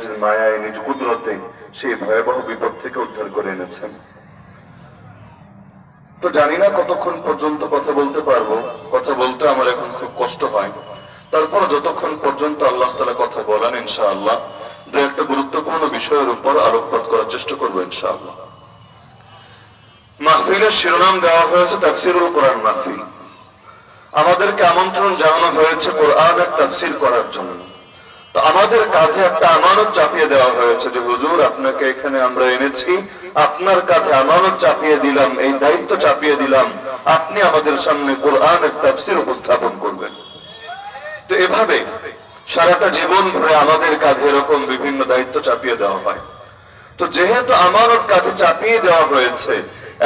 নিজের মায়ায় নিজ কুদরতে সেই ভয়াবহ বিপদ থেকে উদ্ধার করে এনেছেন। তো জানি না কতক্ষণ পর্যন্ত কথা বলতে পারব। কথা বলতে আমার এখন খুব কষ্ট হয়। তারপর যতক্ষণ পর্যন্ত আল্লাহ তালা কথা বলেন, ইনশাআল্লাহ দু একটা গুরুত্বপূর্ণ বিষয়ের উপর আলোকপাত করার চেষ্টা করব, ইনশাআল্লাহ। মাহফিলের শিরোনাম দেওয়া হয়েছে তাফসিরুল কোরআন মাহফিল। আমাদেরকে আমন্ত্রণ জানানো হয়েছে কোরআনের তাফসির করার জন্য। আমাদের কাঁধে একটা আমানত চাপিয়ে দেওয়া হয়েছে যে, হুজুর, আপনাকে এখানে আমরা এনেছি। আপনার কাঁধে আমানত চাপিয়ে দিলাম, এই দায়িত্ব চাপিয়ে দিলাম। আপনি আমাদের সামনে কোরআনের তাফসির উপস্থাপন করবেন। তো এভাবে সারাটা জীবন ধরে আমাদের কাঁধে এরকম বিভিন্ন দায়িত্ব চাপিয়ে দেওয়া হয়। তো যেহেতু আমানত কাঁধে চাপিয়ে দেওয়া হয়েছে,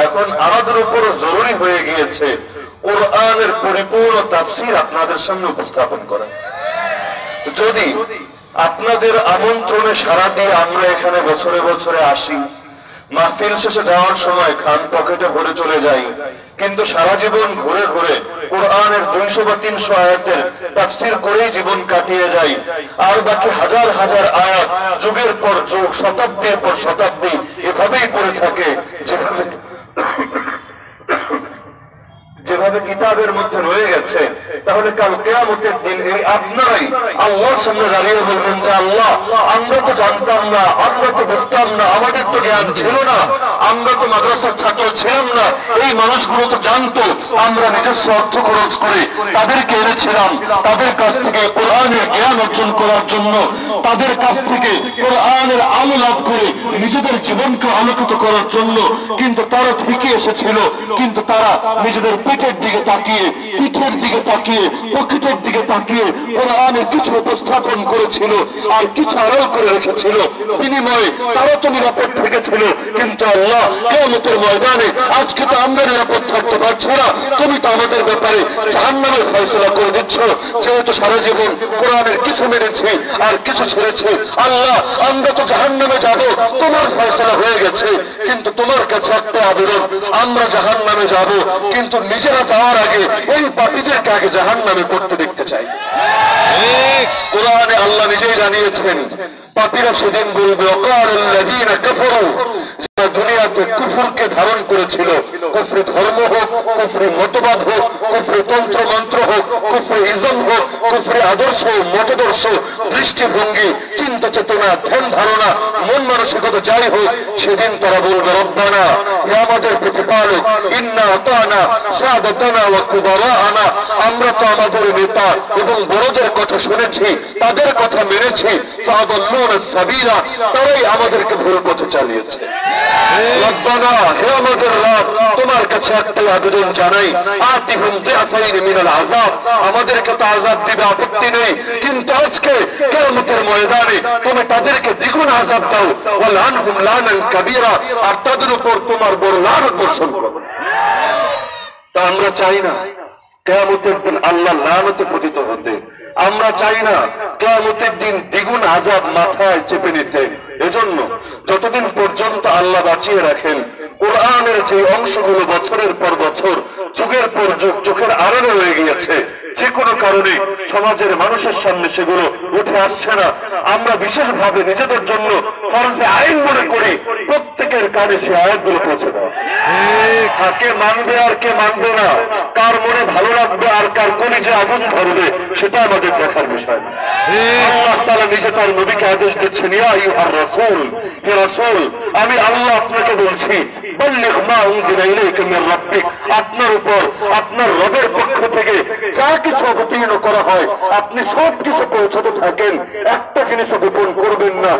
এখন আমাদের উপর জরুরি হয়ে গিয়েছে কোরআনের পরিপূর্ণ তাফসির আপনাদের সামনে উপস্থাপন করা। যদি আপনাদের আমন্ত্রণে সারা দিয়ে আমরা এখানে বছরে বছরে আসি, মাহফিল শেষে যাওয়ার সময় খান পকেটে ভরে চলে যাই, কিন্তু সারা জীবন ঘুরে ঘুরে কোরআনের দুইশো বা তিনশো আয়াতের তাফসির করেই জীবন কাটিয়ে যাই, আর বাকি হাজার হাজার আয়াত যুগের পর যুগ, শতাব্দীর পর শতাব্দী এভাবেই করে থাকে যেভাবে যেভাবে কিতাবের মধ্যে রয়ে গেছে, তাহলে কাল কেয়ামতের দিন এই আপনারাই আল্লাহর সামনে দাঁড়িয়ে বলবেন যে আল্লাহ, আমরা তো জানতাম না, আমরা তো বুঝতাম না, আমাদের তো জ্ঞান ছিল না, আমরা তো মাদ্রাসার ছাত্র ছিলাম না, এই মানুষগুলো তো জানতো, আমরা নিজস্ব অর্থ খরচ করে তাদেরকে এনেছিলাম, তাদের কাছ থেকে কোরআনের জ্ঞান অর্জন করার জন্য, তাদের কাছ থেকে কোরআনের আলো লাভ করে নিজেদের জীবনকে আলোকিত করার জন্য, কিন্তু তারা ঠিকই এসেছিল, কিন্তু তারা নিজেদের পেটের দিকে তাকিয়ে, পিঠের দিকে তাকিয়ে, প্রকৃতির দিকে তাকিয়ে কোরআনের কিছু উপস্থাপন করেছিল আর কিছু আড়াল করে রেখেছিল। বিনিময়ে তারা তো নিরাপদ থেকেছিল, কিন্তু আল্লাহ কেমতের ময়দানে আজকে তো আমরা নিরাপদ থাকতে পারছি না। তুমি তো আমাদের ব্যাপারে জাহান্নামের ফয়সলা করে দিচ্ছ, যেহেতু সারা জীবন কোরআনের কিছু মেরেছি আর কিছু ছেড়েছি। আল্লাহ, আমরা তো জাহান্নামে যাব, তোমার ফয়সলা হয়ে গেছে, কিন্তু তোমার কাছে একটা আবেদন, আমরা জাহান্নামে যাব, কিন্তু নিজেরা যাওয়ার আগে এই পাপীদেরকে আগে জাহান্নামে করতে দেখতে চাই? কোরআনে আল্লাহ নিজেই জানিয়েছেন পাপীরা সেদিন বলবে কাফারু, যারা ধারণ করেছিল। কুফরে ধর্ম হোক, কুফরে মতবাদ হোক, কুফরে তন্ত্র মন্ত্র হোক, কুফরে ইজম হোক, কুফরে আদর্শ, মতদর্শ, দৃষ্টিভঙ্গি, চিন্তা চেতনা, ধ্যান ধারণা, মন মানসিকতা যাই হোক, সেদিন তারা বলবে, রব্বানা আমাদের প্রতিপালক, ইন্না আতানা, সাদাতানা ওয়া কুবারানা আমরা তো আমাদের নেতা এবং বড়দের কথা শুনেছি, তাদের কথা মেনেছি। ফাদাল্লুনা আমাদেরকে তো দিবে, আপত্তি নেই। কিন্তু আজকে ময়দানে তুমি তাদেরকে দ্বিগুণ আযাব দাও। আর তাদের উপর তোমার বড় লানত বর্ষণ করো। তা আমরা চাই না, কেয়ামতের দিন আল্লাহ লানতে পতিত হতে। আমরা চাই না কেয়ামতের দিন দ্বিগুণ আজাব মাথায় চেপে নিতে। এজন্য যতদিন পর্যন্ত আল্লাহ বাঁচিয়ে রাখেন, কোরআনের যে অংশগুলো বছরের পর বছর, যুগের পর যুগ চোখের আড়ালে রয়ে গিয়েছে যে কোনো কারণে সমাজের মানুষের সামনে সেগুলো উঠে আসছে না। আমরা বিশেষভাবে নিজেদের জন্য ফরজে আইন মনে করি প্রত্যেকের কানে সে আয়াতগুলো পৌঁছে হ্যাঁ, মানবে আর কে মানবে না কার মনে ভালো লাগবে আর কার কোনে যে আগুন ধরবে সেটা আমাদের দেখার বিষয় না। আমি আল্লাহ আপনাকে বলছি বল্লিগ মা উনজিলা ইলাইকা মির রাব্বিক। আপনার উপর, আপনার রবের পক্ষ থেকে যা কিছু অবতীর্ণ করা হয়, আপনি সব কিছু পৌঁছাতে থাকেন। একটা জিনিস গোপন করবেন না।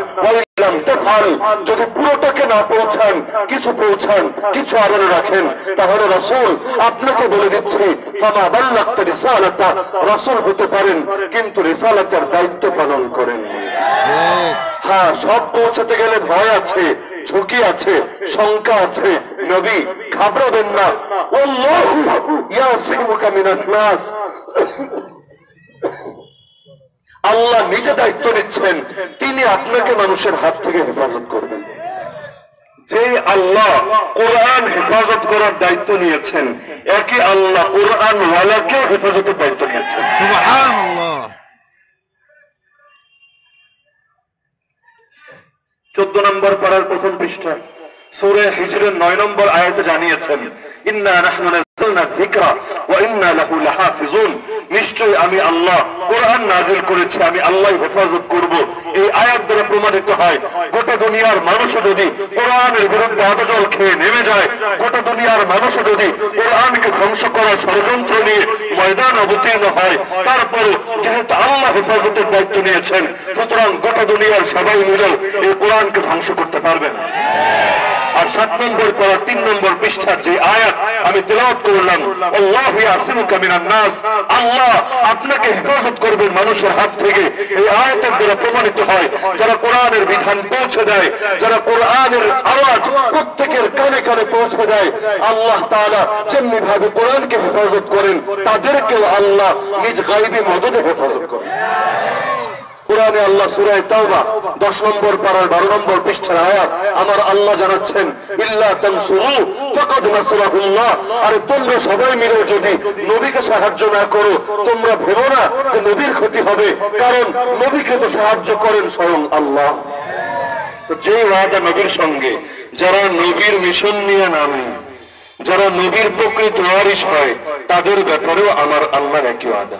যদি পুরোটাকে না পৌঁছান, কিছু পৌঁছান, কিছু রাখেন, তাহলে রাসূল আপনাকে বলে দিচ্ছি রাসূল হতে পারেন, কিন্তু দায়িত্ব পালন করেন হ্যাঁ সব পৌঁছাতে গেলে ভয় আছে, ঝুঁকি আছে, শঙ্কা আছে। নবী, ঘাবড়াবেন না। নাস। আল্লাহ নিজে দায়িত্ব নিচ্ছেন তিনি আপনাকে মানুষের হাত থেকে হেফাজত করবেন। যে আল্লাহ কোরআন হেফাজত করার দায়িত্ব নিয়েছেন একই আল্লাহ কোরআন ওয়ালাকেও হেফাজতের দায়িত্ব নিয়েছেন। চোদ্দ নম্বর পাড়ার প্রথম পৃষ্ঠা সুরে হিজরের নয় নম্বর আয়াতে জানিয়েছেন ইন্না কোরআন নাজিল ধ্বংস করার ষড়যন্ত্র নিয়ে ময়দান অবতীর্ণ হয় তারপরে যেহেতু আল্লাহ হেফাজতের দায়িত্ব নিয়েছেন, সুতরাং গোটা দুনিয়ার সবাই মিলেও এই কোরআনকে ধ্বংস করতে পারবেন আর সাত নম্বর পর তিন নম্বর পৃষ্ঠার যে আয়াত আমি তেলাওয়াত করলাম, আল্লাহ ইয়াসিমুকা মিনান নাস। আল্লাহ আপনাকে হেফাজত করবেন মানুষের হাত থেকে। এই আয়াতের দ্বারা প্রমাণিত হয়, যারা কোরআনের বিধান পৌঁছে দেয়, যারা কোরআনের আওয়াজ প্রত্যেকের কানে কানে পৌঁছে দেয়, আল্লাহ তাআলা যেমনি ভাবে কোরআনকে হেফাজত করেন, তাদেরকেও আল্লাহ নিজ গাইবী মদদে হেফাজত করেন। কোরআনে আল্লাহ সুরায় তাওবা 10 নম্বর পারার 12 নম্বর পৃষ্ঠার আয়াত, আমার আল্লাহ জানাচ্ছেন, ইল্লা তানসুরু, ফাকাদ নাসরাহুল্লাহ আরে তোমরা সবাই মিলে যদি নবীকে সাহায্য না করো, তোমরা ভেবো না যে নবীর ক্ষতি হবে, কারণ নবীকে তো সাহায্য করেন স্বয়ং আল্লাহ। তো যে ওয়াদা নবীর সঙ্গে, যারা নবীর মিশন নিয়ে নামে, যারা নবীর প্রকৃত ওয়ারিস হয়, তাদের ব্যাপারেও আমার আল্লাহর একই ওয়াদা।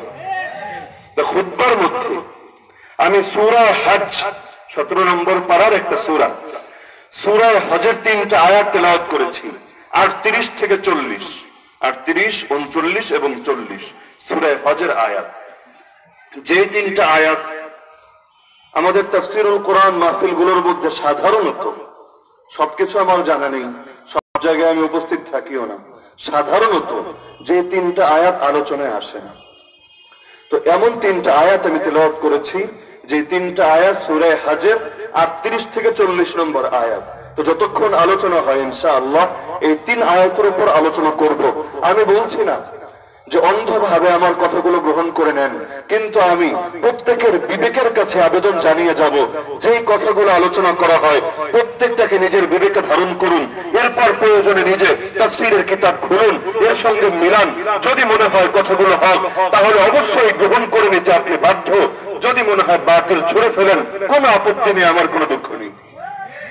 খুদ্বার মধ্যে আমি সুরা হজ সতেরো নম্বর পাড়ার একটা সুরা। সুরায় হজের তিনটা আয়াত তেলাওয়াত করেছি, আটত্রিশ থেকে চল্লিশ। আটত্রিশ, উনচল্লিশ এবং চল্লিশ সুরায় হজের আয়াত। যে তিনটা আয়াত আমাদের তফসিরুল কোরআন মাহফিলগুলোর মধ্যে সাধারণত, সবকিছু আমার জানা নেই, সব জায়গায় আমি উপস্থিত থাকিও না, সাধারণত যে তিনটা আয়াত আলোচনায় আসে না। তো এমন তিনটা আয়াত আমি তেলাওয়াত করেছি যে তিনটা আয়াত সুরায় হাজের আটত্রিশ থেকে চল্লিশ নম্বর আয়াত। তো যতক্ষণ আলোচনা হয় ইনশা আল্লাহ এই তিন আয়াতের উপর আলোচনা করব। আমি বলছি না যে অন্ধভাবে আমার কথাগুলো গ্রহণ করে নেন, কিন্তু আমি প্রত্যেকের বিবেকের কাছে আবেদন জানিয়ে যাব, যেই কথাগুলো আলোচনা করা হয়, প্রত্যেকটাকে নিজের বিবেকে ধারণ করুন, এরপর প্রয়োজনে নিজে তাফসিরের কিতাব খুলুন, এর সঙ্গে মিলান। যদি মনে হয় কথাগুলো হক, তাহলে অবশ্যই গ্রহণ করে নিতে আপনি বাধ্য। যদি মনে হয় বাতিল ছুড়ে ফেলেন কোনো আপত্তি নেই আমার কোনো দুঃখ নেই।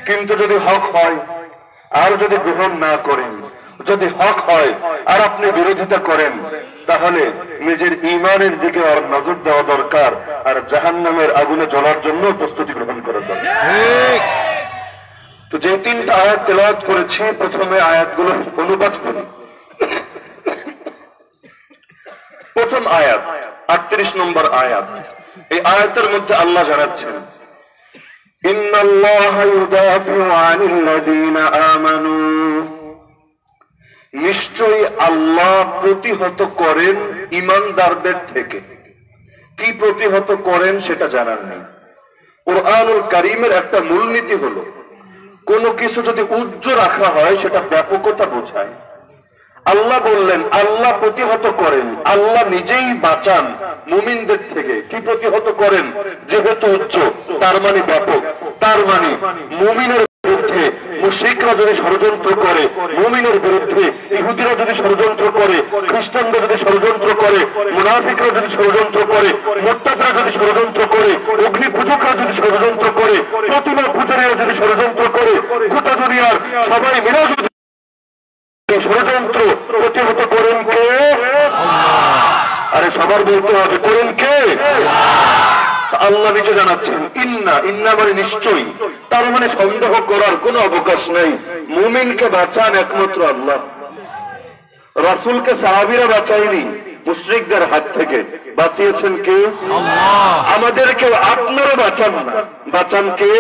কিন্তু যদি হক হয় আর যদি গ্রহণ না করেন যদি হক হয় আর আপনি বিরোধিতা করেন তাহলে নিজের ইমানের দিকে আর নজর দেওয়া দরকার আর জাহান নামের আগুনে জ্বলার জন্য প্রস্তুতি গ্রহণ করা দরকার। তো যে তিনটা আয়াত তেলাওয়াত করেছি প্রথমে আয়াতগুলো অনুবাদ করি। প্রথম আয়াত আটত্রিশ নম্বর আয়াত। এই আয়াতের মধ্যে আল্লাহ জানাচ্ছেন নিশ্চয়ই আল্লাহ প্রতিহত করেন ইমানদারদের থেকে। কি প্রতিহত করেন সেটা জানার নেই। কোরআনুল কারিমের একটা মূলনীতি হলো, কোনো কিছু যদি উজ্জ্ব রাখা হয় সেটা ব্যাপকতা বোঝায়। আল্লাহ বললেন, আল্লাহ প্রতিহত করেন, আল্লাহ নিজেই বাঁচান মুমিনদের থেকে। কি প্রতিহত করেন? যেহেতু উচ্চ, তার মানে ব্যাপক। তার মানে মুমিনের বিরুদ্ধে যদি ষড়যন্ত্র করে, মুমিনের বিরুদ্ধে ইহুদিরা যদি ষড়যন্ত্র করে, খ্রিস্টানরা যদি ষড়যন্ত্র করে, মুনাফিকরা যদি ষড়যন্ত্র করে, মোত্তাদরা যদি ষড়যন্ত্র করে অগ্নি পূজকরা যদি ষড়যন্ত্র করে, প্রতিমা যদি ষড়যন্ত্র করে, গোটা দুনিয়ার সবাই মিলে যদি এই ষড়যন্ত্র প্রতিহত করেন কে? আরে সবার বলতে হবে, করেন কে? আল্লাহ নিজে জানাচ্ছেন, ইন্না ইন্না মানে নিশ্চয়ই। তার মানে সন্দেহ করার কোনো অবকাশ নেই। মুমিনকে বাঁচান একমাত্র আল্লাহ। রাসুলকে সাহাবিরা বাঁচায়নি। মুশ্রিকদের হাত থেকে। বাঁচিয়েছেন কে? আমাদেরকে আপনারা বাঁচান না। বাঁচান কে?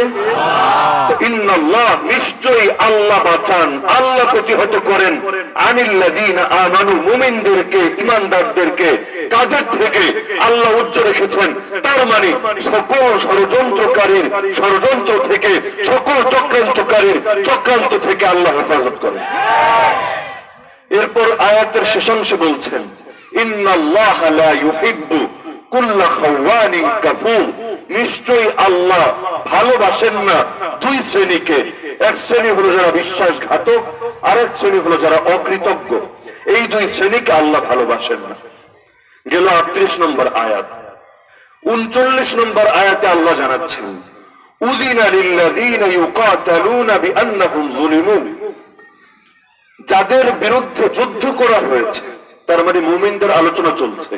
ইন্নাল্লাহ নিশ্চয়ই আল্লাহ বাঁচান। আল্লাহ প্রতিহত করেন। আনিল্লাদিন আমানু মুমিনদেরকে ইমানদারদেরকে কাদের থেকে আল্লাহ উজ্জ্ব রেখেছেন? তার মানে সকল ষড়যন্ত্রকারীর ষড়যন্ত্র থেকে সকল চক্রান্তকারীর চক্রান্ত থেকে আল্লাহ হেফাজত করেন। এরপর আয়াতের শেষাংশে বলছেন আল্লাহ ভালোবাসেন না দুই শ্রেণীকে। এক শ্রেণি হলো যারা বিশ্বাসঘাতক আর এক শ্রেণি হলো যারা অকৃতজ্ঞ। এই দুই শ্রেণীকে আল্লাহ ভালোবাসেন না। গেল আটত্রিশ নম্বর আয়াত। উনচল্লিশ নম্বর আয়াতে আল্লাহ জানাচ্ছেন যাদের বিরুদ্ধে যুদ্ধ করা হয়েছে তার মানে মুমিনদের আলোচনা চলছে।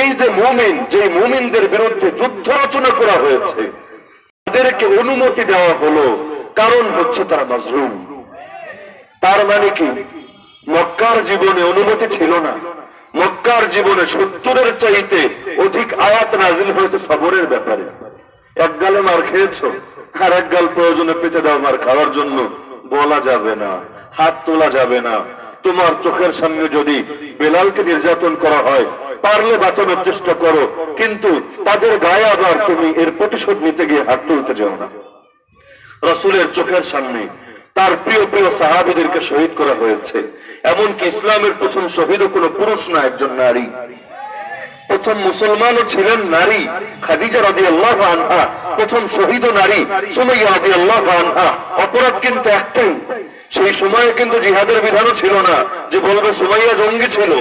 এই যে মুমিন যে মুমিনদের বিরুদ্ধে যুদ্ধ রচনা করা হয়েছে, তাদেরকে অনুমতি দেওয়া হলো, কারণ হচ্ছে তারা মাজলুম। তার মানে কি? মক্কার জীবনে অনুমতি ছিল না। মক্কার জীবনে সত্তরের চাইতে অধিক আয়াত নাজিল হয়েছে সবরের ব্যাপারে। এক গালে মার খেয়েছ? আর এক গাল প্রয়োজনে পেতে দাও মার খাওয়ার জন্য। বলা যাবে না, হাত তোলা যাবে না। তোমার চোখের সামনে যদি বেলালকে নির্যাতন করা হয়, পারলে বাঁচানোর চেষ্টা করো। কিন্তু তাদের গায়ে আবার তুমি এর প্রতিশোধ নিতে গিয়ে হাত তুলতে যাও না। রসুলের চোখের সামনে তার প্রিয় প্রিয় সাহাবিদেরকে শহীদ করা হয়েছে। এমনকি ইসলামের প্রথম শহীদও কোনো পুরুষ না, একজন নারী। প্রথম মুসলমানও ছিলেন নারী। খাদিজা রাদি আল্লাহ আনহা, প্রথম শহীদ নারী। সুমাইয়া রাদি আল্লাহ আনহা, অপরাধ কিন্তু একটাই। সেই সময়ে কিন্তু জিহাদের বিধানও ছিল না, যে বলবে সুমাইয়া জঙ্গি ছিল,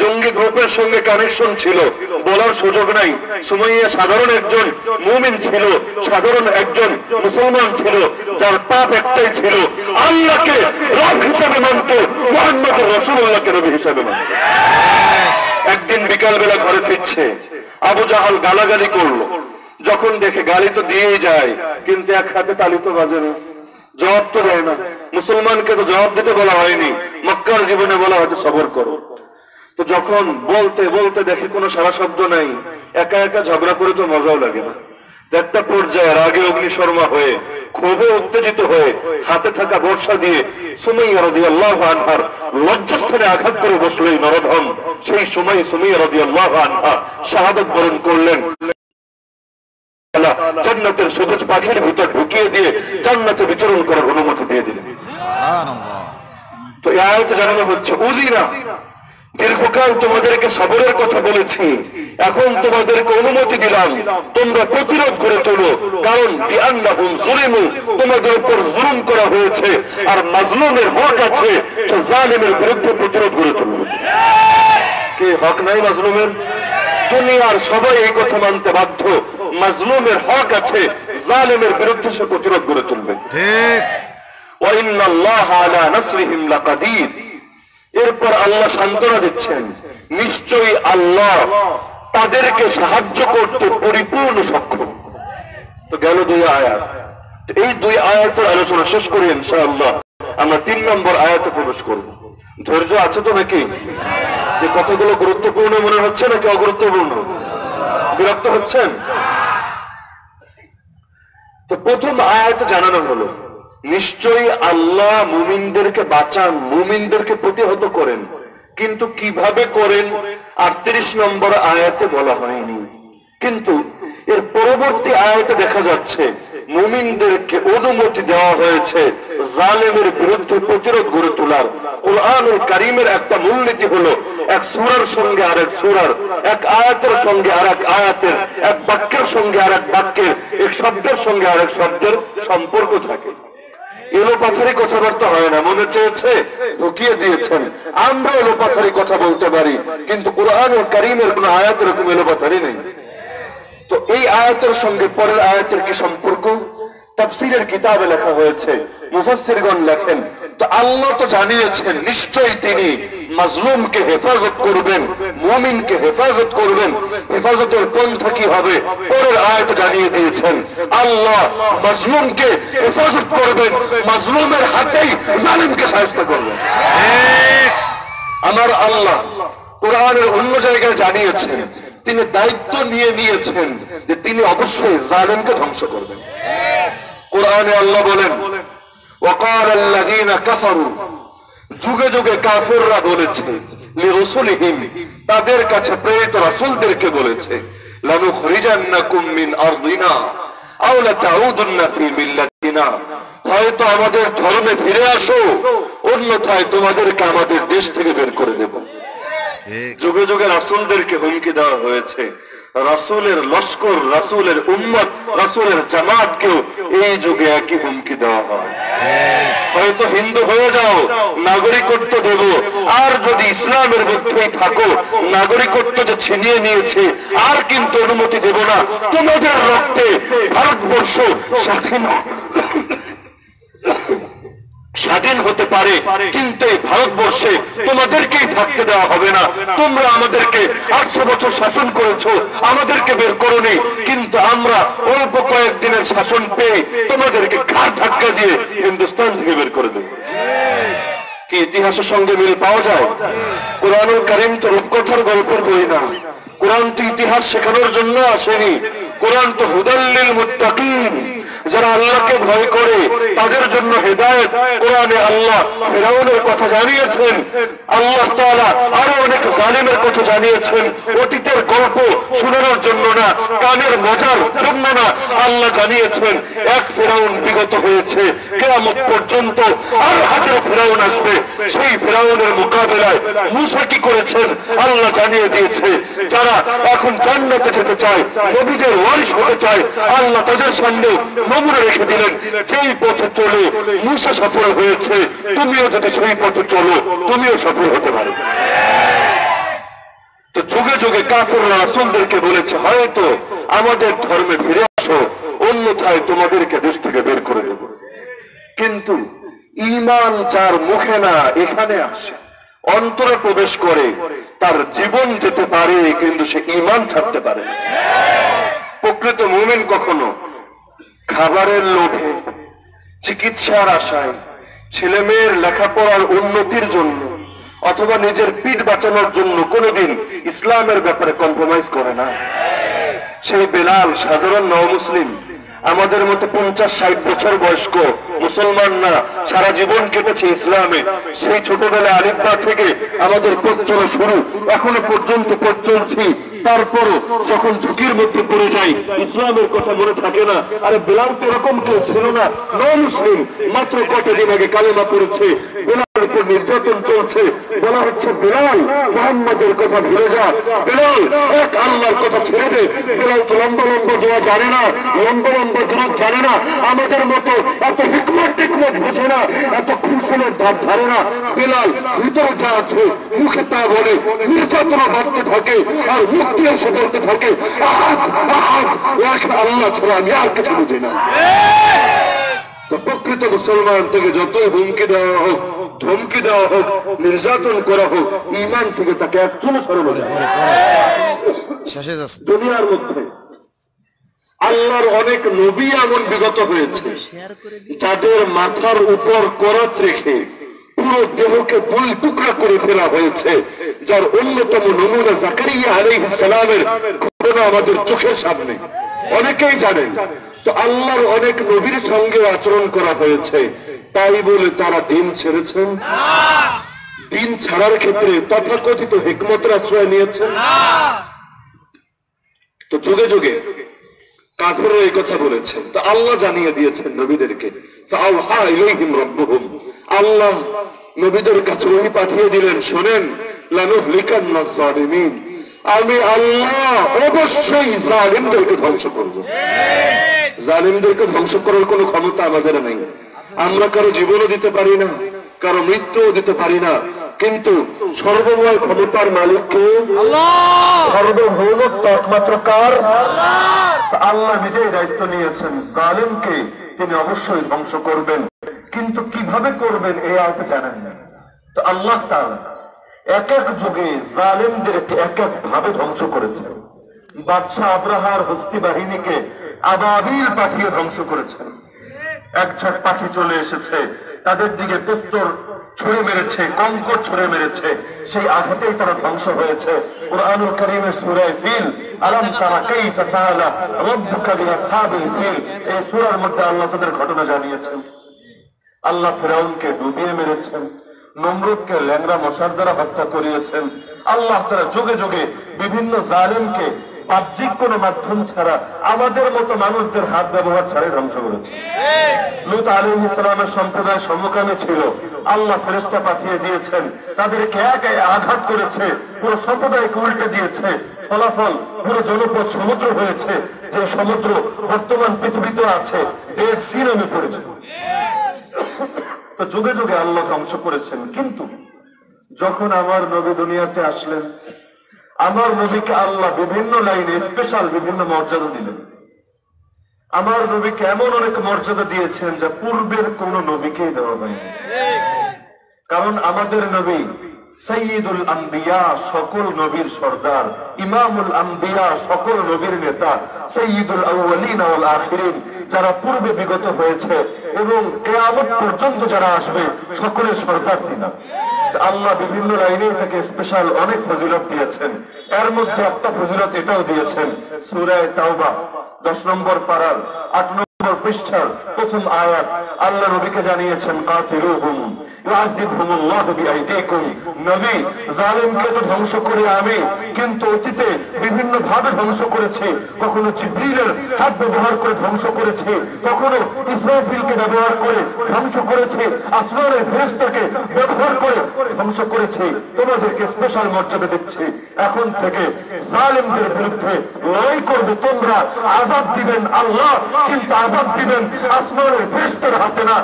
জঙ্গি গ্রুপের সঙ্গে কানেকশন ছিল, বলার সুযোগ নাই। সুমাইয়া সাধারণ একজন মুমিন ছিল, সাধারণ একজন মুসলমান ছিল, যার পাপ একটাই ছিল, আল্লাহকে রব হিসাবে মানত মোহাম্মদ রসুল্লাহকে রবি হিসাবে মানত। একদিন বিকাল বেলা ঘরে ফিরছে, আবু জাহাল গালাগালি করল, যখন দেখে গালি তো দিয়েই যায়, কিন্তু এক হাতে তালি তো বাজে না। জবাব তো দেয় না। মুসলমানকে তো জবাব দিতে বলা হয়নি। মক্কার জীবনে বলা হয়তো সবর করো। তো যখন বলতে বলতে দেখে কোনো সারা শব্দ নাই, একা একা ঝগড়া করে তো মজাও লাগে না। একটা পর্যায়ে রাগে অগ্নিশর্মা হয়ে, ক্ষোভে উত্তেজিত হয়ে, হাতে থাকা বর্ষা দিয়ে সুমাইয়া রাদিয়াল্লাহু আনহার লজ্জাস্থানে আঘাত করে বসল এই নরধম। সেই সময় সুমাইয়া রাদিয়াল্লাহু আনহা শাহাদাত বরণ করলেন। আল্লাহ জান্নাতের সবুজ পাখির ভিতর ঢুকিয়ে দিয়ে জান্নাতে বিচরণ করার অনুমতি দিয়ে দিলেন। তো আয়তে জানানো হচ্ছে উজিরা দীর্ঘকাল তোমাদেরকে সবরের কথা বলেছি এখন তোমাদেরকে অনুমতি দিলাম তোমরা প্রতিরোধ করে তোলো কারণ তোমাদের উপর জুলুম করা হয়েছে আর মাজলুমের হক আছে জালিমের বিরুদ্ধে প্রতিরোধ করে তুলবে। কে হক নাই মাজলুমের? দুনিয়ার সবাই এই কথা মানতে বাধ্য মজলুমের হক আছে জালেমের বিরুদ্ধে সে প্রতিরোধ গড়ে তুলবে। এরপর আল্লাহ সান্ত্বনা দিচ্ছেন নিশ্চয়ই আল্লাহ তাদেরকে সাহায্য করতে পরিপূর্ণ সক্ষম। তো গেল দুই আয়াত। এই দুই আয়াতের আলোচনা শেষ করি ইনশাআল্লাহ। আমরা তিন নম্বর আয়াতে প্রবেশ করব। ধৈর্য আছে তো নাকি? যে কথাগুলো গুরুত্বপূর্ণ মনে হচ্ছে নাকি অগুরুত্বপূর্ণ? বিরক্ত হচ্ছেন? তো প্রথম আয়াতে জানানো হলো। নিশ্চয়ই আল্লাহ মুমিনদেরকে বাঁচান, মুমিনদেরকে প্রতিহত করেন। কিন্তু কীভাবে করেন? আর তিরিশ নম্বর আয়াতে বলা হয়নি। কিন্তু এর পরবর্তী আয়াতে দেখা যাচ্ছে মুমিনদেরকে অনুমতি দেওয়া হয়েছে। জালেমের বিরুদ্ধে প্রতিরোধ গড়ে তোলার। কোরআনুল কারিমের একটা মূলনীতি হলো, এক সুরার সঙ্গে আর এক সুরার, এক আয়াতের সঙ্গে আর এক আয়াতের, এক বাক্যের সঙ্গে আর এক বাক্যের, এক শব্দের সঙ্গে আর এক শব্দের সম্পর্ক থাকে। এলোপাথারি কথাবার্তা হয় না, মনে চেয়েছে? ঢুকিয়ে দিয়েছেন। আমরা এলোপাথারি কথা বলতে পারি, কিন্তু কোরআন ও কারিমের কোন আয়াত এরকম এলোপাথারি নেই। তো এই আয়াতের সঙ্গে পরের আয়াতের কি সম্পর্ক? তাফসিরের কিতাবে লেখা হয়েছে, মুফাসসিরগণ লেখেন, তো আল্লাহ তো জানিয়েছেন, নিশ্চয়ই তিনি মাজলুমকে হেফাজত করবেন, মুমিনকে হেফাজত করবেন, হেফাজতের পন্থা কি হবে? পরের আয়াত জানিয়ে দিয়েছেন, আল্লাহ মাজলুমকে হেফাজত করবেন, মাজলুমের হাতেই জালিমকে সাহায্য করবেন। আমার আল্লাহ কোরআনের অন্য জায়গায় জানিয়েছেন তিনি দায়িত্ব নিয়ে নিয়েছেন যে তিনি অবশ্যই জালেমকে ধ্বংস করবেন। কোরআনে আল্লাহ বলেন ওকার আল্লাহ কাফারু। যুগে যুগে কাফেররা বলেছে, লিরসুলহিম, তাদের কাছে প্রেরিত রাসুলদেরকে বলেছে, লানুখরিজান্নাকুম মিন আরদিনা আও লাতাউদুন্না ফি মিল্লাতিনা। হয়তো আমাদের ধর্মে ফিরে আসো, অন্যথায় তোমাদেরকে আমাদের দেশ থেকে বের করে দেবো। যুগে যুগে রাসূলদেরকে হুমকি দেওয়া হয়েছে। রাসূলের লস্কর রাসূলের উম্মত রাসূলের জামাতকেও এই যুগে একই হুমকি দেওয়া হয়। হয়তো হিন্দু হয়ে যাও নাগরিকত্ব দেব। আর যদি ইসলামের মধ্যেই থাকো নাগরিকত্ব যে ছিনিয়ে নিয়েছে আর কিন্তু অনুমতি দেব না। তোমাদের রক্তে ভারতবর্ষ স্বাধীন। স্বাধীন হতে পারে। কিন্তু এই ভারতবর্ষে তোমাদেরকেই থাকতে দেওয়া হবে না। তোমরা আমাদেরকে আটশো বছর শাসন করেছ, আমাদেরকে বের করোনি। কিন্তু আমরা অল্প কয়েকদিনের শাসন পেয়ে তোমাদেরকে ঘাড় ধাক্কা দিয়ে হিন্দুস্তান থেকে বের করে দেবো। কি ইতিহাসের সঙ্গে মিল পাওয়া যায়? কোরআনুল করিম তো রূপকথার গল্পের বই না। কোরআন তো ইতিহাস শেখানোর জন্য আসেনি। কোরআন তো হুদাল্লিল মুত্তাকিন। যারা আল্লাহকে ভয় করে, তাদের জন্য হেদায়েত কোরআনে আল্লাহ ফেরাউনের কথা জানিয়েছেন, আল্লাহ তাআলা আরও অনেক জালিমের কথা জানিয়েছেন। অতীতের গল্প শোনানোর জন্য না, কানের মজার জন্য না, আল্লাহ জানিয়েছেন, এক ফেরাউন বিগত হয়েছে, কেয়ামত পর্যন্ত আর হাজার ফেরাউন আসবে। সেই ফেরাউনের মোকাবেলায় মুসা কি করেছেন? আল্লাহ জানিয়ে দিয়েছে, যারা এখন জান্নাতে যেতে চায়, নবীদের ওয়ারিশ হতে চায়, আল্লাহ তাদের সামনে নমুনা রেখে দিলেন। যেই পথে চলে, মুসা সফল হয়েছে, তুমিও যদি সেই পথে চলো, তুমিও সফল হতে পারো। তো যুগে যুগে কাপড়রা রাসুলদেরকে বলেছে, হয়তো আমাদের ধর্মে ফিরে আসো, অন্যথায় তোমাদেরকে দেশ থেকে বের করে দেব। কিন্তু ইমান যার মুখে না, এখানে আসে। অন্তরে প্রবেশ করে, তার জীবন যেতে পারে, কিন্তু সে ইমান ছাড়তে পারে প্রকৃত মুমিন কখনো খাবারের লোভে, চিকিৎসার আশায় ছেলে মেয়ের লেখাপড়ার উন্নতির জন্য অথবা নিজের পিঠ বাঁচানোর জন্য কোনোদিন ইসলামের ব্যাপারে কম্প্রোমাইজ করে না। সেই বেলাল সাধারণ নও মুসলিম আমাদের মতো পঞ্চাশ ষাট বছর বয়স্ক মুসলমান না, সারা জীবন কেটেছে ইসলামে। সেই ছোটবেলা আলিফা থেকে আমাদের পথ চলা শুরু, এখনও পর্যন্ত পথ চলছি। তারপরও যখন ঝুঁকির মধ্যে পড়ে যাই ইসলামের কথা মনে থাকে না। আরে বেলাল তো এরকম কেউ ছিল না। মুসলিম, মাত্র কতদিন আগে কালেমা পড়েছে। বেলালের উপর নির্যাতন চলছে। বলা হচ্ছে, বেলাল মোহাম্মদের কথা ভুলে যা। বেলাল এক আল্লাহর কথা ছেড়ে দে। বেলাল তো লম্বা লম্বা দোয়া জানে না, লম্বা লম্বা দোয়া জানে না। আমাদের মতো এত হিকমত টিকমত বুঝে না, এত খুশনের ধার ধারে না। বেলাল ভিতরে যা আছে মুখে তা বলে, নির্যাতনা বাড়তে থাকে। আর মুক্তি এসে বলতে থাকে আল্লাহ ছাড়া আমি আর কিছু বুঝি না। প্রকৃত মুসলমান থেকে যতই হুমকি দেওয়া হোক ধমকি দেওয়া হোক নির্যাতন করা হোক ইমান থেকে তাকে একজন দুনিয়ার মধ্যে আল্লাহর অনেক নবী এমন বিগত হয়েছে যাদের মাথার উপর করাত রেখে পুরো দেহকে দুই টুকরা করে ফেলা হয়েছে, যার অন্যতম নমুনা জাকারিয়া ঘটনা আমাদের চোখের সামনে। অনেকেই জানেন, তো আল্লাহর অনেক নবীর সঙ্গে আচরণ করা হয়েছে। তাই বলে তারা দিন ছেড়েছেন? দিন ছাড়ার ক্ষেত্রে তথাকথিত হিকমতের আশ্রয় নিয়েছেন? তো যুগে যুগে কাফেররা এই কথা বলেছেন। তো আল্লাহ জানিয়ে দিয়েছেন নবীদেরকে ইলাইহিম রাব্বুহুম। আল্লাহ নবীদের কাছে ওহি পাঠিয়ে দিলেন শোনেন আমি আল্লাহ অবশ্যই জালিমদেরকে ধ্বংস করব। জালিমদেরকে ধ্বংস করার কোনো ক্ষমতা আমাদের নেই। আমরা কারও জীবনও দিতে পারি না কারও মৃত্যুও দিতে পারি না। কিন্তু সর্বময় ক্ষমতার মালিককে সর্বভৌমত্ব একমাত্র কার? আল্লাহ নিজেই দায়িত্ব নিয়েছেন। জালিমকে তিনি অবশ্যই ধ্বংস করবেন। কিন্তু কীভাবে করবেন এই আয়তে জানেন না। তো আল্লাহ এক এক যুগে জালিমদেরকে এক এক ভাবে ধ্বংস করেছেন। বাদশাহ আব্রাহার হস্তি বাহিনীকে আবাবিল পাঠিয়ে ধ্বংস করেছেন। এক ঝাঁক পাখি চলে এসেছে, তাদের দিকে পিস্তল ছুড়ে মেরেছে, কঙ্কর ছুড়ে মেরেছে, সেই আঘাতেই তারা ধ্বংস হয়েছে। কোরআনুল কারীমের সূরায় ফিল, আলাম তারা কাইফা ফাআলা রাব্বুকা বিআসহাবিল ফিল, এই সূরার মধ্যে আল্লাহ তাদের ঘটনা জানিয়েছেন। আল্লাহ ফেরাউনকে ডুবিয়ে মেরেছেন, নমরুদকে ল্যাংরা মশার দ্বারা হত্যা করিয়েছেন। আল্লাহ তারা যুগে যুগে বিভিন্ন জালেমকে বাহ্যিক মাধ্যম ছাড়া আমাদের মতো মানুষদের হাত ব্যবহার ছাড়াই ধ্বংস করেছে। লুত আলী ইসলামের সম্প্রদায় সম্মুখানে ছিল। আল্লাহ ফেরেস্তা পাঠিয়ে দিয়েছেন, তাদেরকে এক আঘাত করেছে, পুরো সম্প্রদায়কে উল্টে দিয়েছে। ফলাফল পুরো জনপদ সমুদ্র হয়েছে, যে সমুদ্র বর্তমান পৃথিবীতে আছে এর সি নামে পড়েছে। তো যুগে যুগে আল্লাহ ধ্বংস করেছেন। কিন্তু যখন আমার নবী দুনিয়াতে আসলেন, আমার নবীকে আল্লাহ বিভিন্ন লাইনে স্পেশাল বিভিন্ন মর্যাদা দিলেন। আমার নবীকে এমন অনেক মর্যাদা দিয়েছেন যা পূর্বের কোন নবীকেই দেওয়া হয়নি। কারণ আমাদের নবী সৈয়দুল আম্বিয়া সকল নবীর সর্দার, ইমামুল আম্বিয়া সকল নবীর নেতা, সৈয়দুল আউয়ালিন ওয়াল আখিরিন, যারা পূর্বে বিগত হয়েছে এবং কেয়ামত পর্যন্ত যারা আসবে, সকলের সর্দার তিনি। আল্লাহ বিভিন্ন লাইনে থেকে স্পেশাল অনেক ফজিলত দিয়েছেন। এর মধ্যে একটা ফজিলত এটাও দিয়েছেন, সূরায়ে তাওবা, দশ নম্বর পাড়ার আট নম্বর পৃষ্ঠার প্রথম আয়াত। আল্লাহ নবীকে জানিয়েছেন ইউআযিবহুমুল্লাহু বিআইদিকুম ধ্বংস করেছি। তোমাদেরকে স্পেশাল মর্যাদা দিচ্ছি। এখন থেকে জালিমদের বিরুদ্ধে লড়াই করবে তোমরা। আজাব দিবেন আল্লাহ, কিন্তু আজাব দিবেন আসমানের ফেরেশতার হাতে না।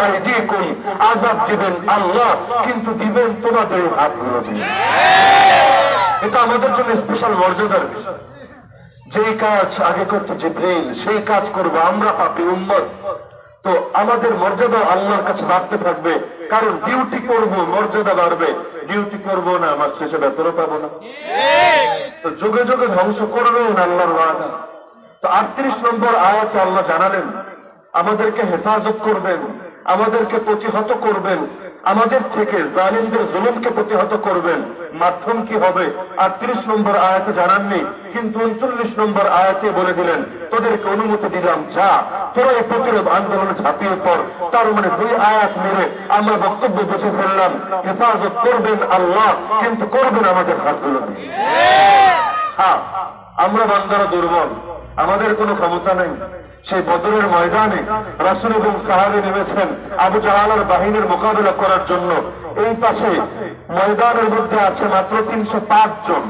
বিআইদিকুম আজাব দিবেন আল্লাহ, কিন্তু দিবেন তোমাদের হাতগুলো দিয়ে। এটা আমাদের জন্য স্পেশাল মর্যাদার যেই কাজ আগে করতে জিব্রাইল, সেই কাজ করব আমরা পাপি উম্মত। তো আমাদের মর্যাদা আল্লাহর কাছে বাড়তে থাকবে, কারণ ডিউটি করব, মর্যাদা বাড়বে। ডিউটি করব না, আমার শেষে বেতনও পাবো না। তো যুগে যুগে ধ্বংস করবেন আল্লাহর ওয়াদা। তো আটত্রিশ নম্বর আয়াতে আল্লাহ জানালেন, আমাদেরকে হেফাজত করবেন। আমাদেরকে প্রতিহত করবেন। আমাদের থেকে জালিমদের জুলুমকে প্রতিহত করবেন। মাধ্যম কি হবে? আটত্রিশ নম্বর আয়াতে জানাননি কিন্তু উনচল্লিশ নম্বর আয়াতে বলে দিলেন তোদেরকে অনুমতি দিলাম যা। তোরা এই প্রতিরোধ আন্দোলনে ঝাঁপিয়ে পড়। তার মানে দুই আয়াত মেরে আমরা বক্তব্য বুঝে ফেললাম হেফাজত করবেন আল্লাহ কিন্তু করবেন আমাদের হাতগুলো হ্যাঁ আমরা বান্দারা দুর্বল। আমাদের কোনো ক্ষমতা নেই। সেই বদরের ময়দানে রাসুল এবং সাহাবে নেমেছেন আবু জাহালার বাহিনীর মোকাবেলা করার জন্য। এই পাশে ময়দানের মধ্যে আছে মাত্র তিনশো পাঁচ জন।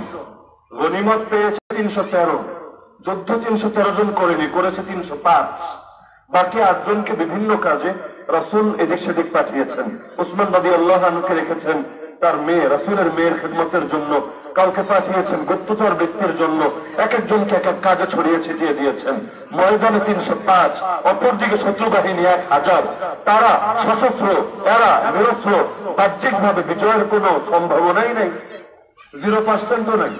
গনিমত পেয়েছে তিনশো তেরো। যুদ্ধ তিনশো তেরো জন করেনি, করেছে তিনশো পাঁচ। বাকি আটজনকে বিভিন্ন কাজে রাসুল এদিক সেদিক পাঠিয়েছেন। উসমান নদী আল্লাহকে রেখেছেন তার মেয়ে, রাসুলের মেয়ের খেদমতের জন্য কাউকে পাঠিয়েছেন, গুপ্তচর ব্যক্তির জন্য এক একজনকে এক এক কাজে ছড়িয়ে ছিটিয়ে দিয়েছেন। ময়দানে তিনশো পাঁচ, অপরদিকে শত্রু বাহিনী এক হাজার। তারা সশস্ত্র, এরা নিরস্ত্র বাহ্যিক ভাবে বিজয়ের কোন সম্ভাবনাই নেই। জিরো পার্সেন্টও নেই।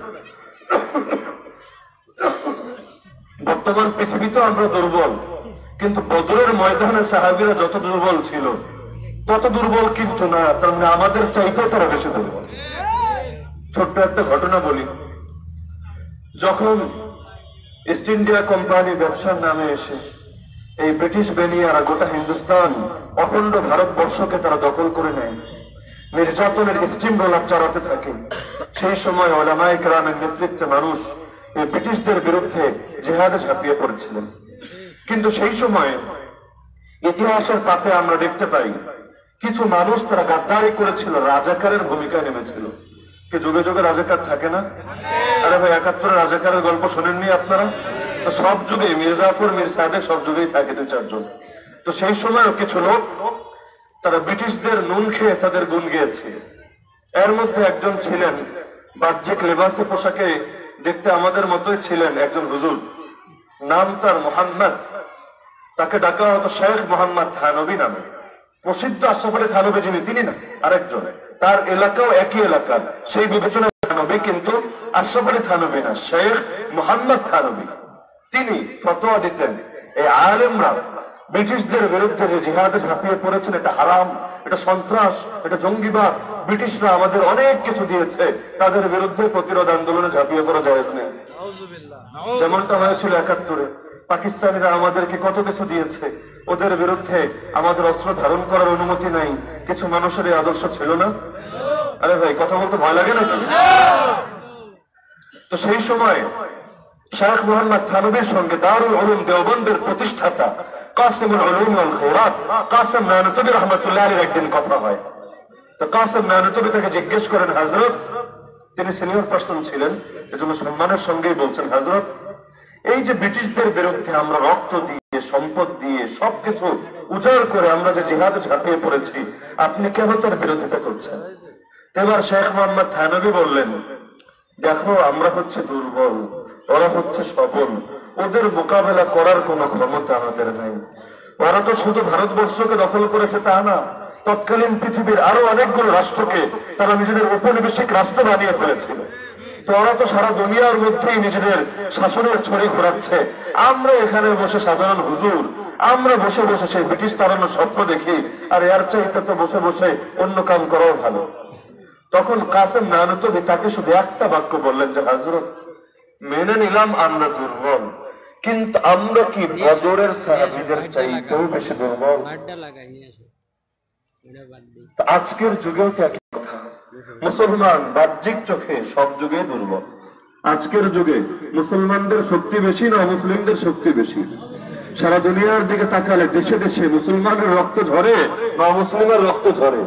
বর্তমান পৃথিবীতে আমরা দুর্বল, কিন্তু বদরের ময়দানে সাহাবিরা যত দুর্বল ছিল, তত দুর্বল কিন্তু না, তার মানে আমাদের চাইতেও তারা বেশি দুর্বল। ছোট্ট একটা ঘটনা বলি। যখন ইস্ট ইন্ডিয়া কোম্পানি ব্যবসার নামে এসে এই ব্রিটিশ বেনিয়ারা গোটা হিন্দুস্তান, অখণ্ড ভারতবর্ষকে তারা দখল করে নেয়, নির্যাতনের স্টিম রোলার চালাতে থাকে, সেই সময় ওলামাই গ্রামের নেতৃত্বে মানুষ এই ব্রিটিশদের বিরুদ্ধে জেহাদে ঝাঁপিয়ে পড়েছিলেন। কিন্তু সেই সময় ইতিহাসের পাতে আমরা দেখতে পাই, কিছু মানুষ তারা গাদ্দারি করেছিল, রাজাকারের ভূমিকা নেমেছিল। যুগে যুগে রাজাকার থাকে না। আরে ভাই একাত্তরের রাজাকারের গল্প শোনেননি আপনারা? তো সব যুগে, মির্জাপুর, মির সাহেব সব যুগেই থাকে দু চারজন। তো সেই সময়ও কিছু লোক, তারা ব্রিটিশদের নুন খেয়ে তাদের গুণ গিয়েছে। এর মধ্যে একজন ছিলেন, বাহ্যিক লেবাসে পোশাকে দেখতে আমাদের মতোই ছিলেন একজন হুজুর। নাম তার মোহাম্মদ। তাকে ডাকা হতো শেখ মোহাম্মদ থানবী নামে। প্রসিদ্ধ আশরাফ থানবী যিনি, তিনি না, আরেকজন। তার এলাকাও একই এলাকার সেই বিবেচনা থানবী কিন্তু আশরাফ আলী থানবী না শেখ মোহাম্মদ থানবী তিনি ফতোয়া দিতেন এই আলেমরা ব্রিটিশদের বিরুদ্ধে যে জিহাদে ঝাঁপিয়ে পড়েছেন এটা হারাম এটা সন্ত্রাস এটা জঙ্গিবাদ। ব্রিটিশরা আমাদের অনেক কিছু দিয়েছে তাদের বিরুদ্ধে প্রতিরোধ আন্দোলনে ঝাঁপিয়ে পড়া যায় যেমনটা হয়েছিল একাত্তরে পাকিস্তানিরা আমাদেরকে কত কিছু দিয়েছে ওদের বিরুদ্ধে আমাদের অস্ত্র ধারণ করার অনুমতি নাই। কিছু মানুষের এই আদর্শ ছিল না? আরে ভাই, কথা বলতে ভয় লাগে নাকি? তো সেই সময় শেখ মোহাম্মদ থানবীর সঙ্গে দারুল উলুম দেওবন্দের প্রতিষ্ঠাতা কাসিমুল কাসিম নানতবী রহমতুল্লাহ আলীর একদিন কথা হয়। তো কাসিম নানতবী তাকে জিজ্ঞেস করেন, হযরত, তিনি সিনিয়র পার্সন ছিলেন, এজন্য সম্মানের সঙ্গেই বলছেন হাজরত এই যে ব্রিটিশদের বিরুদ্ধে আমরা রক্ত দিয়ে, সম্পদ দিয়ে সবকিছু উজাড় করে আমরা যে জিহাদে ঝাঁপিয়ে পড়েছি, আপনি কেন তার বিরোধিতা করছেন। এবার শেখ মোহাম্মদ থানবী বললেন, দেখো, আমরা হচ্ছে দুর্বল, ওরা হচ্ছে সবল। ওদের মোকাবেলা করার কোনো ক্ষমতা আমাদের নাই। ওরা তো শুধু ভারতবর্ষকে দখল করেছে তা না, তৎকালীন পৃথিবীর আরও অনেকগুলো রাষ্ট্রকে তারা নিজেদের ঔপনিবেশিক রাষ্ট্র বানিয়ে ফেলেছিল। তো ওরা তো সারা দুনিয়ার মধ্যেই নিজেদের শাসনের ছড়ি ঘোরাচ্ছে। আমরা এখানে বসে সাধারণ হুজুর আমরা বসে বসে সেই ব্রিটিশ তাড়ানোর স্বপ্ন দেখি আর এর চাইতে তো বসে বসে অন্য কাম করাও ভালো। তখন কাসেম নানতবি তাকে শুধু একটা বাক্য বললেন যে হাজরত মেনে নিলাম আমরা দুর্বল কিন্তু আমরা কি বদরের সাহাবিদের চাইতেও বেশি দুর্বল? আজকের যুগেও তো কথা মুসলমান বাহ্যিক চোখে সব যুগে দুর্বল। আজকের যুগে মুসলমানদের শক্তি বেশি না মুসলিমদের শক্তি বেশি। সারা দুনিয়ার দিকে তাকালে দেশে দেশে মুসলমানের রক্ত ঝরে না মুসলিমের রক্ত ঝরে।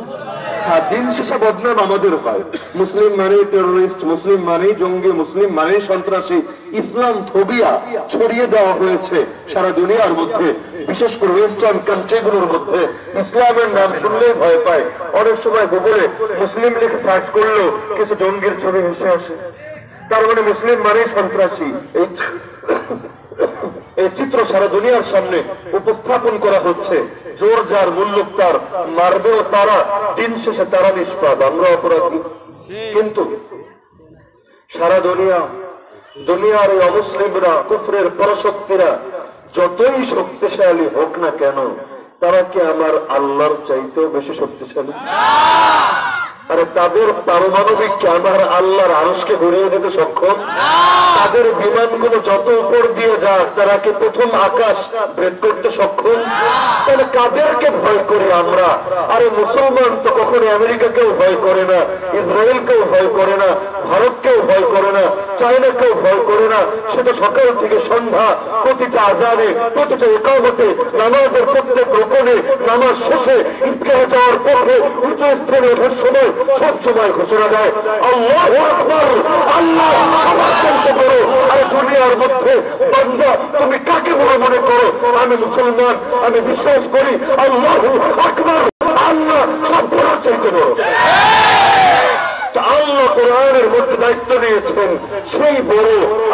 দিন শেষে বদনাম আমাদের হয়। মুসলিম মানে টেরোরিস্ট মুসলিম মানে জঙ্গি, মুসলিম মানে সন্ত্রাসী। ইসলাম ফোবিয়া ছড়িয়ে দেওয়া হয়েছে সারা দুনিয়ার মধ্যে, বিশেষ করে ওয়েস্টার্ন কান্ট্রিগুলোর মধ্যে। ইসলামের নাম শুনলেই ভয় পায়। অনেক সময় গুগলে মুসলিম লিখে সার্চ করলেও কিছু জঙ্গির ছবি ভেসে আসে। তার মানে মুসলিম মানে সন্ত্রাসী। এই এই চিত্র সারা দুনিয়ার সামনে উপস্থাপন করা হচ্ছে। জোর যার মুল্লুক তার, মারবেও তারা, দিন শেষে তারা নিষ্পাদ আমরা অপরাধী। কিন্তু সারা দুনিয়া, দুনিয়ার এই অমুসলিমরা, কুফরের পরশক্তিরা, যতই শক্তিশালী হোক না কেন, তারা কি আমার আল্লাহর চাইতেও বেশি শক্তিশালী? আরে তাদের পারমাণবিক আমার আল্লাহর আরসকে ঘুরিয়ে দিতে সক্ষম। তাদের বিমানগুলো যত উপর দিয়ে যাক তারা কি প্রথম আকাশ ভেদ করতে সক্ষম? তাহলে কাদেরকে ভয় করি আমরা? আরে মুসলমান তো কখনো আমেরিকাকেও ভয় করে না ইসরায়েলকেও ভয় করে না ভারতকেও ভয় করে না চায়নাকেও ভয় করে না। সেটা সকাল থেকে সন্ধ্যা প্রতিটা আজানে প্রতিটা একামতে নামাজের প্রত্যেক রোপণে নামাজ শেষে ঈদগাহ যাওয়ার পথে উঁচু স্থানে ওঠার সময় সব সময় ঘোষণা দেয়, আল্লাহ আল্লাহ সমর্থন করো। আর দুনিয়ার মধ্যে তুমি কাকে বলে মনে করো? আমি মুসলমান, আমি বিশ্বাস করি, আল্লাহ আকবর, আল্লাহ সব বড় চাইতে বড়। আল্লাহ কোরআনের মধ্যে দায়িত্ব নিয়েছেন, সেই বড়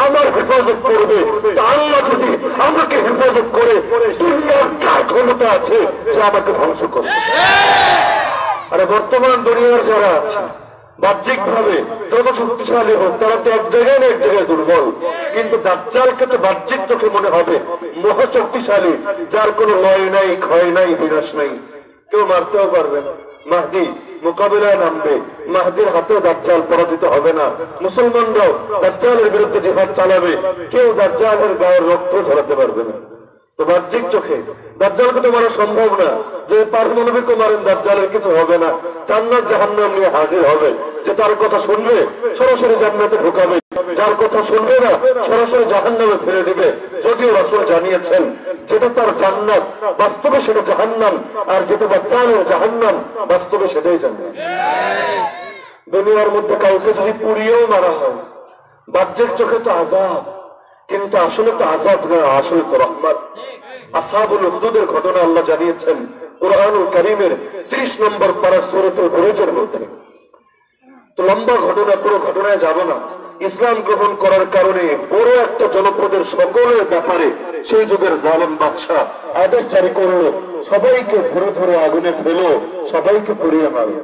আমার হেফাজত করবে। আল্লাহ যদি আমাকে হেফাজত করে, দুনিয়ার কার ক্ষমতা আছে, যে আমাকে ধ্বংস করবে? আরে বর্তমান দুনিয়ার যারা আছে বাহ্যিক ভাবে যত শক্তিশালী হোক, তারা তো এক জায়গায় না এক জায়গায় দুর্বল। কিন্তু দাজ্জালকে তো বাহ্যিক চোখে মনে হবে মহা শক্তিশালী যার কোনো লয় নাই, ক্ষয় নাই, বিনাশ নাই। কেউ মারতেও পারবে না। মাহদি, মোকাবিলায় নামবে। মাহদির হাতেও দাজ্জাল পরাজিত হবে না। মুসলমানরাও দাজ্জালের বিরুদ্ধে জিহাদ চালাবে। কেউ দাজ্জালের গায়ের রক্ত ধরাতে পারবে না। তো বাহ্যিক চোখে দাজ্জালকে তো মারা সম্ভব না যে পারমাণবিক মারেন দাজ্জালের কিছু হবে না, জান্নাত জাহান্নাম নিয়ে হাজির হবে। যে তার কথা শুনবে, সরাসরি জান্নাতে ঢুকাবে। যার কথা শুনবে না, সরাসরি জাহান্নামে ফিরে দিবে। যদিও রাসূল জানিয়েছেন, যেটা তার জান্নাত, বাস্তবে সেটা জাহান্নাম, আর যেটা দাজ্জালের জাহান্নাম, বাস্তবে সেটাই জান্নাত। দুনিয়ার মধ্যে কাউকে যদি পুড়িয়েও মারা হয়, বাহ্যিক চোখে তো আজাদ কিন্তু আসলে তো আজাদ নয়, আসলে তো রহমত। আসাবুল হুদুদের ঘটনা আল্লাহ জানিয়েছেন, কোরআনুল করিমের ত্রিশ নম্বর পারা সুরতুল বুরুজের মধ্যে। তো লম্বা ঘটনা, পুরো ঘটনায় যাব না। ইসলাম গ্রহণ করার কারণে বড় একটা জনপদের সকলের ব্যাপারে সেই যুগের জালেম বাদশাহ আদেশ জারি করল, সবাইকে ধরে ধরে আগুনে ফেলো, সবাইকে পুড়িয়ে মারো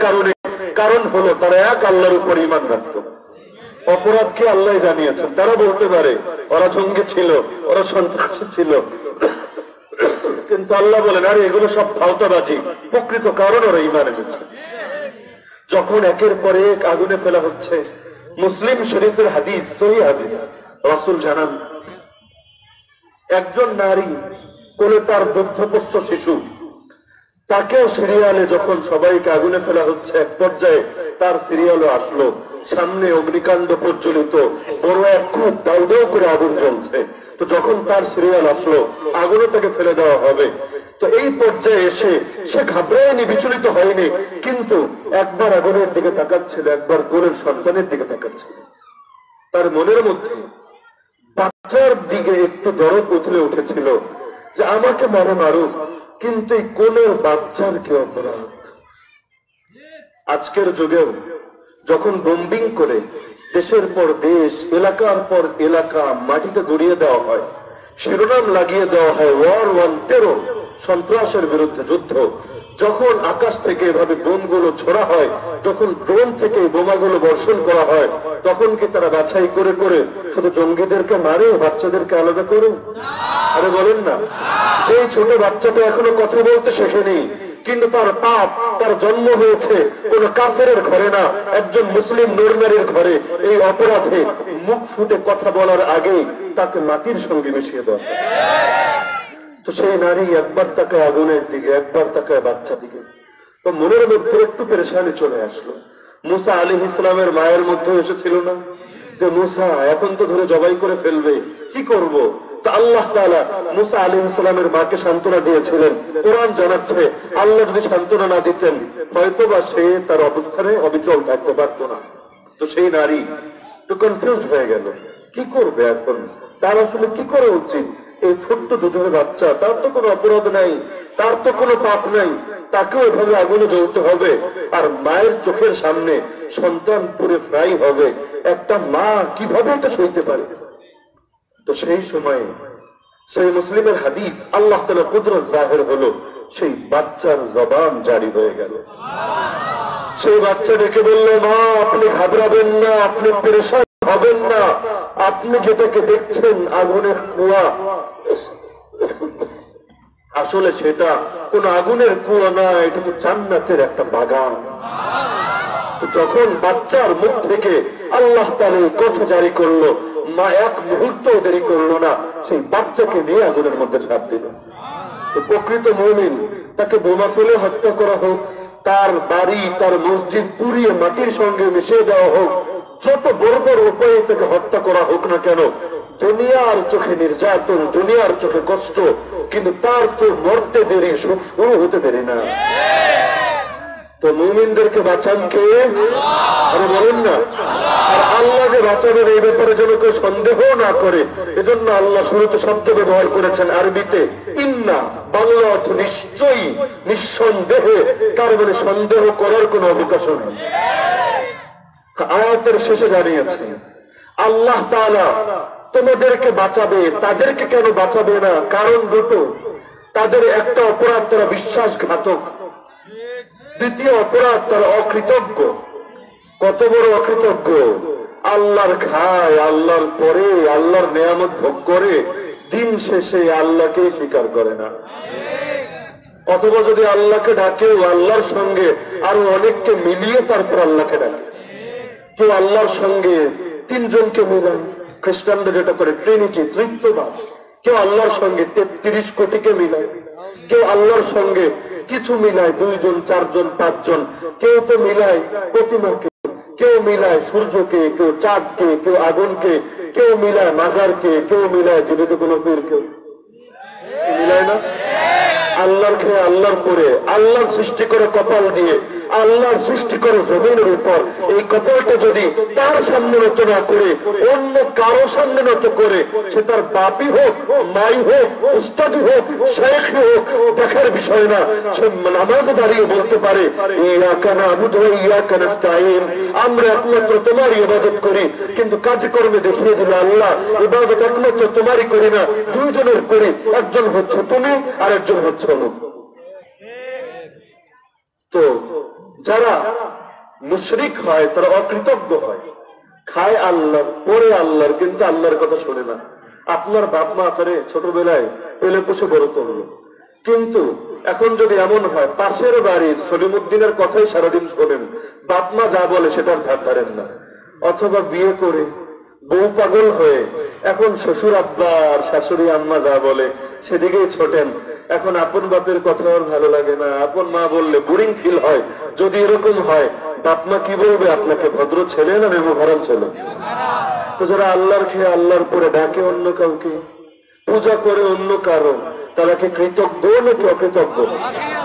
কারণে। হলো তারা এক আল্লাহর উপর রাখতো। আল্লাহ জানিয়েছেন? তারা বলতে পারে, ওরা ছিল, ওরা সন্ত্রাসী ছিল। কিন্তু আল্লাহ বলেন, আরে, এগুলো সব ফালতাবাজি। প্রকৃত কারণ ওরা ইমান এনেছে। যখন একের পর এক আগুনে ফেলা হচ্ছে মুসলিম শরীফের হাদিস, সহি হাদিস। রাসূল জানান, একজন নারী কোলে তার দুগ্ধপোষ্য শিশু, তাকেও সিরিয়ালে যখন সবাইকে আগুনে ফেলা হচ্ছে, এক পর্যায়ে তার সিরিয়ালও আসলো। সামনে অগ্নিকাণ্ড প্রজ্বলিত, বড় এক খুব দাউ দাউ করে আগুন জ্বলছে। তো যখন তার সিরিয়াল আসলো, আগুনে তাকে ফেলে দেওয়া হবে। তো এই পর্যায়ে এসে সে ঘাবড়ায়নি, বিচলিত হয়নি, কিন্তু একবার আগুনের দিকে তাকাচ্ছিল, একবার গোরের সন্তানের দিকে তাকাচ্ছিল। তার মনের মধ্যে বাচ্চার দিকে একটু দরদ উঠলে উঠেছিল যে আমাকে মারে মারুক, কিন্তু এই কোনের বাচ্চার কি অপরাধ। আজকের যুগেও যখন বোম্বিং করে দেশের পর দেশ, এলাকার পর এলাকা মাটিতে গড়িয়ে দেওয়া হয়, শিরোনাম লাগিয়ে দেওয়া হয় ওয়ার ওয়ান টেরো সন্ত্রাসের বিরুদ্ধে যুদ্ধ। যখন আকাশ থেকে এভাবে বোমগুলো ছোড়া হয়, যখন ড্রোন থেকে বোমাগুলো বর্ষণ করা হয়, তখন কি তারা বাছাই করে করে শুধু জঙ্গিদেরকে মারে, বাচ্চাদেরকে আলাদা করে আরে বলেন না। যে ছোট বাচ্চাটা এখনও কথা বলতে শেখেনি, কিন্তু তার পাপ, তার জন্ম হয়েছে কোন কাফের ঘরে না, একজন মুসলিম নর্মারের ঘরে। এই অপরাধে মুখ ফুটে কথা বলার আগে তাকে মাটির সঙ্গে মিশিয়ে দেওয়া। তো সেই নারী একবার তাকায় আগুনের দিকে, একবার তাকায় বাচ্চা দিকে। তো মনের মধ্যে একটু পেরেশানি চলে আসলো। মুসা আলী ইসলামের মায়ের মধ্যে এসেছিল না যে, মুসা, এখন তো ধরে জবাই করে ফেলবে, কি করব? আল্লাহ মুসা আলী ইসলামের মাকে সান্ত্বনা দিয়েছিলেন। কোরআন জানাচ্ছে, আল্লাহ যদি সান্ত্বনা না দিতেন হয়তো বা সে তার অবস্থানে অবিচল থাকতে পারত না। তো সেই নারী কনফিউজ হয়ে গেল। কি করবে এখন? তার আসলে কি করা উচিত? এই ছোট্ট দুধের বাচ্চা, তার তো কোনো অপরাধ নাই, তার তো কোনো পাপ নাই, তাকেও এভাবে আগুনে জ্বলতে হবে। আর মায়ের চোখের সামনে সন্তান পুরে ফ্রাই হবে, একটা মা কীভাবে এটা সইতে পারে? তো সেই সময় সেই মুসলিমের হাদিস আল্লাহ তালা কুদরত জাহের হলো, সেই বাচ্চার জবান জারি হয়ে গেল। সেই বাচ্চা ডেকে বলল, মা, আপনি ঘাবড়াবেন না, আপনি পেরেশান হবেন না। আপনি যেটাকে দেখছেন, আগুনের কুয়া। আসলে সেটা কোন আগুনের কুয়া না, এটা তো জান্নাতের একটা বাগান। যখন বাচ্চার মুখ থেকে আল্লাহ তার এই কথা জারি করল, মা এক মুহূর্ত দেরি করল না, সেই বাচ্চাকে নিয়ে আগুনের মধ্যে ঝাঁপ দিল। প্রকৃত মমিন, তাকে বোমা ফেলে হত্যা করা হোক, তার বাড়ি, তার মসজিদ পুড়িয়ে মাটির সঙ্গে মিশিয়ে দেওয়া হোক যত বড় উপায়ে তাকে হত্যা করা হোক না কেন, দুনিয়ার চোখে নির্যাতন, দুনিয়ার চোখে কষ্ট, কিন্তু তার তো মরতে দেরি সুখ শুরু হতে দেরি না। তো মুমিনদেরকে বাঁচান কে? আরে বলেন না। আর আল্লাহ যে বাঁচাবেন এই ব্যাপারে যেন কেউ সন্দেহ না করে, এজন্য আল্লাহ শুরুতে শব্দ ব্যবহার করেছেন আরবিতে, ইন্না বাংলা অর্থ নিশ্চয়ই, নিঃসন্দেহে, তার মানে সন্দেহ করার কোনো অবকাশ নেই। আয়াতের শেষে জানিয়েছে আল্লাহ তাআলা তোমাদেরকে বাঁচাবে, তাদেরকে কেন বাঁচাবে না? কারণ দুটো, তাদের একটা অপরাধ, তারা বিশ্বাসঘাতক। দ্বিতীয় অপরাধ, তারা অকৃতজ্ঞ। কত বড় অকৃতজ্ঞ? আল্লাহর খায় আল্লাহর পরে, আল্লাহর নিয়ামত ভোগ করে দিন শেষে আল্লাহকে স্বীকার করে না। অথবা যদি আল্লাহকে ডাকেও আল্লাহর সঙ্গে আরও অনেককে মিলিয়ে তারপর আল্লাহকে ডাকে। কেউ আল্লাহর সঙ্গে তিনজনকে মিলায় খ্রিস্টানরা যেটা করে ট্রিনিটি তৃপ্তবাদ কেউ আল্লাহর সঙ্গে তেত্রিশ কোটিকে মিলায়, কেউ আল্লাহর সঙ্গে কিছু মিলায় দুইজন, চারজন, পাঁচজন। কেউ তো মিলায় প্রতিমাকে, কেউ মিলায় সূর্যকে, কেউ চাঁদকে, কেউ আগুনকে, কেউ মিলায় মাজারকে, কেউ মিলায় জীবিত কোনো পীরকে। মিলায় না? আল্লাহর খেয়ে আল্লাহর করে, আল্লাহর সৃষ্টি করে কপাল দিয়ে আল্লাহর সৃষ্টি করে জমিনের উপর। এই কপালটা যদি তার সামনে নত না করে, অন্য কারও সামনে নত করে, সে তার বাপি হোক, মাই হোক উস্তাদি হোক শেখ হোক, দেখার বিষয় না। সে নামাজ দাঁড়িয়ে বলতে পারে আমরা একমাত্র তোমারই ইবাদত করি, কিন্তু কাজে কর্মে দেখিয়ে দিল আল্লাহ, ইবাদত একমাত্র তোমারই করি না, দুইজনের করি। একজন হচ্ছে তুমি আর একজন হচ্ছে অমুক। তো যারা মুশরিক হয়, তারা অকৃতজ্ঞ হয়। খায় আল্লাহ পরে আল্লাহর, কিন্তু আল্লাহর কথা শোনে না। আপনার বাপ মা করে ছোটবেলায় পেলে পুষে বড় করল। কিন্তু এখন যদি এমন হয়, পাশের বাড়ির সলিমুদ্দিনের কথাই সারাদিন শোনেন। বাপ মা যা বলে সেটার ধার ধারেন না। অথবা বিয়ে করে বউ পাগল হয়ে, এখন শ্বশুর আব্বা আর শাশুড়ি আম্মা যা বলে, সেদিকেই ছোটেন। এখন আপন বাপের কথা আর ভালো লাগে না। আপন মা বললে বোরিং ফিল হয়। যদি এরকম হয়, বাপ মা কি বলবে? আপনাকে ভদ্র ছেলে না মেমো হারাম ছেলে? তো যারা আল্লাহর খেয়ে আল্লাহর পরে ডাকে অন্য কাউকে, পূজা করে অন্য কারণ তারা কি কৃতজ্ঞ নাকি অকৃতজ্ঞ?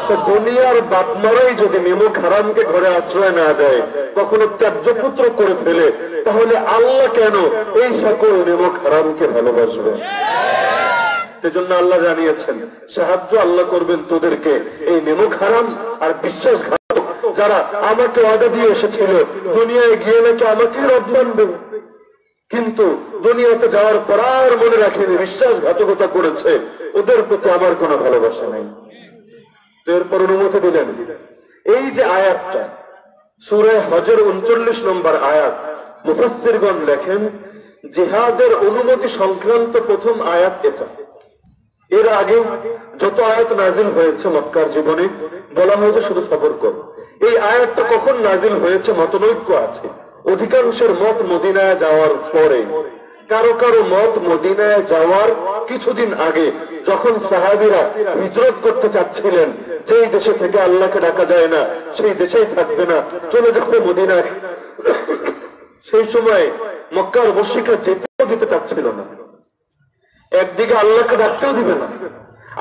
তো দুনিয়ার বাপমারাই যদি নিমুখ হারামকে ঘরে আশ্রয় না দেয়, কখনো ত্যায্য পুত্র করে ফেলে, তাহলে আল্লাহ কেন এই সকল নিমুখ হারামকে ভালোবাসবে? সেজন্য আল্লাহ জানিয়েছেন, সাহায্য আল্লাহ করবেন তোদেরকে। এই নিমুখ হারাম আর বিশ্বাসঘাতক যারা আমাকে ওয়াদা দিয়ে এসেছিল, দুনিয়ায় গিয়ে নাকি আমাকে রব মানবে। কিন্তু দুনিয়াতে যাওয়ার পর আর মনে রাখেনি, বিশ্বাসঘাতকতা করেছে। ওদের প্রতি আমার কোনো ভালোবাসা নেই। এরপর অনুমতি দিলেন। এই যে আয়াতটা, সুরে হজের উনচল্লিশ নম্বর আয়াত মুফাসিরগণ লেখেন, জেহাদের অনুমতি সংক্রান্ত প্রথম আয়াত এটা। এর আগে যত আয়াত নাজিল হয়েছে মক্কার জীবনে, বলা হয়েছে শুধু সবর কর। এই আয়াতটা কখন নাজিল হয়েছে মতনৈক্য আছে? অধিকাংশের মত মদিনায় যাওয়ার পরে। কারও কারও মত মদিনায় যাওয়ার কিছুদিন আগে যখন সাহাবিরা হিজরত করতে চাচ্ছিলেন, যেই দেশে থেকে আল্লাহকে ডাকা যায় না, সেই দেশেই থাকবে না, চলে যাবে মদিনায়। সেই সময় মক্কার বসিকা যেতেও দিতে চাচ্ছিল না। একদিকে আল্লাহকে ডাকতেও দিবে না।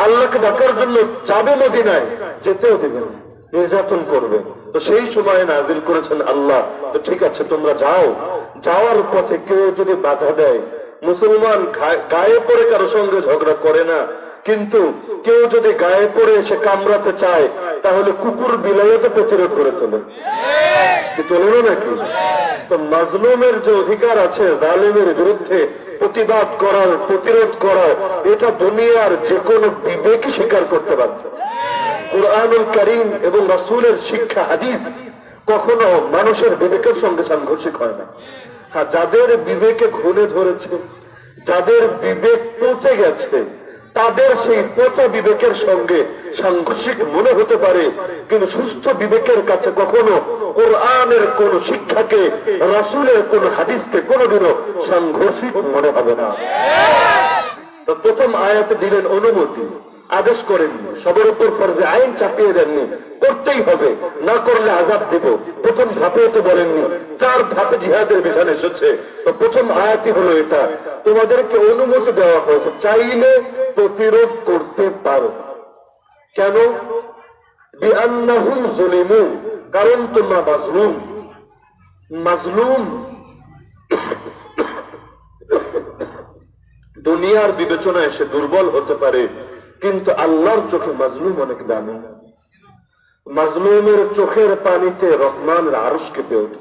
আল্লাহকে ডাকার জন্য যাবে মদিনায় যেতেও দিবে না। নির্যাতন করবে। তো সেই সময় নাজিল করেছেন আল্লাহ। তো ঠিক আছে, তোমরা যাও। যাওয়ার পথে কেউ যদি বাধা দেয়, মুসলমান গায়ে পড়ে কারও সঙ্গে ঝগড়া করে না কিন্তু কেউ যদি গায়ে পড়ে এসে কামড়াতে চায়, তাহলে কুকুর বিলাইতে প্রতিরোধ করে তোলে। তোলে নাকি? তো মাজলুমের যে অধিকার আছে, জালেমের বিরুদ্ধে প্রতিবাদ করার, প্রতিরোধ করার, এটা দুনিয়ার যে কোনো বিবেকই স্বীকার করতে বাধ্য। কোরআনুল করিম এবং রাসূলের শিক্ষা হাদিস কখনো মানুষের বিবেকের সঙ্গে সাংঘর্ষিক হয় না। হ্যাঁ যাদের বিবেকে ঘুরে ধরেছে, যাদের বিবেক পচে গেছে তাদের সেই পচা বিবেকের সঙ্গে সাংঘর্ষিক মনে হতে পারে, কিন্তু সুস্থ বিবেকের কাছে কখনো কোরআনের কোন শিক্ষাকে, রাসুলের কোন হাদিসকে কোনোদিনও সাংঘর্ষিক মনে হবে না। প্রথম আয়াতে দিলেন অনুমতি। আদেশ করেননি। সবার উপর ফরজে আইন চাপিয়ে দেননি। করতেই হবে। না করলে আজাব দেব। প্রথম ধাপে তো বলেননি। চার ধাপে জিহাদের বিধান এসেছে। তো প্রথম আয়াতই হলো এটা। তোমাদেরকে অনুমতি দেওয়া হয়েছে। চাইলে প্রতিরোধ করতে পারো। কেন? কারণ তোমরা মাজলুম। মাজলুম দুনিয়ার বিবেচনায় সে দুর্বল হতে পারে। কিন্তু আল্লাহর চোখে মাজলুম অনেক দামি। মাজলুমের চোখের পানিতে রহমানের আরস কেঁপে ওঠে।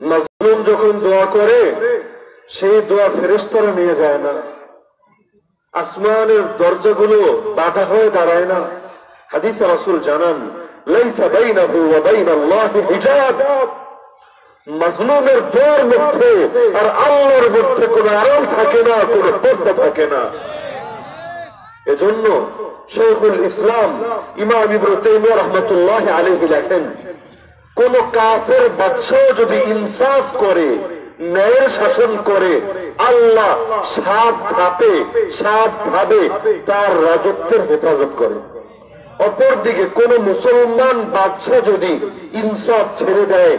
মাজলুম যখন দোয়া করে, সেই দোয়া ফেরেস্তারা নিয়ে যায় না। আসমানের দরজাগুলো বাধা হয়ে দাঁড়ায় না। হাদিস রাসূল জানান আর আল্লাহর মধ্যে কোনো আরাম থাকে না, কোনো পর্দা থাকে না। এজন্য শেখুল ইসলাম ইমাম তাইমিয়া রাহমাতুল্লাহ লেখেন কোন কাফের বাদশাহ যদি ইনসাফ করে ন্যায়ের শাসন করে আল্লাহ সাত ধাপে সাত ভাবে তার রাজত্বের হেফাজত করে। অপরদিকে কোন মুসলমান বাদশাহ যদি ইনসাফ ছেড়ে দেয়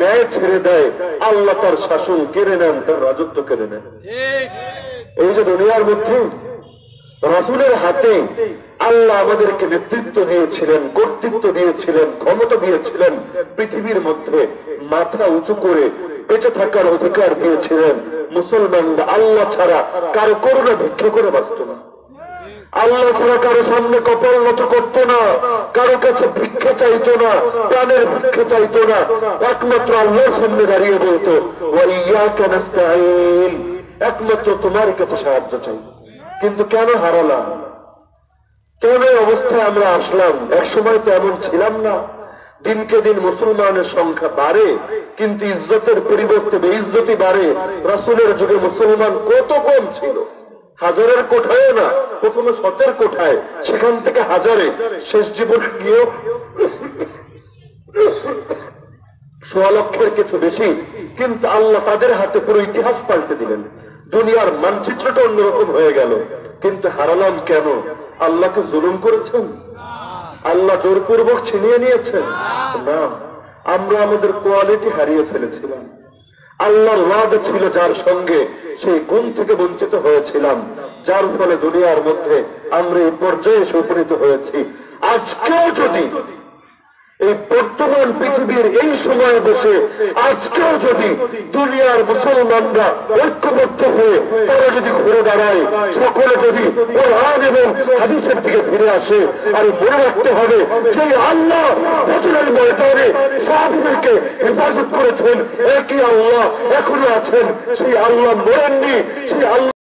ন্যায় ছেড়ে দেয় আল্লাহ তার শাসন কেড়ে নেন তার রাজত্ব কেড়ে নেন। এই যে দুনিয়ার মধ্যে রাসুলের হাতে আল্লাহ আমাদেরকে নেতৃত্ব দিয়েছিলেন, কর্তৃত্ব দিয়েছিলেন, ক্ষমতা দিয়েছিলেন, পৃথিবীর মধ্যে মাথা উঁচু করে বেঁচে থাকার অধিকার দিয়েছিলেন। মুসলমানরা আল্লাহ ছাড়া কারও করুণা ভিক্ষা করে বাঁচত না। আল্লাহ ছাড়া কারও সামনে কপাল নত করতো না, কারও কাছে ভিক্ষা চাইতো না, প্রাণের ভিক্ষা চাইতো না, একমাত্র আল্লাহর সামনে দাঁড়িয়ে বলতো একমাত্র তোমার কাছে সাহায্য চাই কিন্তু কেন হারালাম? কেন অবস্থায় আমরা আসলাম? এক সময় তো এমন ছিলাম না। দিনকে দিন মুসলমানের সংখ্যা বাড়ে, কিন্তু ইজ্জতের পরিবর্তে বেইজ্জতি বাড়ে। রাসূলের যুগে মুসলমান কত কম ছিল? হাজারের কোঠায় না প্রথমে শতের কোঠায়। সেখান থেকে হাজারে। শেষ জীবন গিয়েও সোয়া লক্ষের কিছু বেশি, কিন্তু আল্লাহ তাদের হাতে পুরো ইতিহাস পাল্টে দিলেন। দুনিয়ার মানচিত্রটা অন্যরকম হয়ে গেল। কিন্তু হারালাম কেন? আল্লাহকে জুলুম করেছেন? আল্লাহ জোরপূর্বক ছিনিয়ে নিয়েছেন? না, আমরা আমাদের কোয়ালিটি হারিয়ে ফেলেছিলাম। আল্লাহর ওয়াদা ছিল যার সঙ্গে সেই গুণ থেকে বঞ্চিত হয়েছিলাম, যার ফলে দুনিয়ার মধ্যে আমরা এই পর্যায়ে এসে উপনীত হয়েছি। আজকেও যদি এই বর্তমান পৃথিবীর এই সময়ে বসে আজকেও যদি দুনিয়ার মুসলমানরা ঐক্যবদ্ধ হয়ে তারা যদি ঘুরে দাঁড়ায়, সকলে যদি কোরআন এবং হাদিসের দিকে ফিরে আসে, আর মনে রাখতে হবে সেই আল্লাহ বদলের ময়দানে সাহাবিদেরকে হেফাজত করেছেন। একই আল্লাহ এখনও আছেন। সেই আল্লাহ মরেননি, সেই আল্লাহ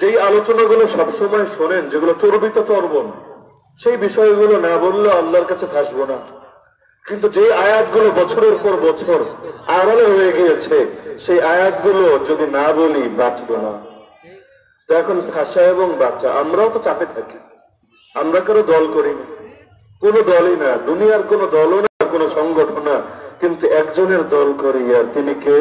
যেই আলোচনাগুলো সবসময় শোনেন, যেগুলো চর্বিত চর্বণ, সেই বিষয়গুলো না বললে আল্লাহর কাছে ফাঁসবো না। কিন্তু যে আয়াতগুলো বছরের পর বছর আড়ালে হয়ে গিয়েছে, সেই আয়াতগুলো যদি না বলি বাঁচবো না। এখন ভাষা এবং বাচ্চা, আমরাও তো চাপে থাকি। আমরা কারও দল করি না। কোনো দলই না। দুনিয়ার কোনো দলও না, কোনো সংগঠন না। কিন্তু একজনের দল করিয়া তিনি কে?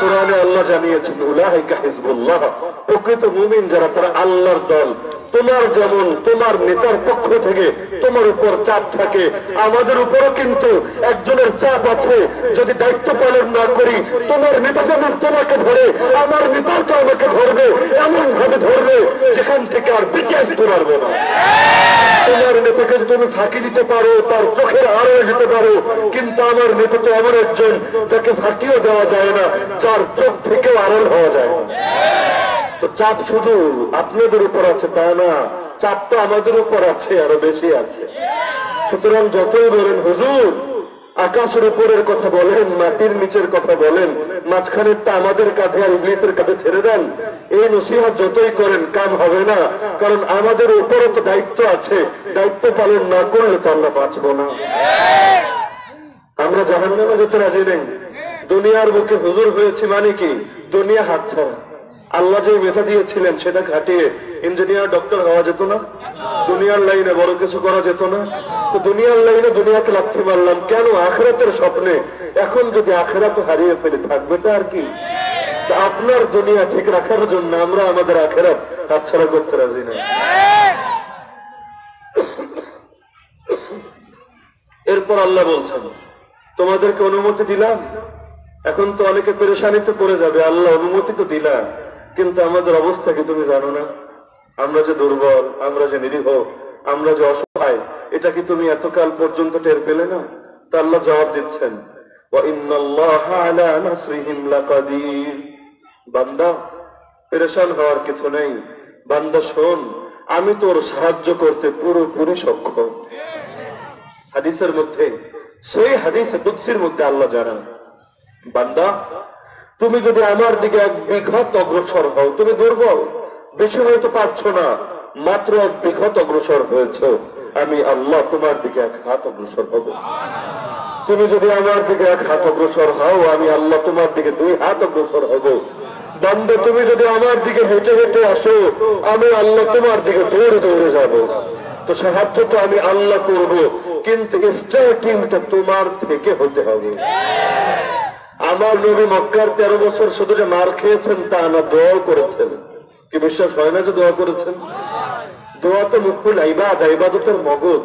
কোরআনে আল্লাহ জানিয়েছেন উলাহিকা হিজবুল্লাহ। প্রকৃত মুমিন যারা তারা আল্লাহর দল। তোমার যেমন তোমার নেতার পক্ষ থেকে তোমার উপর চাপ থাকে, আমাদের উপরও কিন্তু একজনের চাপ আছে। যদি দায়িত্ব পালন না করি, তোমার নেতা যেমন তোমাকে ধরে, আমার নেতাকে আমাকে ধরবে এমন ভাবে ধরবে যেখান থেকে আর বেঁচে আসতে পারব না। তোমার নেতাকে তুমি ফাঁকি দিতে পারো, তার চোখের আড়ালে যেতে পারো, কিন্তু আমার নেতা তো এমন একজন যাকে ফাঁকিও দেওয়া যায় না, যার চোখ থেকেও আড়াল হওয়া যায় তো চাপ শুধু আপনাদের উপর আছে, তা না চাপ তো আমাদের উপর আছে, আরও বেশি আছে। সুতরাং যতই বলেন, হুজুর, আকাশের উপরের কথা বলেন, মাটির নিচের কথা বলেন, মাঝখানেরটা আমাদের কাঁধে আর ইংলিশের কাঁধে ছেড়ে দেন, এই নসিহত যতই করেন, কাম হবে না। কারণ আমাদের উপরও তো দায়িত্ব আছে। দায়িত্ব পালন না করলে তো আমরা বাঁচবো না। আমরা জাহান নামে যেতে রাজি নেই। দুনিয়ার বুকে হুজুর হয়েছি মানে কি? দুনিয়া হাত ছাড়া। আল্লাহ যে মেধা দিয়েছিলেন, সেটা খাটিয়ে ইঞ্জিনিয়ার ডক্টর হওয়া যেত না। দুনিয়ার লাইনে বড় কিছু করা যেত না। তো দুনিয়ার লাইনে দুনিয়াকে লাথি মারলাম। কেন? আখেরাতের স্বপ্নে। এখন যদি আখেরাত হারিয়ে ফেলে, থাকবে তো আর কি? আপনার দুনিয়া ঠিক রাখার জন্য আমরা আমাদের আখেরাত হাতছাড়া করতে রাজি না। এরপর আল্লাহ বলছেন, তোমাদেরকে অনুমতি দিলাম। এখন তো অনেকে পেরেশানিতে পড়ে যাবে। আল্লাহ অনুমতি তো দিলাম। কিন্তু আমাদের অবস্থা কি তুমি জানো না? আমরা যে দুর্বল, আমরা যে নিরীহ, আমরা যে অসহায়, এটা কি তুমি এতকাল পর্যন্ত টের পেলে না? তা আল্লাহ জবাব দিচ্ছেন আমি তোর সাহায্য করতে পুরোপুরি সক্ষম। হাদিসের মধ্যে সেই হাদিসের মধ্যে আল্লাহ জানান, বান্দা তুমি যদি আমার দিকে এক বিঘত অগ্রসর হও, তুমি দুর্বল? বেশি হয়তো পারছ না। মাত্র এক বিঘত অগ্রসর হয়েছ। আমি আল্লাহ তোমার দিকে এক হাত অগ্রসর হব। তুমি যদি আমার দিকে এক হাত অগ্রসর হও, আমি আল্লাহ তোমার দিকে দুই হাত অগ্রসর হব। বান্দা, তুমি যদি আমার দিকে হেঁটে হেঁটে আসো, আমি আল্লাহ তোমার দিকে দৌড়ে দৌড়ে যাব। তো সাহায্য তো আমি আল্লাহ করব, কিন্তু স্টার্টিংটা তোমার থেকে হতে হবে। আমার নবী মক্কার তেরো বছর শুধু যে মার খেয়েছেন তা না, দোয়াও করেছেন। কি বিশ্বাস হয় না যে দোয়া করেছেন? দোয়া তো মুকুল ইবাদ ইবাদতের মগজ।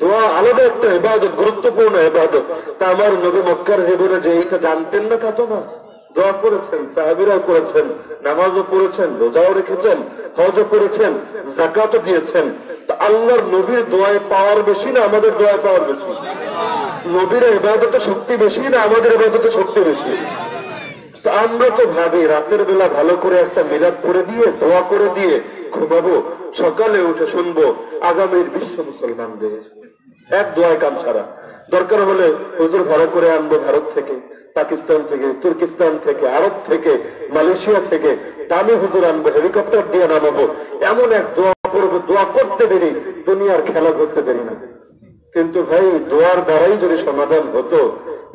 দোয়া আলাদা একটা ইবাদত, গুরুত্বপূর্ণ ইবাদত। তা আমার নবী মক্কার জীবনে যে এইটা জানতেন না তা তো না। দোয়া করেছেন, সাহাবিরাও করেছেন, নামাজও পড়েছেন, রোজাও রেখেছেন, হজও করেছেন, জাকাতও দিয়েছেন। তা আল্লাহর নবীর দোয়ায় পাওয়ার বেশি না আমাদের দোয়ায় পাওয়ার বেশি? নবীর এবাদতে শক্তি বেশি না আমাদের এবাদতে শক্তি বেশি? তো আমরা তো ভাবি, রাতের বেলা ভালো করে একটা মিলাদ করে দিয়ে, দোয়া করে দিয়ে ঘুমাবো, সকালে উঠে শুনব আগামীর বিশ্ব মুসলমানদের। এক দোয়ায় কাম সারা। দরকার হলে হুজুর ভাড়া করে আনব ভারত থেকে, পাকিস্তান থেকে, তুর্কিস্তান থেকে, আরব থেকে, মালয়েশিয়া থেকে। দামি হুজুর আনব, হেলিকপ্টার দিয়ে নামাবো। এমন এক দোয়া করব দোয়া করতে দেরি, দুনিয়ার খেলা করতে দেরি না। কিন্তু ভাই, দোয়ার দ্বারাই যদি সমাধান হতো,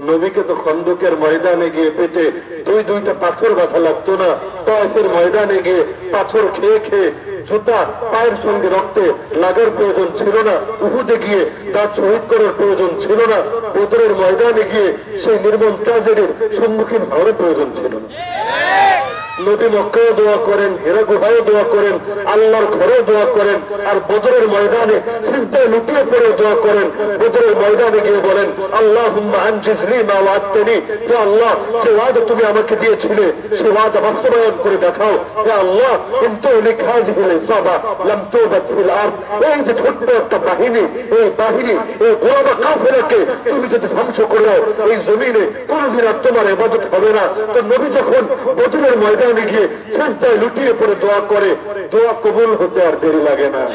নবীকে তো খন্দকের ময়দানে গিয়ে পেটে দুই দুইটা পাথর বাঁধা লাগতো না। তয়েফের ময়দানে গিয়ে পাথর খেয়ে খেয়ে জুতা, পায়ের সঙ্গে রক্তে লাগার প্রয়োজন ছিল না। উহুদে গিয়ে তার শহীদ করার প্রয়োজন ছিল না। বদরের ময়দানে গিয়ে সেই নির্মম ট্রাজেডির সম্মুখীন হওয়ার প্রয়োজন ছিল না। নবী মক্কায় দোয়া করেন, হেরা গুহায় দোয়া করেন, আল্লাহর ঘরে দোয়া করেন, আর বদরের ময়দানে চিন্তায় লুটিয়ে পড়ে দোয়া করেন। বদরের ময়দানে গিয়ে বলেন আল্লাহ আল্লাহ, যে ওয়াদা তুমি আমাকে দিয়েছিলে, সে ওয়াদা বাস্তবায়ন করে দেখাও। হে আল্লাহ কিন্তু এই যে ছোট্ট একটা বাহিনী, এই বাহিনী, এই গোলাবা কাফেরকে তুমি যদি ধ্বংস করো এই জমিনে কোনদিন আর তোমার ইবাদত হবে না। তো নবী যখন বদরের ময়দানে গিয়ে চেষ্টায় লুটিয়ে পড়ে দোয়া করে, দোয়া কবুল হতে আর দেরি লাগে না।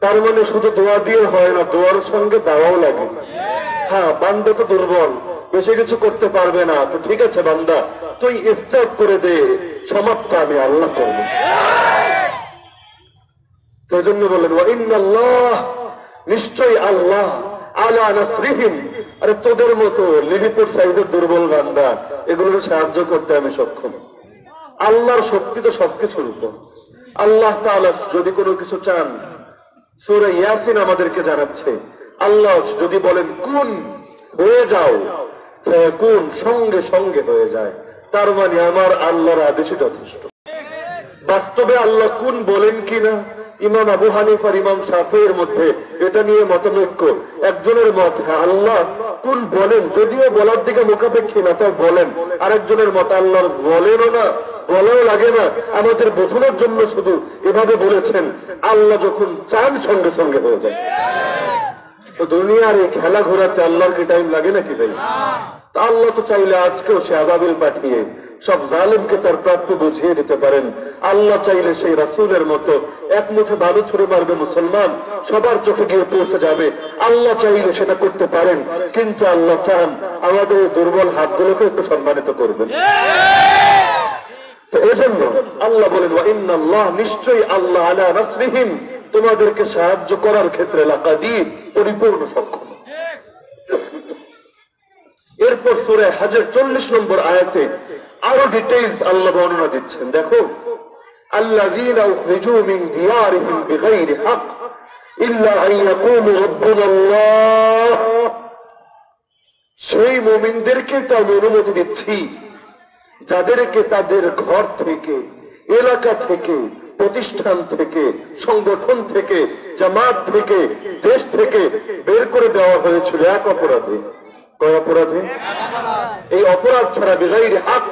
তার মানে শুধু দোয়া দিয়ে হয় না, দোয়ার সঙ্গে দাওয়াও লাগে। হ্যাঁ বান্দা তো দুর্বল, বেশি কিছু করতে পারবে না। তো ঠিক আছে বান্দা, তুই স্টার্ট করে দে, সমাপ্ত আমি আল্লাহ করব। সেই জন্য বলেন, "ওয়া নিশ্চয়ই আল্লাহ, আলা নাসরিহিম। আরে তোদের মতো লিলিপুর সাইজের দুর্বল বান্দা এগুলোর সাহায্য করতে আমি সক্ষম। আল্লাহর শক্তি তো সবকিছুর উপর। আল্লাহ তাআলা যদি কোনো কিছু চান, সূরা ইয়াসিন আমাদেরকে জানাচ্ছে। আল্লাহ যদি বলেন, কোন, হয়ে যাও। কোন সঙ্গে সঙ্গে হয়ে যায়। তার মানে আমার আল্লাহর আদেশই যথেষ্ট। বাস্তবে আল্লাহ কোন বলেন কিনা ইমাম আবু হানিফ আর ইমাম শাফের মধ্যে এটা নিয়ে মতনৈক্য একজনের মত হ্যাঁ আল্লাহ কোন বলেন, যদিও বলার দিকে মুখাপেক্ষী না, তাও বলেন। আরেকজনের মত আল্লাহর বলেনও না, বলাও লাগে না। আমাদের বোঝানোর জন্য শুধু এভাবে বলেছেন, আল্লাহ যখন চান সঙ্গে সঙ্গে হয়ে যায় তো দুনিয়ার এই খেলা ঘোরাতে আল্লাহর কি টাইম লাগে নাকি ভাই? তা আল্লাহ তো চাইলে আজকেও সে আবাবিল পাঠিয়ে সব জালিমকে তার প্রাপ্য বুঝিয়ে দিতে পারেন। আল্লাহ চাইলে সেই রাসুলের মতো এক মুঠে বালু ছুড়ে মারবে মুসলমান সবার চোখে গিয়ে পৌঁছে যাবে। আল্লাহ চাইলে সেটা করতে পারেন কিন্তু আল্লাহ চান আমাদের দুর্বল হাতগুলোকে একটু সম্মানিত করবেন। তো এজন্য আল্লাহ বলেন "ওয়া ইন্নাল্লাহ", নিশ্চয়ই আল্লাহ আলা নাসরিহিম। তোমাদেরকে সাহায্য করার ক্ষেত্রে লাকাদির পরিপূর্ণ সক্ষম। এরপর সুরে হাজার চল্লিশ নম্বর আয়াতে আরো ডিটেইলস আল্লাহ বর্ণনা দিচ্ছেন দেখো الذين أخرجوا من ديارهم بغير حق إلا أن يقولوا ربنا الله সেই মুমিনদেরকে তো আমি অনুমতি দিচ্ছি যাদেরকে তাদের ঘর থেকে এলাকা থেকে প্রতিষ্ঠান থেকে সংগঠন থেকে জামাত থেকে দেশ থেকে বের করে দেওয়া হয়েছিল এক অপরাধে কয় অপরাধে? এই অপরাধ ছাড়া বেগাইর হাক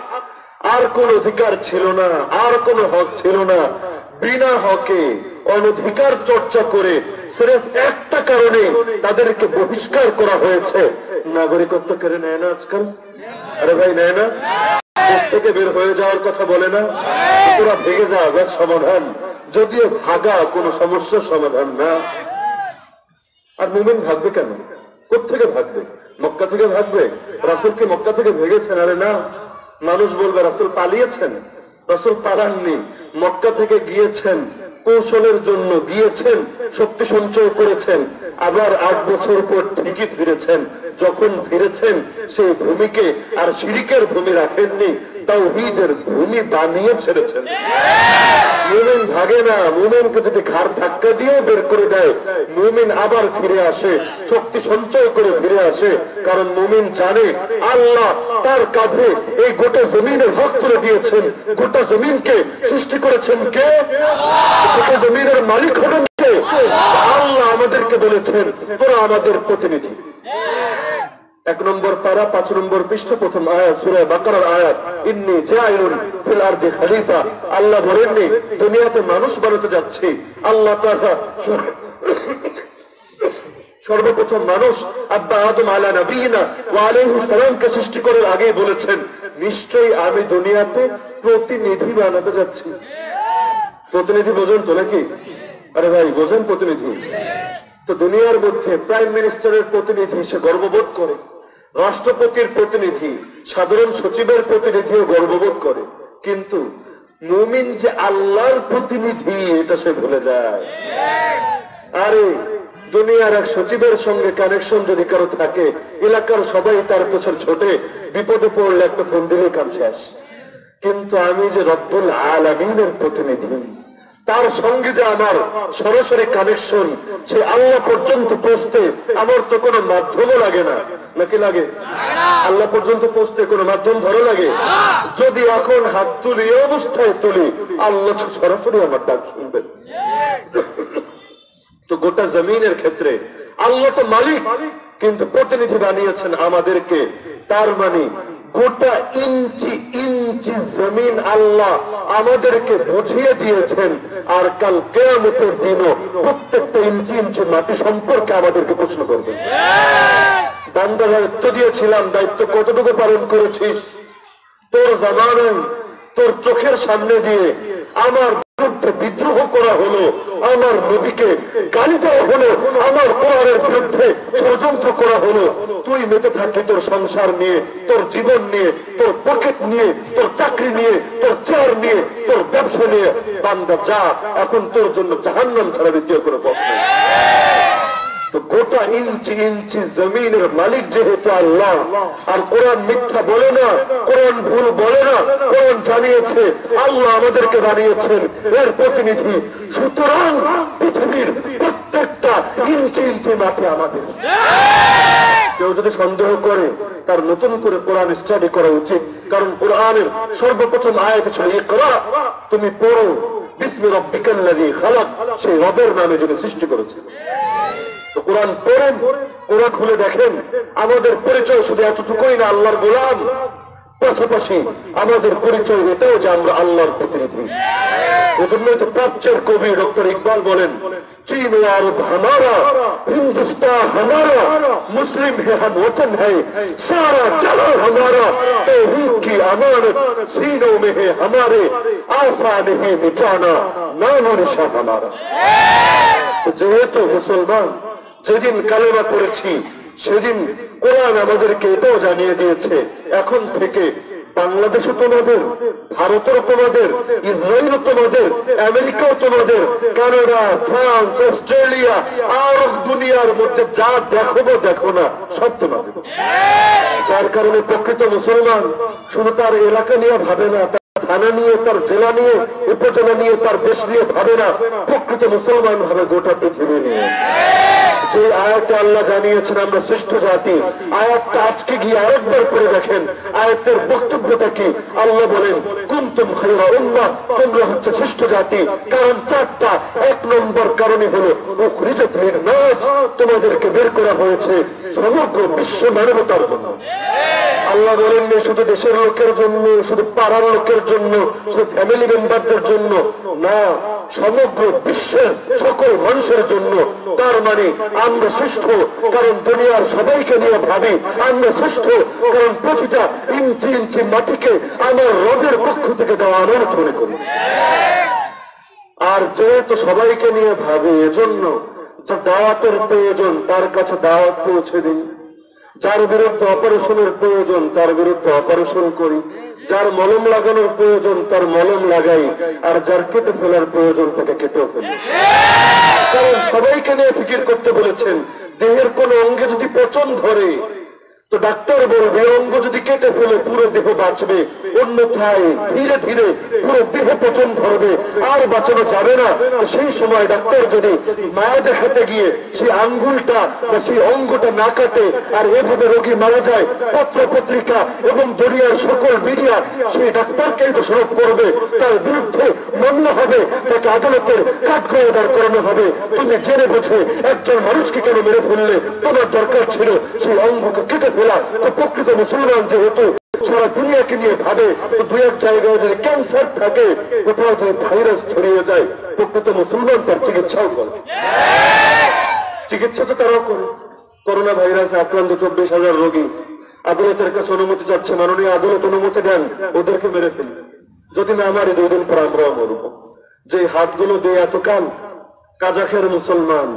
আর কোন অধিকার ছিল না, আর কোন হক ছিল না। বিনা হকে অনধিকার চর্চা করে একটা কারণে তাদেরকে বহিষ্কার করা হয়েছে। নাগরিকত্ব কেড়ে নেয় না আজকাল? আরে ভাই, নেয় না? থেকে বের হয়ে যাওয়ার কথা বলে না? পুরা ভেঙে সমাধান, যদিও ভাগা কোনো সমস্যার সমাধান না। আর মুমিন ভাগবে কেন? কোথেকে ভাগবে? মক্কা থেকে ভাগবে? রাসুলকে মক্কা থেকে ভেগেছেন? আরে না, মানুষ বলবে, রাসুল পালিয়েছেন? রাসুল পালাননি, মক্কা থেকে গিয়েছেন, কৌশলের জন্য গিয়েছেন, শক্তি সঞ্চয় করেছেন, আবার আট বছর পর ঠিকই ফিরেছেন। যখন ফিরেছেন, সেই ভূমিকে আর শিরিকের ভূমি রাখেননি তাও ঈদের ভূমি বানিয়ে ছেড়েছেন। মুমিন ভাগে না, মুমিনকে যদি ঘাড় ধাক্কা বের করে দেয়, মুমিন আবার ফিরে আসে, শক্তি সঞ্চয় করে ফিরে আসে, কারণ মুমিন জানে আল্লাহ তার কাঁধে এই গোটা জমিনের হক দিয়েছেন। গোটা জমিনকে সৃষ্টি করেছেন কে? গোটা জমিনের মালিক হবেন কে? আল্লাহ আমাদেরকে বলেছেন, তোরা আমাদের প্রতিনিধি। এক নম্বর পারা, পাঁচ নম্বর পৃষ্ঠ, প্রথম আয়াত, সুরে বাকারার আয়াত। ইন্নি জাইলুন ফিল আরদি খলিফা। আল্লাহ বলেননি, দুনিয়াতে মানুষ বানাতে যাচ্ছি। আল্লাহ তাআলা সর্বপ্রথম মানুষ আব্বা আদম আলা নবীনা ওয়া আলাইহিস সালামকে সৃষ্টি করার আগে বলেছেন, নিশ্চয়ই আমি দুনিয়াতে প্রতিনিধি বানাতে যাচ্ছি। প্রতিনিধি বোঝেন তো নাকি? আরে ভাই, বোঝেন প্রতিনিধি। তো দুনিয়ার মধ্যে প্রাইম মিনিস্টারের প্রতিনিধি সে গর্ববোধ করে, রাষ্ট্রপতির প্রতিনিধি, সাধারণ সচিবের প্রতিনিধিও গর্ববোধ করে। কিন্তু মুমিন যে আল্লাহর প্রতিনিধি, এটা সে ভুলে যায়। আরে, দুনিয়ার এক সচিবের সঙ্গে কানেকশন যদি কারও থাকে, এলাকার সবাই তার পেছন ছোটে, বিপদে পড়লে একটা ফোন দিলে কাম শেষ। কিন্তু আমি যে রব্বুল আলমিনের প্রতিনিধি তার সঙ্গে যে আমার সরাসরি কানেকশন সে আল্লাহ পর্যন্ত পৌঁছতে আমার তো কোনো মাধ্যমও লাগে না। নাকি লাগে? আল্লাহ পর্যন্ত পৌঁছতে কোনো মাধ্যম ধরো লাগে? যদি এখন হাত তুলি, অবস্থায় তুলি, আল্লাহ সরাসরি আমার ডাক শুনবেন তো গোটা জমিনের ক্ষেত্রে আল্লাহ তো মালিক, কিন্তু প্রতিনিধি বানিয়েছেন আমাদেরকে। তার মানে গোটা ইঞ্চি ইঞ্চি জমিন আল্লাহ আমাদেরকে বুঝিয়ে দিয়েছেন। আর কাল কেয়ামতের দিনও প্রত্যেকটা ইঞ্চি ইঞ্চি মাটি সম্পর্কে আমাদেরকে প্রশ্ন করবে। দায়িত্ব দিয়েছিলাম, দায়িত্ব কতটুকু পালন করেছিস? তোর জামানায়, তোর চোখের সামনে দিয়ে আমার বিদ্রোহ করা হলো, আমার নবীকে গালি দেওয়া হলো, আমার কোরআনের বিরুদ্ধে ষড়যন্ত্র করা হলো। তুই মেতে থাকলি তোর সংসার নিয়ে, তোর জীবন নিয়ে, তোর পকেট নিয়ে, তোর চাকরি নিয়ে, তোর চেয়ার নিয়ে, তোর ব্যবসা নিয়ে। বান্দা যা, এখন তোর জন্য জাহান্নাম ছাড়া দ্বিতীয় করে নেই। গোটা ইঞ্চি ইঞ্চি জমিনের মালিক যেহেতু আল্লাহ, আর কোরআন মিথ্যা বলে না, কোরআন ভুল বলে না, কোরআন জানিয়েছে, আল্লাহ আমাদেরকে এর প্রতিনিধি। সুতরাং পৃথিবীর প্রত্যেকটা ইঞ্চি ইঞ্চি আমাদের। কেউ যদি সন্দেহ করে, তার নতুন করে কোরআন স্টাডি করা উচিত। কারণ কোরআনের সর্বপ্রথম আয়াত ছিল ইকরা তুমি পড়ো, বিস্মি রব্বিকাল্লাযী খালাক সেই রবের নামে যিনি সৃষ্টি করেছে কোরআন পড়েন, কোরআন খুলে দেখেন। আমাদের পরিচয় শুধু এতটুকুই না, আল্লাহর গোলাম। পাশাপাশি আমাদের পরিচয় এটাও যে আমরা আল্লাহর প্রতিনিধি। তো প্রাচ্যের কবি ডক্টর ইকবাল বলেন, চীন আরব হামারা হিন্দুস্তান হামারা মুসলিম সারা হামারা সিনো মে হে হামারে আসান হে নাম হামারা। যেহেতু মুসলমান যেদিন কালেমা পড়েছি, সেদিন কোরআন আমাদেরকে এটাও জানিয়ে দিয়েছে, এখন থেকে বাংলাদেশও তোমাদের ভারতের তোমাদের ইসরায়েল তোমাদের, আমেরিকাও তোমাদের, কানাডা, ফ্রান্স, অস্ট্রেলিয়া, আর দুনিয়ার মধ্যে যা দেখো দেখো না, সব তোমাদের। যার কারণে প্রকৃত মুসলমান শুধু তার এলাকা নিয়ে ভাবে না, তার থানা নিয়ে, তার জেলা নিয়ে, উপজেলা নিয়ে, তার দেশ নিয়ে ভাবে না, প্রকৃত মুসলমান ভাবে গোটা পৃথিবী নিয়ে। যে আয়াতে আল্লাহ জানিয়েছেন, আমরা শ্রেষ্ঠ জাতি। আয়াতটা আজকে গিয়ে আরেকবার দেখেন। আয়াতের বক্তব্যটা কি? আল্লাহ বলেন কুমতুম তোমরা হচ্ছে শ্রেষ্ঠ জাতি। কারণ চারটা, এক নম্বর কারণে হলো তোমাদেরকে বের করা হয়েছে সমগ্র বিশ্ব মানবতার জন্য। আল্লাহ বলেননি শুধু দেশের লোকের জন্য, শুধু পাড়ার লোকের জন্য, শুধু ফ্যামিলি মেম্বারদের জন্য না, সমগ্র বিশ্বের সকল মানুষের জন্য। তার মানে আমরা শ্রেষ্ঠ কারণ দুনিয়ার সবাইকে নিয়ে ভাবি আমরা শ্রেষ্ঠ কারণ প্রতিটা ইঞ্চি ইঞ্চি মাটিকে আমার রবের পক্ষ থেকে দেওয়া অনুরোধ মনে করি। আর যেহেতু সবাইকে নিয়ে ভাবে, এজন্য যে দাওয়াতের প্রয়োজন, তার কাছে দাওয়াত পৌঁছে দিই। যার বিরুদ্ধে অপারেশনের প্রয়োজন, তার বিরুদ্ধে অপারেশন করি। যার মলম লাগানোর প্রয়োজন, তার মলম লাগাই। আর যার কেটে ফেলার প্রয়োজন, তাকে কেটেও ফেলি। কারণ সবাইকে নিয়ে ফিকির করতে বলেছেন, দেহের কোন অঙ্গে যদি পচন ধরে তো ডাক্তার বলবে, অঙ্গ যদি কেটে ফেলে, পুরো দেহ বাঁচবে। অন্যথায় ধীরে ধীরে পুরো দেহ পচন ধরবে, আর বাঁচানো যাবে না। সেই সময় ডাক্তার যদি মায়া দেখাতে গিয়ে সেই আঙ্গুলটা বা সেই অঙ্গটা না কাটে, আর এভাবে রোগী মারা যায়, পত্র পত্রিকা এবং দুনিয়ার সকল মিডিয়া সেই ডাক্তারকেই দোষারোপ করবে। তার বিরুদ্ধে মামলা হবে, তাকে আদালতের কাঠগড়ে দাঁড় করানো হবে। তুমি জেনে বুঝে একজন মানুষকে কেন মেরে ফেললে? তোমার দরকার ছিল সেই অঙ্গকে কেটে ফেলা প্রকৃত মুসলমান যেহেতু সারা দুনিয়াকে নিয়ে ভাবে দু এক জায়গায় যদি ক্যান্সার থাকে কোথাও যদি ভাইরাস ছড়িয়ে যায়, প্রকৃত মুসলমান তার চিকিৎসাও করে। চিকিৎসা তো তারাও করে। করোনা ভাইরাসে আক্রান্ত চব্বিশ হাজার রোগী। আদালতের কাছে অনুমতি চাচ্ছে, মাননীয় আদালত অনুমতি দেন, ওদেরকে মেরে ফেলি। যদি না আমার দুই দিন পর আমরাও মরব। যে হাতগুলো দিয়ে এতকাল কাজাখের মুসলমান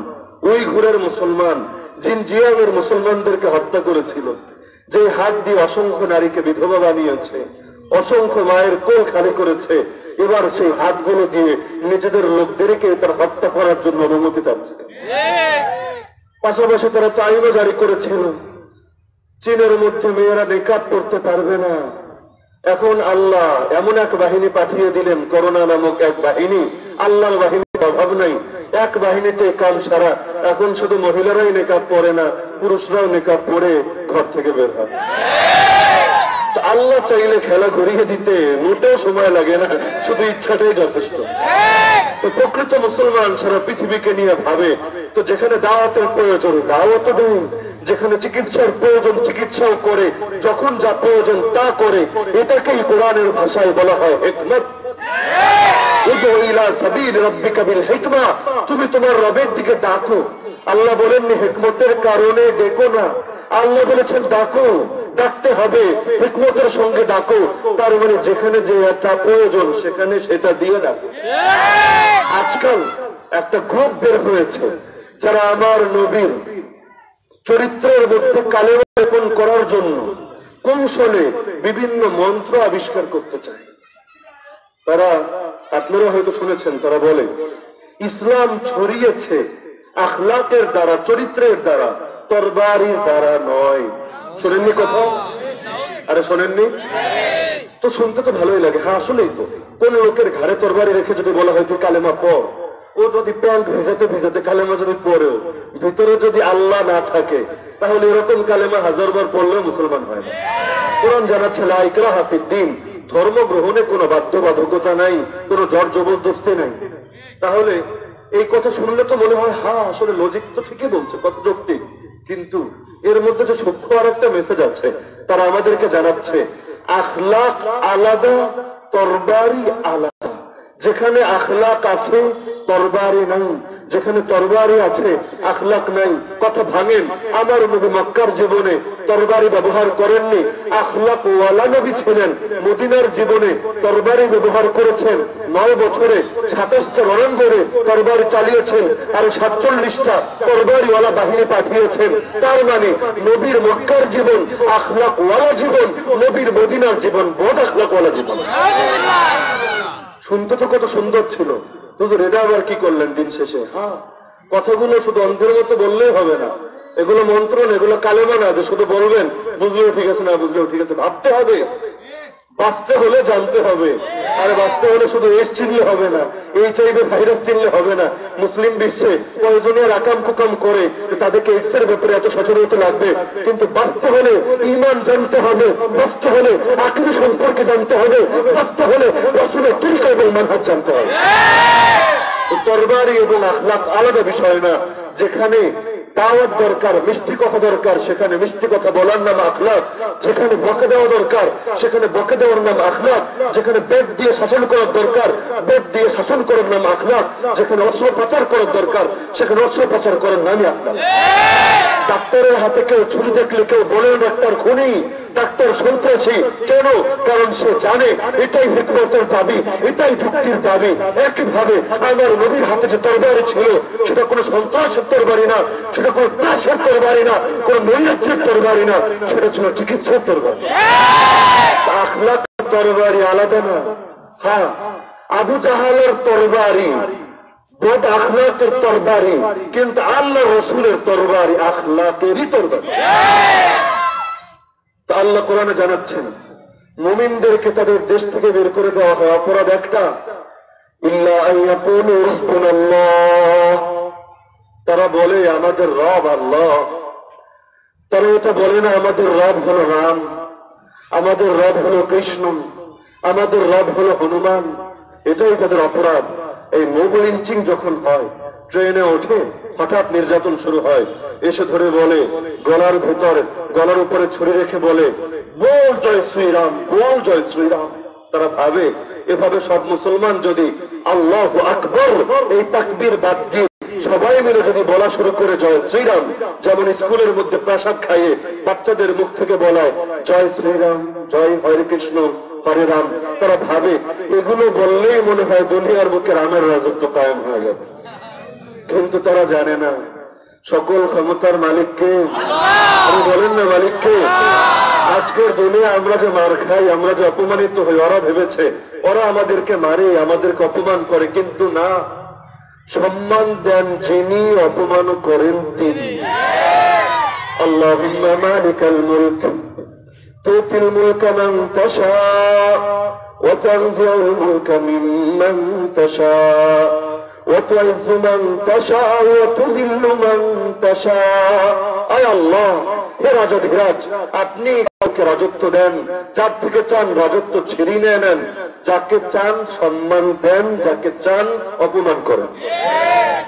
উই ঘুরের মুসলমান জিনজিয়াংয়ের মুসলমানদেরকে হত্যা করেছিল। যে হাত দিয়ে অসংখ্য নারীকে বিধবা বানিয়েছে, অসংখ্য মায়ের কোল খালি করেছে, এবার সেই হাতগুলো দিয়ে নিজেদের লোকদেরকে তার হত্যা করার জন্য অনুমতি চাচ্ছে। পাশাপাশি তারা চাইনও জারি করেছিল, চীনের মধ্যে মেয়েরা নিকাপ করতে পারবে না। এখন আল্লাহ এমন এক বাহিনী পাঠিয়ে দিলেন, করোনা নামক এক বাহিনী। আল্লাহর বাহিনীর অভাব নাই এক বাহিনীতে কাম সারা। এখন শুধু মহিলারাই নিকাপ পরে না, পুরুষরাও নিকাপ পরে ঘর থেকে বের হয়। আল্লাহ চাইলে খেলা ঘুরিয়ে দিতে মোটেও সময় লাগে না, শুধু ইচ্ছাটাই যথেষ্ট। তো প্রকৃত মুসলমান সারা পৃথিবীকে নিয়ে ভাবে, তো যেখানে দাওয়াতের প্রয়োজন, দাওয়াত দেন। যেখানে চিকিৎসার প্রয়োজন, চিকিৎসাও করে। যখন যা প্রয়োজন তা করে। এটাকেই কোরআনের ভাষায় বলা হয় হেকমত। তুমি তোমার রবের দিকে ডাকো। আল্লাহ বলেননি হিকমতের কারণে ডেকো না। আল্লাহ বলেছেন ডাকো। ডাকতে হবে। হিকমতের সঙ্গে ডাকো। তার মানে যেখানে যে একটা প্রয়োজন সেখানে সেটা দিয়ে ডাকো আজকাল একটা গ্রুপ বের হয়েছে যারা আমার নবীর চরিত্রের মধ্যে কালে রোপণ করার জন্য কৌশলে বিভিন্ন মন্ত্র আবিষ্কার করতে চায়। তারা আপনারা হয়তো শুনেছেন, তারা বলে, ইসলাম ছড়িয়েছে আখলাকের দ্বারা, চরিত্রের দ্বারা, তরবারির দ্বারা নয়। শোনেননি কথা? আরে শোনেননি? তো শুনতে তো ভালোই লাগে। হ্যাঁ আসলেই তো। কোন লোকের ঘাড়ে তরবারি রেখে যদি বলা হয় তুই কালেমা পর ও যদি প্যান্ট ভেজাতে ভেজাতে কালেমা যদি পড়েও, ভিতরে যদি আল্লাহ না থাকে, তাহলে এরকম কালেমা হাজার বার পড়লেও মুসলমান হয় না। কোরআন জানাচ্ছে লাইকরা হাফিদ দিন। ধর্ম গ্রহণে কোনো বাধ্যবাধকতা নাই, কোনো জর জবরদস্তি নাই। তাহলে এই কথা শুনলে তো মনে হয় হ্যাঁ আসলে লজিক তো ঠিকই বলছে কত যৌক্তিক কিন্তু এর মধ্যে যে সূক্ষ্ম আর একটা মেসেজ আছে, তারা আমাদেরকে জানাচ্ছে, আখলাক আলাদা, তরবারি আলাদা। যেখানে আখলাক আছে, তরবারি নাই। যেখানে তরবারি আছে আখলাক নাই কথা ভাঙেন। আমার নবী মক্কার জীবনে তরবারি ব্যবহার করেননি। আখলাক ওয়ালা নবী ছিলেন। মদিনার জীবনে তরবারি ব্যবহার করেছেন। নয় বছরে সাতাশটা রণাঙ্গরে তরবারি চালিয়েছেন আর সাতচল্লিশটা তরবারিওয়ালা বাহিনী পাঠিয়েছেন। তার মানে নবীর মক্কার জীবন আখলাক ওয়ালা জীবন নবীর মদিনার জীবন বোধ আখলাক ওয়ালা জীবন। শুনতে তো কত সুন্দর ছিল। হুজুর, এটা আবার কি করলেন দিন শেষে? হ্যাঁ কথাগুলো শুধু অন্ধের মতো বললেই হবে না। এগুলো মন্ত্রণ এগুলো কালেমা না, যে শুধু বলবেন, বুঝলেও ঠিক আছে, না বুঝলেও ঠিক আছে, ভাবতে হবে। বাঁচতে হলে জানতে হবে। আর বাঁচতে হলে শুধু এস চিনলে হবে না এই চাইবে ভাইরাস চিনলে হবে না। মুসলিম বিশ্বে কয়েকজনের আকাম কুকাম করে তাদেরকে এর ব্যাপারে এত সচেতনতা লাগবে। কিন্তু বাঁচতে হলে ইমান জানতে হবে বাঁচতে হলে আকিরি সম্পর্কে জানতে হবে বাঁচতে হলে রসুলের তরিকা এবং মানহাজ জানতে হবে। তো তরবারি এবং আখলাক আলাদা বিষয় না যেখানে দাওয়াত দরকার মিষ্টি কথা দরকার সেখানে মিষ্টি কথা বলার নাম আখলাক। যেখানে বকে দেওয়া দরকার সেখানে বকে দেওয়ার নাম আখলাক। যেখানে বেদ দিয়ে শাসন করার দরকার বেদ দিয়ে শাসন করার নাম আখলাক। যেখানে অস্ত্র পাচার করার দরকার সেখানে অস্ত্র পাচার করার নামই আখলাক। ডাক্তারের হাতে কেউ ছুরি দেখলে কেউ বলেন ডাক্তার খুনি ডাক্তার সন্ত্রাসী। কেন? কারণ সে জানে, এটাই হিকমতের দাবি, এটাই যুক্তির দাবি। একইভাবে আমার নবীর হাতে যে তরবারি ছিল, সেটা কোনো সন্ত্রাসের তরবারি না, সেটা কোনো ত্রাসের তরবারি না, কোনো নৈরাজ্যের তরবারি না, সেটা ছিল চিকিৎসার তরবারি। আখলাক তরবারি আলাদা না। হ্যাঁ আবু জাহালের তরবারি বোধ আখলাকের তরবারি, কিন্তু আল্লাহ রসুলের তরবারি আখলাকেরই তরবারি। তা আল্লাহ কোরআনে জানাচ্ছেন, মুমিনদেরকে তাদের দেশ থেকে বের করে দেওয়া হয়। অপরাধ একটা। তারা বলে, আমাদের রব আল্লাহ। তারা এটা বলে না, আমাদের রব হলো রাম। আমাদের রব হলো কৃষ্ণ। আমাদের রব হলো হনুমান। এটাই তাদের অপরাধ। এই মোবাইল ইঞ্চিং যখন হয়, ট্রেনে ওঠে, হঠাৎ নির্যাতন শুরু হয়। এসে ধরে বলে, গলার ভেতর, গলার উপরে ছুরি রেখে বলে বল জয় শ্রীরাম বল জয় শ্রীরাম। তারা ভাবে, এভাবে সব মুসলমান যদি আল্লাহ আকবর, এই তাকবীর বাদ দিয়ে সবাই মিলে যদি বলা শুরু করে জয় শ্রীরাম, যেমন স্কুলের মধ্যে প্রসাদ খাইয়ে বাচ্চাদের মুখ থেকে বলায়, জয় শ্রীরাম, জয় হরে কৃষ্ণ, হরে রাম। তারা ভাবে, এগুলো বললেই মনে হয় দুনিয়ার বুকে রামের রাজত্ব কায়েম হয়ে যাবে কিন্তু তারা জানে না সকল ক্ষমতার মালিককে আপনি বলেন না মালিককে আজকের দিনে আমরা যে মার খাই আমরা যে অপমানিত হই ওরা ভেবেছে ওরা আমাদেরকে মারে আমাদেরকে অপমান করে কিন্তু না সম্মান দেন যিনি অপমান করেন তিনি اللهم مالك الملك تؤتي الملك من تشاء وتنزع الملك ممن تشاء وتعز من تشاء وتذل من تشاء আয় আল্লাহ হে রাজধিরাজ আপনি কাউকে রাজত্ব দেন যার থেকে চান রাজত্ব ছিনিয়ে নেন যাকে চান সম্মান দেন যাকে চান অপমান করেন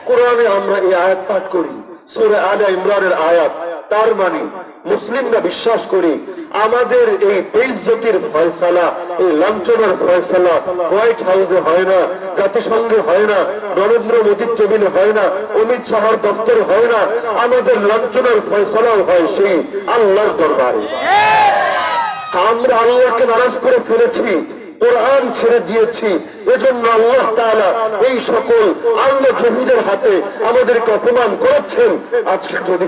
কোরআনে আমরা এই আয়াত পাঠ করি সুরে আলা ইমরানের আয়াত তার মানে মুসলিমরা বিশ্বাস করি আমাদের এই বেইজ্জতির ফয়সালা, এই লাঞ্ছনার ফয়সালা হোয়াইট হাউসে হয় না, জাতিসংঘে হয় না, নরেন্দ্র মোদীর টেবিলে হয় না, অমিত শাহর দপ্তরে হয় না, আমাদের লাঞ্ছনার ফয়সালাও হয় সেই আল্লাহর দরবারে। আমরা আল্লাহকে নারাজ করে ফেলেছি, কোরআন ছেড়ে দিয়েছি, এজন্য আল্লাহ তাআলা এই সকল আল্লাহ জহিদের হাতে আমাদেরকে অপমান করেছেন। আজকে যদি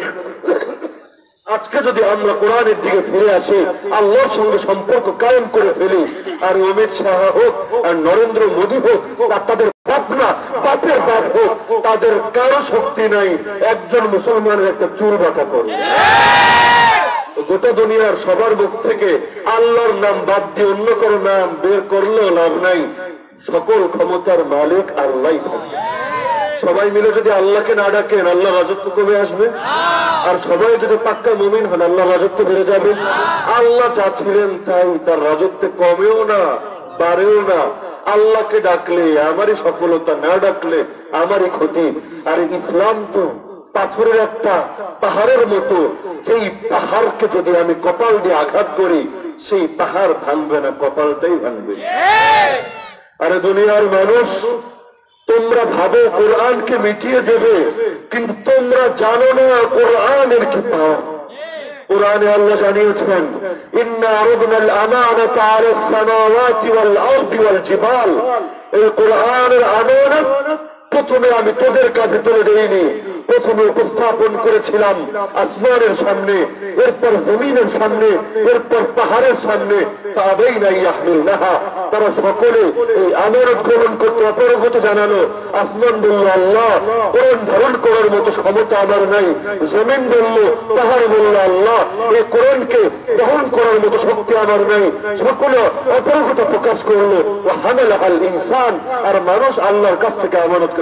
আজকে যদি আমরা কোরআনের দিকে ফিরে আসি, আল্লাহর সঙ্গে সম্পর্ক কায়েম করে ফেলি, আর অমিত শাহ হোক আর নরেন্দ্র মোদী হোক আর তাদের বাপ বাপের বাপ হোক, তাদের কারও শক্তি নাই, একজন মুসলমানের একটা চুল বাঁকা করে গোটা দুনিয়ার সবার মুখ থেকে আল্লাহর নাম বাদ দিয়ে অন্য কোনো নাম বের করলেও লাভ নাই। সকল ক্ষমতার মালিক আল্লাহ সবাই মিলে যদি আল্লাহকে না ডাকেন আল্লাহ রাজত্ব কমে আসবে? আর সবাই যদি পাক্কা মুমিন হন আল্লাহ রাজত্ব বেড়ে যাবে। আল্লাহ। চাচ্ছিলেন তাই তার রাজত্ব কমেও না বাড়েও না। আল্লাহকে ডাকলে আমারই সফলতা না ডাকলে আমারই ক্ষতি। আর ইসলাম তো পাথরের একটা পাহাড়ের মতো। সেই পাহাড়কে যদি আমি কপাল দিয়ে আঘাত করি সেই পাহাড় ভাঙবে না কপালটাই ভাঙবে। আরে দুনিয়ার মানুষ তোমরা ভাবো কোরআনকে মিটিয়ে দেবে কিন্তু তোমরা জানো না কোরআনের কি পাওয়া কোরআনে আল্লাহ জানিয়েছেন ইন্না আরদনাল আমানাতা আলাস সামাওয়াতি ওয়াল আরদি ওয়াল জিবাল এই কোরআনের আমানত প্রথমে আমি তোদের কাছে তুলে দেইনি, প্রথমে উপস্থাপন করেছিলাম আসমানের সামনে, এরপর জমিনের সামনে, এরপর পাহাড়ের সামনে তাবেই নাই আহমিল তারা সকলে এই আমানত গ্রহণ করতে অপরগত জানালো, আসমান বলল, আল্লাহ, কোরআন ধারণ করার মতো ক্ষমতা আমার নাই। জমিন বলল, পাহাড় বলল, আল্লাহ এই কোরআনকে গ্রহণ করার মতো শক্তি আমার নাই। সকলে অপরগত প্রকাশ করল হামেল আল ইনসান, আর মানুষ আল্লাহর কাছ থেকে আমানতকে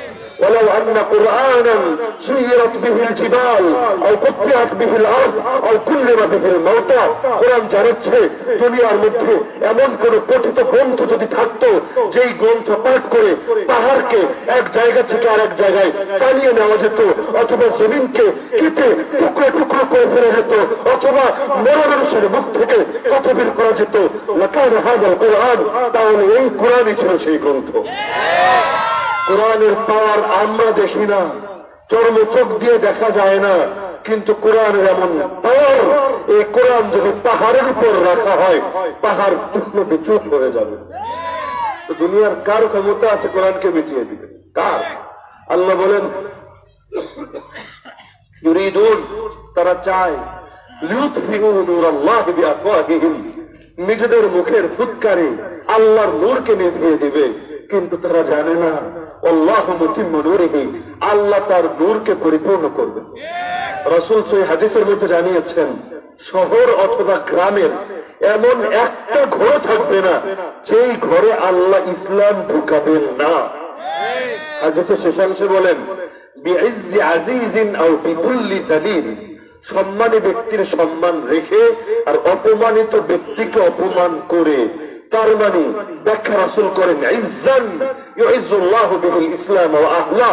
ولو أن قرآنا سيرت به الجبال أو قطعت به الأرض أو كلم به الموتى কোরআন জানাচ্ছে দুনিয়ার মধ্যে এমন কোন কথিত গ্রন্থ যদি থাকতো যেই গ্রন্থ পাঠ করে পাহাড়কে এক জায়গা থেকে আরেক জায়গায় চালিয়ে নেওয়া যেত অথবা জমিনকে কেটে টুকরো টুকরো করে ফেলে যেত অথবা মরা মানুষের মুখ থেকে কথা বের করা যেত লাকান হাদাল কোরআন তাহলে এই কোরআনই ছিল সেই গ্রন্থ কোরআনের পাওয়ার আমরা দেখি না। চর্ম চোখ দিয়ে দেখা যায় না, কিন্তু কোরআনের এমন পাওয়ার, এই কোরআন যদি পাহাড়ের উপর রাখা হয়, পাহাড় চূর্ণ বিচূর্ণ হয়ে যাবে। দুনিয়ার কার ক্ষমতা আছে কোরআনকে মিটিয়ে দিবে কার? আল্লাহ বলেন তারা চায় নিজেদের মুখের ফুৎকারে আল্লাহর নূরকে নিভিয়ে দিবে, কিন্তু তারা জানে না আল্লাহ তার নূরকে পরিপূর্ণ করবে রাসূল সেই হাদিসের মধ্যে জানিয়েছেন, শহর অথবা গ্রামের এমন একটা ঘর থাকবে না, যেই ঘরে আল্লাহ ইসলাম ঢুকাবেন না। সম্মানী ব্যক্তির সম্মান রেখে আর অপমানিত ব্যক্তিকে অপমান করে তার মানে ব্যাখ্যা রাসূল করেন, ইজ্জান ইউইজ্জুল্লাহ বিহিল ইসলাম ওয়া আহলা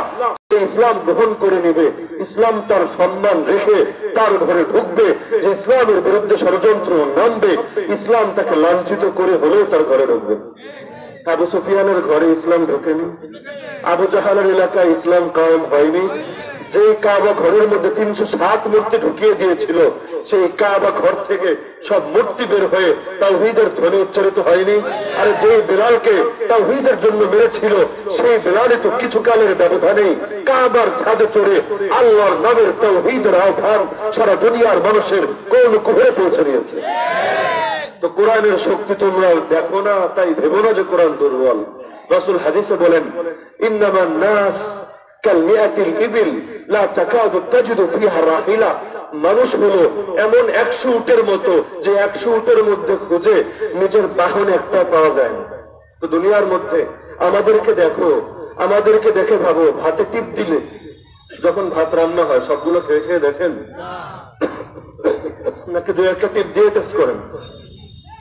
সে ইসলাম গ্রহণ করে নেবে, ইসলাম তার সম্মান রেখে তার ঘরে ঢুকবে, যে ইসলামের বিরুদ্ধে ষড়যন্ত্র নামবে, ইসলাম তাকে লাঞ্ছিত করে হলেও তার ঘরে ঢুকবে। আবু সুফিয়ানের ঘরে ইসলাম ঢোকেনি। আবু জাহালের এলাকায় ইসলাম কায়েম হয়নি। যে কাবা ঘরের মধ্যে তিনশো সাত মূর্তি ঢুকিয়ে দিয়েছিল, সেই কাবা ঘর থেকে সব মূর্তি বের হয়ে তাওহীদের ধ্বনি উচ্চারিত হয়নি। আর যে বিলালকে তাওহীদের জন্য মেরেছিল, সেই বিলালই তো কিছু কালের ব্যবধানেই কাবার ছাদে চড়ে আল্লাহর নামের তাওহীদের আহ্বান সারা দুনিয়ার মানুষের কোন কুহরে পৌঁছে নিয়েছে তো কোরআনের শক্তি তোমরা দেখো না, তাই ভেবো না যে কোরআন দুর্বল। রসুল হাদিসে বলেন ইন্দামান নাস কালমিয়াতিল ইবিল, লা তাকাদু তাজিদু ফিহা রাহিলা। মানুষ হলো এমন একশো উটের মতো যে একশো উটের মধ্যে খুঁজে নিজের বাহন একটা পাওয়া যায়। তো দুনিয়ার মধ্যে আমাদেরকে দেখো, আমাদেরকে দেখে ভাবো, ভাতে টিপ দিলে। যখন ভাত রান্না হয়, সবগুলো খেয়ে খেয়ে দেখেন, নাকি দু একটা টিপ দিয়ে টেস্ট করেন।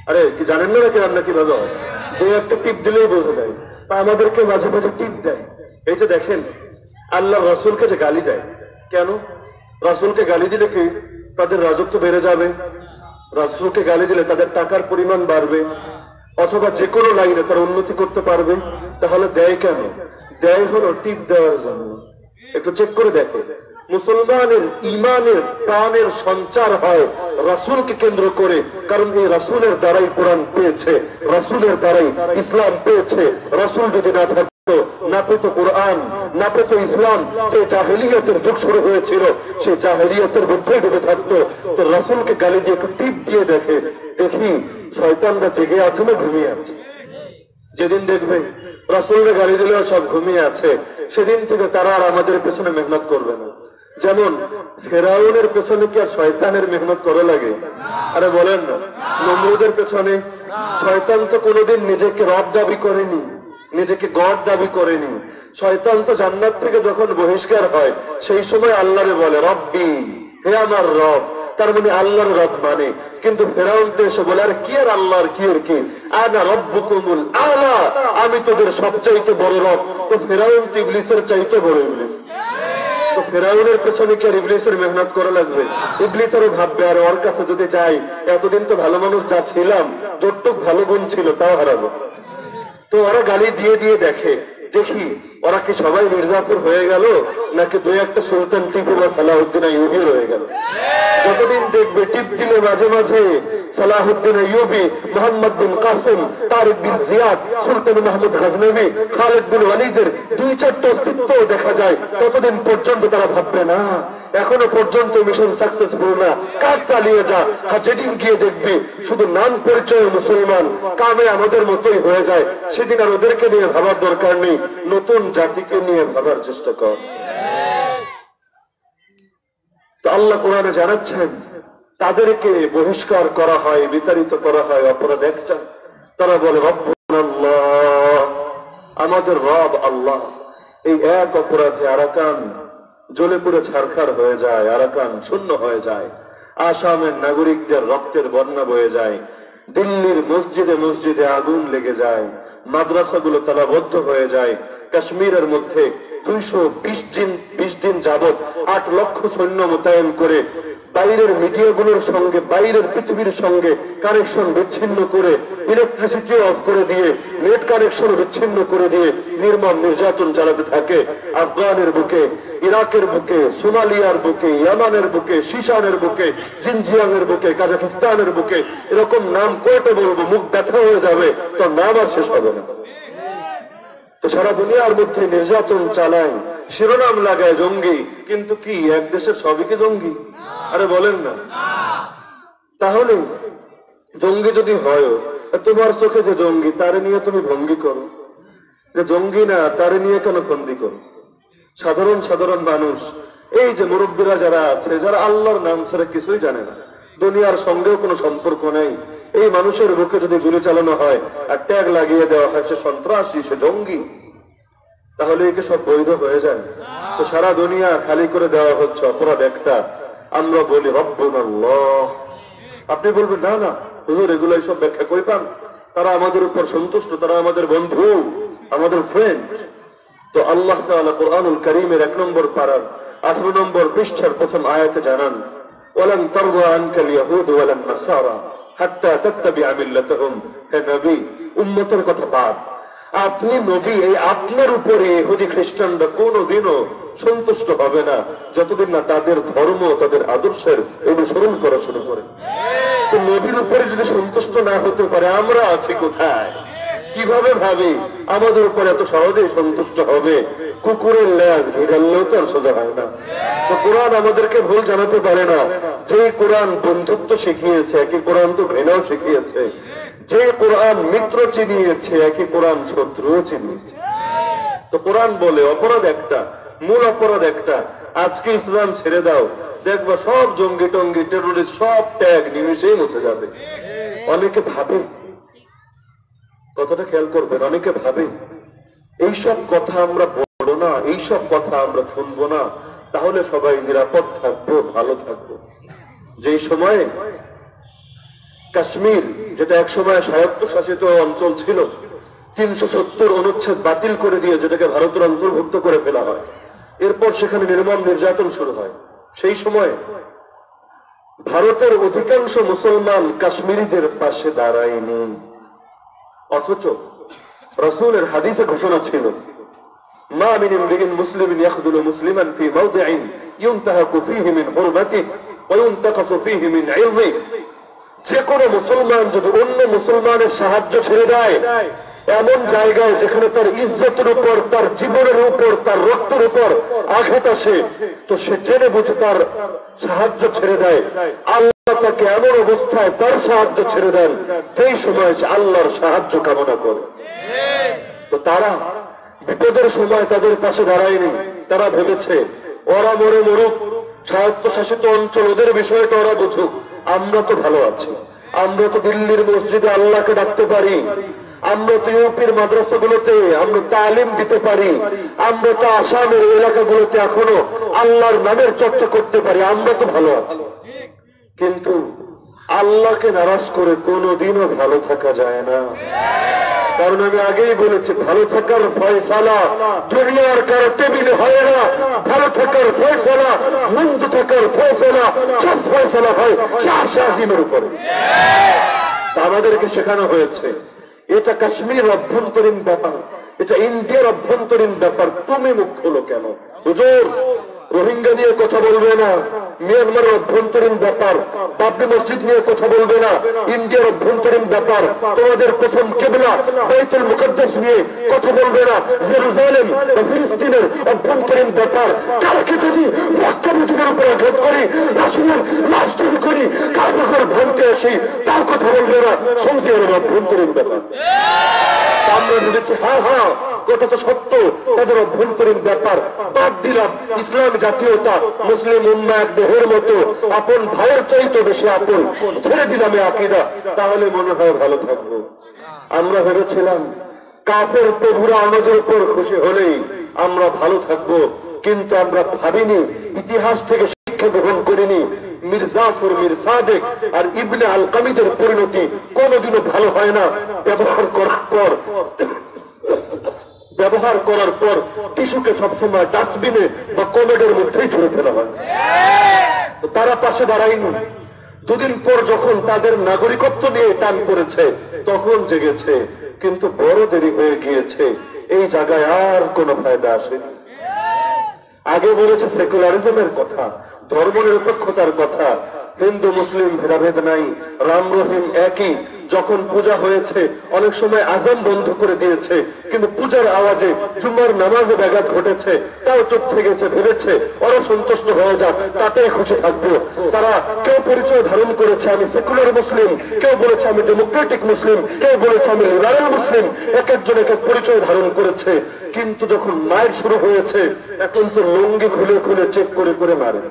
আরে, কি জানেন না নাকি রান্না কীভাবে হয়? দু একটা টিপ দিলেই বোঝা যায়। তা আমাদেরকে মাঝে মাঝে টিপ দেয়। এই যে দেখেন আল্লাহ রসুলকে যে গালি দেয়। কেন? রসুলকে গালি দিলে কি তাদের রাজত্ব বেড়ে যাবে? রসুলকে গালি দিলে তাদের টাকার পরিমাণ বাড়বে? অথবা যে কোনো লাইনে তারা উন্নতি করতে পারবে? তাহলে দেয় কেন? দেয় হলো টিপ দেওয়ার জন্য। একটু চেক করে দেখো। মুসলমানের ইমানের প্রাণের সঞ্চার হয় রাসুলকে কেন্দ্র করে। কারণ এই রাসুলের দ্বারাই কোরআন পেয়েছে। রাসুলের দ্বারাই ইসলাম পেয়েছে। রাসুল যদি না থাকতো গালি যেদিন দেখবে রাসুলের গাড়ি দিলেও সব ঘুমিয়ে আছে। সেদিন থেকে তারা আর আমাদের পেছনে মেহনত করবে না। যেমন ফেরাউনের পেছনে কি আর শয়তানের মেহনত করা লাগে? আরে বলেন না। নমরুদের পেছনে শয়তান তো কোনোদিন নিজেকে রব দাবি করেনি। নিজেকে গড দাবি করেনি। শয়তান তো জান্নাত থেকে যখন বহিষ্কার হয়, সেই সময় আল্লাহরে বলে, রব্বি, হে আমার রব তার মানে আল্লাহর রব মানে। কিন্তু ফেরাউন এসে বলে, আর কি আর আল্লাহর, কি আর কি? আনা রব্বুকুমুল আলা আমি তোদের সবচাইতে বড় রব তো ফেরাউন তো ইবলিসের চাইতে বড় ইবলিস। তো ফেরাউনের পেছনে কি আর ইবলিসের মেহনত করা লাগবে? ইবলিস আরও ভাববে, আর ওর কাছে যদি যাই, এতদিন তো ভালো মানুষ যা ছিলাম, যতটুক ভালো গুণ ছিল তাও হারাবো। তো ওরা গালি দিয়ে দিয়ে দেখে, দেখি, ওরা কি সবাই মির্জাপুর হয়ে গেল নাকি দুই একটা সুলতান টিপু বা সালাহুদ্দিন ইউবি রয়ে গেল? যতদিন দেখবে, টিপ দিলে মাঝে মাঝে Salahuddin Ayubi Muhammad bin Qasim, Tariq bin Ziyad, Sultan Mahmud Ghaznavi, Khalid bin ওয়ালিদের দুই চারটা অস্তিত্ব দেখা যায়, ততদিন পর্যন্ত তারা ভাববে, না এখনও পর্যন্ত মিশন সাকসেসফুল না। কাজ চালিয়ে যা যেদিন গিয়ে দেখবি, শুধু নাম পরিচয় মুসলমান, কামে আমাদের মতোই হয়ে যায়। সেদিন আর ওদেরকে নিয়ে ভাবার দরকার নেই। নতুন জাতিকে নিয়ে ভাবার চেষ্টা কর। আল্লাহ কোরআনে জানাচ্ছেন, তাদেরকে বহিষ্কার করা হয়, বিতাড়িত করা হয় অপরাধ একটা। তারা বলে আমাদের রব আল্লাহ। এই এক অপরাধে আরাকান জ্বলে পুড়ে ছারখার হয়ে যায়, আরাকান শূন্য হয়ে যায়, আসামের নাগরিকদের রক্তের বন্যা বয়ে যায়, দিল্লির মসজিদে মসজিদে আগুন লেগে যায়, মাদ্রাসাগুলো তালাবদ্ধ হয়ে যায়, কাশ্মীরের মধ্যে দুইশো বিশ দিন বিশ দিন যাবৎ আট লক্ষ সৈন্য মোতায়েন করে বাইরের মিডিয়াগুলোর সঙ্গে, বাইরের পৃথিবীর সঙ্গে কানেকশন বিচ্ছিন্ন করে ইলেকট্রিসিটি অফ করে দিয়ে নেট কানেকশন বিচ্ছিন্ন করে দিয়ে নির্মম নির্যাতন চালাতে থাকে। আফগানের বুকে, ইরাকের বুকে, সোমালিয়ার বুকে, ইয়ামানের বুকে শিশানের বুকে, জিনজিয়াংয়ের বুকে কাজাকিস্তানের বুকে, এরকম নাম কোর্টে বলব, মুখ ব্যথা হয়ে যাবে, তো নাম আর শেষ হবে না। তো সারা দুনিয়ার মধ্যে নির্যাতন চালায় শিরোনাম লাগায় জঙ্গি, কিন্তু কি, এক দেশের সবই কি জঙ্গি? আরে বলেন না। তাহলে জঙ্গি যদি হয় তোমার চোখে যে জঙ্গি, তারে নিয়ে তুমি ভঙ্গি করো। যে জঙ্গি না, তারে নিয়ে কেন বন্দি করো? সাধারণ সাধারণ মানুষ, এই যে মুরব্বীরা যারা আছে, যারা আল্লাহর নাম ছাড়া কিছুই জানে না, দুনিয়ার সঙ্গেও কোনো সম্পর্ক নেই। এই মানুষের বুকে যদি গুলি চালানো হয়, আর ট্যাগ লাগিয়ে দেওয়া হয়, সে সন্ত্রাসী, সে জঙ্গি। তাহলে একে সব বৈধ হয়ে যায়। তো সারা দুনিয়া খালি করে দেওয়া হচ্ছে অপরাধ একটা। আমরা বলি আপনি বলবেন, না না, হুজুর, এগুলো সব ব্যাখ্যা করে পান। তারা আমাদের উপর সন্তুষ্ট, তারা আমাদের বন্ধু, আমাদের ফ্রেন্ড তো আল্লাহ কোরআনুল করিমের এক নম্বর পাড়ার আঠারো নম্বর পৃষ্ঠার প্রথম আয়াতে জানান হে নবী, উম্মতের কথা বাদ। আপনি নবী, এই আপনার উপরে ইহুদি খ্রিস্টানরা কোনোদিনও সন্তুষ্ট হবে না। যতদিন না তাদের ধর্ম, তাদের আদর্শের অনুসরণ করা শুরু করে। তো নবীর উপরে যদি সন্তুষ্ট না হতে পারে, আমরা আছি কোথায়? কীভাবে ভাবি, আমাদের উপর এত সহজেই সন্তুষ্ট হবে? কুকুরের ল্যাজ ভিড়ালেও তো আর সোজা হয় না। তো কোরআন আমাদেরকে ভুল জানাতে পারে না। যে কোরআন বন্ধুত্ব শিখিয়েছে, একই কোরআন তো ঘৃণাও শিখিয়েছে। যে কোরআন মিত্র চিনিয়েছে একই কোরআন শত্রুও চিনিয়েছে। তো কোরআন বলে অপরাধ একটা মূল অপরাধ একটা। আজকে ইসলাম ছেড়ে দাও দেখবা সব জঙ্গি টঙ্গি টেরোরিস্ট সব ট্যাগ নিমিশেই মুছে যাবে। অনেকে ভাবে কথাটা খেয়াল করবেন অনেকে ভাবে এইসব কথা আমরা বলব না এইসব কথা আমরা শুনব না তাহলে সবাই নিরাপদ থাকব ভালো থাকব। যে সময়ে কাশ্মীর, যেটা এক সময় স্বায়ত্তশাসিত অঞ্চল ছিল, তিনশো সত্তর অনুচ্ছেদ বাতিল করে দিয়ে যেটাকে ভারতের অন্তর্ভুক্ত করে ফেলা হয়। এরপর সেখানে নির্মম নির্যাতন শুরু হয়। সেই সময় ভারতের অধিকাংশ মুসলমান কাশ্মীরিদের পাশে দাঁড়ায়নি। অথচ রসুলের হাদিসে ঘোষণা ছিল, মা মিন ইমরিইন মুসলিমিন ইয়াখদুলু মুসলিমান ফি মাওদি'in ইউনতাহাকু ফীহি মিন হুরমাতিহি ওয়া ইউনতাকাসু মিন 'ইরদিহি যে কোনো মুসলমান যদি অন্য মুসলমানের সাহায্য ছেড়ে দেয়, এমন জায়গায় যেখানে তার ইজ্জতের উপর, তার জীবনের উপর, তার রক্তের উপর আঘাত আসে, তো সে জেনে বুঝে তার সাহায্য ছেড়ে দেয়। আল্লাহ তাকে এমন অবস্থায় তার সাহায্য ছেড়ে দেন সেই সময় সে আল্লাহর সাহায্য কামনা করে। তো তারা বিপদের সময় তাদের পাশে দাঁড়ায়নি। তারা ভেবেছে, ওরা মরে মরুক, স্বায়ত্তশাসিত অঞ্চল ওদের বিষয়টা ওরা বুঝুক। আমরা তো ভালো আছি। আমরা তো দিল্লির মসজিদে আল্লাহকে ডাকতে পারি। আমরা তো ইউপির মাদ্রাসাগুলোতে আমরা তালিম দিতে পারি। আমরা তো আসামের এলাকাগুলোতে এখনও আল্লাহর নামের চর্চা করতে পারি। আমরা তো ভালো আছি। কিন্তু আল্লাহকে নারাজ করে কোনোদিনও ভালো থাকা যায় না। কারণ আমি আগেই বলেছি, ভালো থাকার ফয়সালা দুনিয়ার কারও টেবিলে হয় না। ভালো থাকার ফয়সালা, মন্দ থাকার ফয়সালা সব ফয়সালা হয় শাহ শাহিমের উপরে। আমাদেরকে শেখানো হয়েছে, এটা কাশ্মীর অভ্যন্তরীণ ব্যাপার, এটা ইন্ডিয়ার অভ্যন্তরীণ ব্যাপার, তুমি মুখ হলো কেন? হুজুর, রোহিঙ্গা নিয়ে কথা বলবে না। মিয়ানমারের অভ্যন্তরীণ ব্যাপার। বাবরি মসজিদ নিয়ে কথা বলবে না। ইন্ডিয়ার অভ্যন্তরীণ ব্যাপার। তোমাদের প্রথম কেবলা, বাইতুল মুকদ্দাস নিয়ে কথা বলবে না। জেরুজালেম বা ফিলিস্তিনের অভ্যন্তরীণ ব্যাপার। কালকে যদি মক্কা মসজিদের উপর আঘাত করি, রাসুলের লাশ চুরি করি কারবাকর ভাঙতে আসি তার কথা বলবে না। সৌদি আরব অভ্যন্তরীণ ব্যাপার। হ্যাঁ হ্যাঁ আমরা ভেবেছিলাম, কাফের প্রভুরা আমাদের উপর খুশি হলেই আমরা ভালো থাকব। কিন্তু আমরা ভাবিনি, ইতিহাস থেকে শিক্ষা গ্রহণ করিনি। মীর জাফর মীর সাদেক আর ইবনে আল কামিদের পরিণতি কোনোদিনও ভালো হয় না। ব্যবহার করার পর, ব্যবহার করার পর টিস্যুকে সবসময় ডাস্টবিনে বা কমেডের মধ্যেই ছুড়ে ফেলা হয়। তারা পাশে দাঁড়ায়নি। দুদিন পর যখন তাদের নাগরিকত্ব নিয়ে টান করেছে তখন জেগেছে। কিন্তু বড় দেরি হয়ে গিয়েছে। এই জায়গায় আর কোনো ফায়দা আসেনি। আগে বলেছে সেকুলারিজমের কথা। ধর্ম নিরপেক্ষতার কথা। হিন্দু মুসলিম ভেদাভেদ নাই। রাম রহিম একই। যখন পূজা হয়েছে অনেক সময় আজান বন্ধ করে দিয়েছে কিন্তু পূজার আওয়াজে জুম্মার নামাজে ব্যাঘাত ঘটেছে তাও চুপ গেছে ভেবেছে ওরা সন্তুষ্ট হয়ে যাক তাতেই খুশি থাকব। তারা কেউ পরিচয় ধারণ করেছে আমি সেকুলার মুসলিম কেউ বলেছে আমি ডেমোক্রেটিক মুসলিম কেউ বলেছে আমি লিবারেল মুসলিম এক একজন এক পরিচয় ধারণ করেছে। কিন্তু যখন মায়ের শুরু হয়েছে এখন তো লঙ্গি খুলে খুলে চেক করে করে মারে।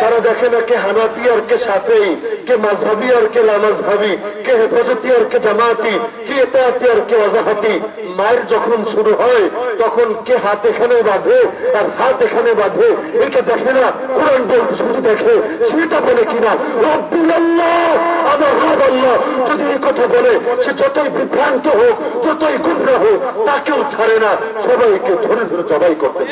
তারা দেখে না কে হানাফি আর কে সাফেই কে মাঝহাবি আর কে লামাজহাবি কে হেফাজতি আর কে জামাতি, কে এতায়াতি আর কে অজাহাতি? মায়ের যখন শুরু হয়, তখন কে হাত এখানে বাঁধে আর হাত এখানে বাঁধে? এটা দেখে না, কোরআন বলতে শুধু দেখে, সেটা বলে কিনা? যদি এই কথা বলে, সে যতই বিভ্রান্ত হোক, যতই গুমরা হোক, তাকেও ছাড়ে না। সবাইকে ধরে ধরে জবাই করতে।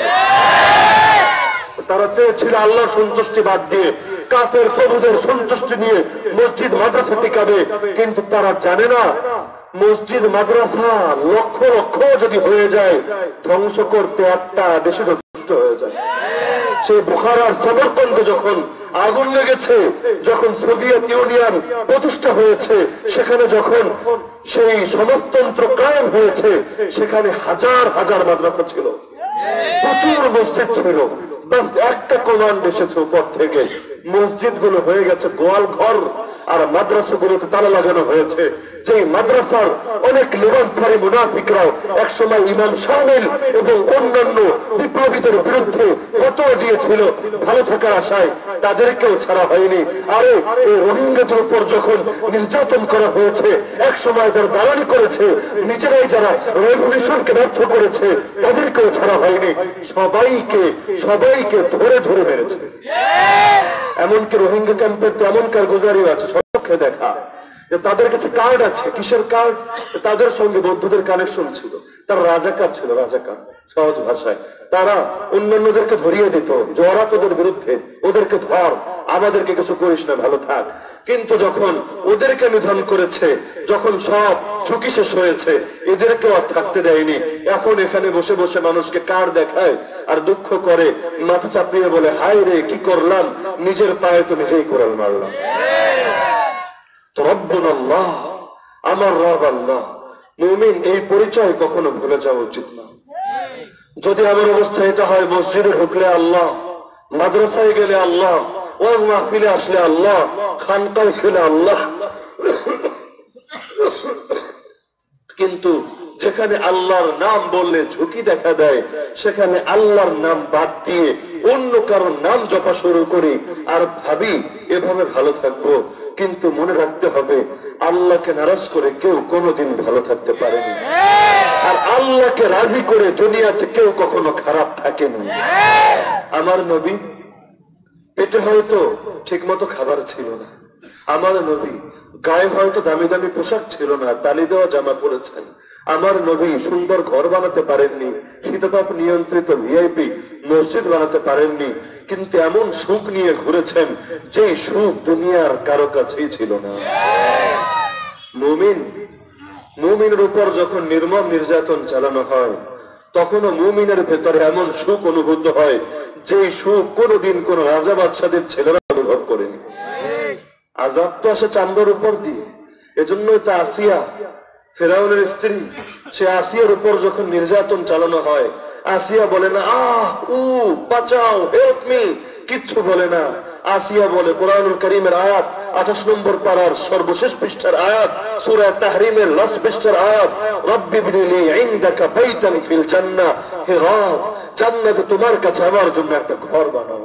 তারা চেয়েছিল আল্লাহ সন্তুষ্টি বাদ দিয়ে কাপের প্রভুদের সন্তুষ্টি নিয়ে মসজিদ মাদ্রাসা টিকাবে। কিন্তু তারা জানে না, মসজিদ মাদ্রাসা লক্ষ লক্ষ যদি হয়ে যায়, ধ্বংস করতে একটা দেশে যথেষ্ট হয়ে যায়। সেই বুখারার সমর্থনকে যখন আগুন লেগেছে, যখন সোভিয়েত ইউনিয়ন প্রতিষ্ঠা হয়েছে, সেখানে যখন সেই সমাজতন্ত্র কায়েম হয়েছে, সেখানে হাজার হাজার মাদ্রাসা ছিল। প্রচুর মসজিদ ছিল। একটা কমান্ড এসেছে উপর থেকে। মসজিদগুলো হয়ে গেছে গোয়াল ঘর আর মাদ্রাসা গুলোতে তালা লাগানো হয়েছে। যে মাদ্রাসার অনেক লেবাসধারী মুনাফিকরাও একসময় ইমাম শামিল এবং অন্যান্য বিপ্লবীদের বিরুদ্ধে ফতোয়া দিয়েছিল, ভালো থাকার আশায়। তাদেরকেও ছাড়া হয়নি। আরে, এই রোহিঙ্গাদের উপর যখন নির্যাতন করা হয়েছে এক সময় যারা দালালি করেছে, নিজেরাই যারা রেভলিউশনকে ব্যর্থ করেছে, তাদেরকেও ছাড়া হয়নি। সবাইকে সবাইকে ধরে ধরে মেরেছে। এমনকি রোহিঙ্গা ক্যাম্পের তো এমন কারগুজারিও আছে সপক্ষে দেখা। যে তাদের কাছে কার্ড আছে, কিসের কার্ড তাদের সঙ্গে বৌদ্ধদের কানেকশন ছিল, তার রাজাকার ছিল, রাজাকার। সহজ ভাষায়। তারা অন্যান্যদেরকে ধরিয়ে দিত ওরা তোদের বিরুদ্ধে, ওদেরকে ধর, আমাদেরকে কিছু করিস না, ভালো থাক। কিন্তু যখন ওদেরকে নিধন করেছে, যখন সব ঝুঁকি শেষ হয়েছে এদেরকে আর থাকতে দেয়নি। এখন এখানে বসে বসে মানুষকে কার দেখায়? আর দুঃখ করে মাথা চাপিয়ে বলে, হায় রে, কি করলাম? নিজের পায়ে তো নিজেই কোরাল মারলাম। আমার রব আল্লাহ, মুমিন এই পরিচয় কখনো ভুলে যাওয়া উচিত না। যদি আমার অবস্থা এটা হয়, মসজিদে ঢুকলে আল্লাহ, মাদ্রাসায় গেলে আল্লাহ, ওয়াজ মাহফিলে আসলে আল্লাহ, খানকায় খেলে আল্লাহ। কিন্তু যেখানে আল্লাহর নাম বললে ঝুঁকি দেখা দেয়, সেখানে আল্লাহর নাম বাদ দিয়ে অন্য কারোর নাম জপা শুরু করি, আর ভাবি, এভাবে ভালো থাকব। কিন্তু মনে রাখতে হবে আল্লাহকে নারাজ করে কেউ কোনোদিন ভালো থাকতে পারেনি। আর আল্লাহকে রাজি করে দুনিয়াতে কেউ কখনো খারাপ থাকেনি। আমার নবী, পেটে হয়তো ঠিক মতো খাবার ছিল না। আমার নবী, গায়ে হয়তো দামি দামি পোশাক ছিল না, তালি দেওয়া জামা পরেছেন। আমার নবী সুন্দর ঘর বানাতে পারেননি, শীততাপ নিয়ন্ত্রিত ভিআইপি মসজিদ বানাতে পারেননি, কিন্তু এমন সুখ নিয়ে ঘুরেছেন যে সুখ দুনিয়ার কারও কাছেই ছিল না। মুমিন, মুমিনের উপর যখন নির্মম নির্যাতন চালানো হয়, তখনও মুমিনের ভেতরে এমন সুখ অনুভূত হয় যে সুখ কোনোদিন কোন রাজা বাদশাদের ছেলেরা অনুভব করেনি। আজাব তো আসে চান্দর উপর দিয়ে, এজন্যই তা আসিয়া ফেরাউনের স্ত্রী, সে আসিয়ার উপর যখন নির্যাতন চালানো হয়, আসিয়া বলে না, আহ, উ, বাঁচাও, হেল্প মি। কিচ্ছু বলে না। আসিয়া বলে, কোরআনুল করিমের আয়াত, আঠাশ নম্বর পাড়ার সর্বশেষ পৃষ্ঠার আয়াত, সুরা তাহরিমের লাস্ট পৃষ্ঠার আয়াত, রব্বি বিনিলি ইনদাকা বাইতান ফিল জান্নাহ। হে রব, জান্নাতে তোমার কাছে আমার জন্য একটা ঘর বানাও।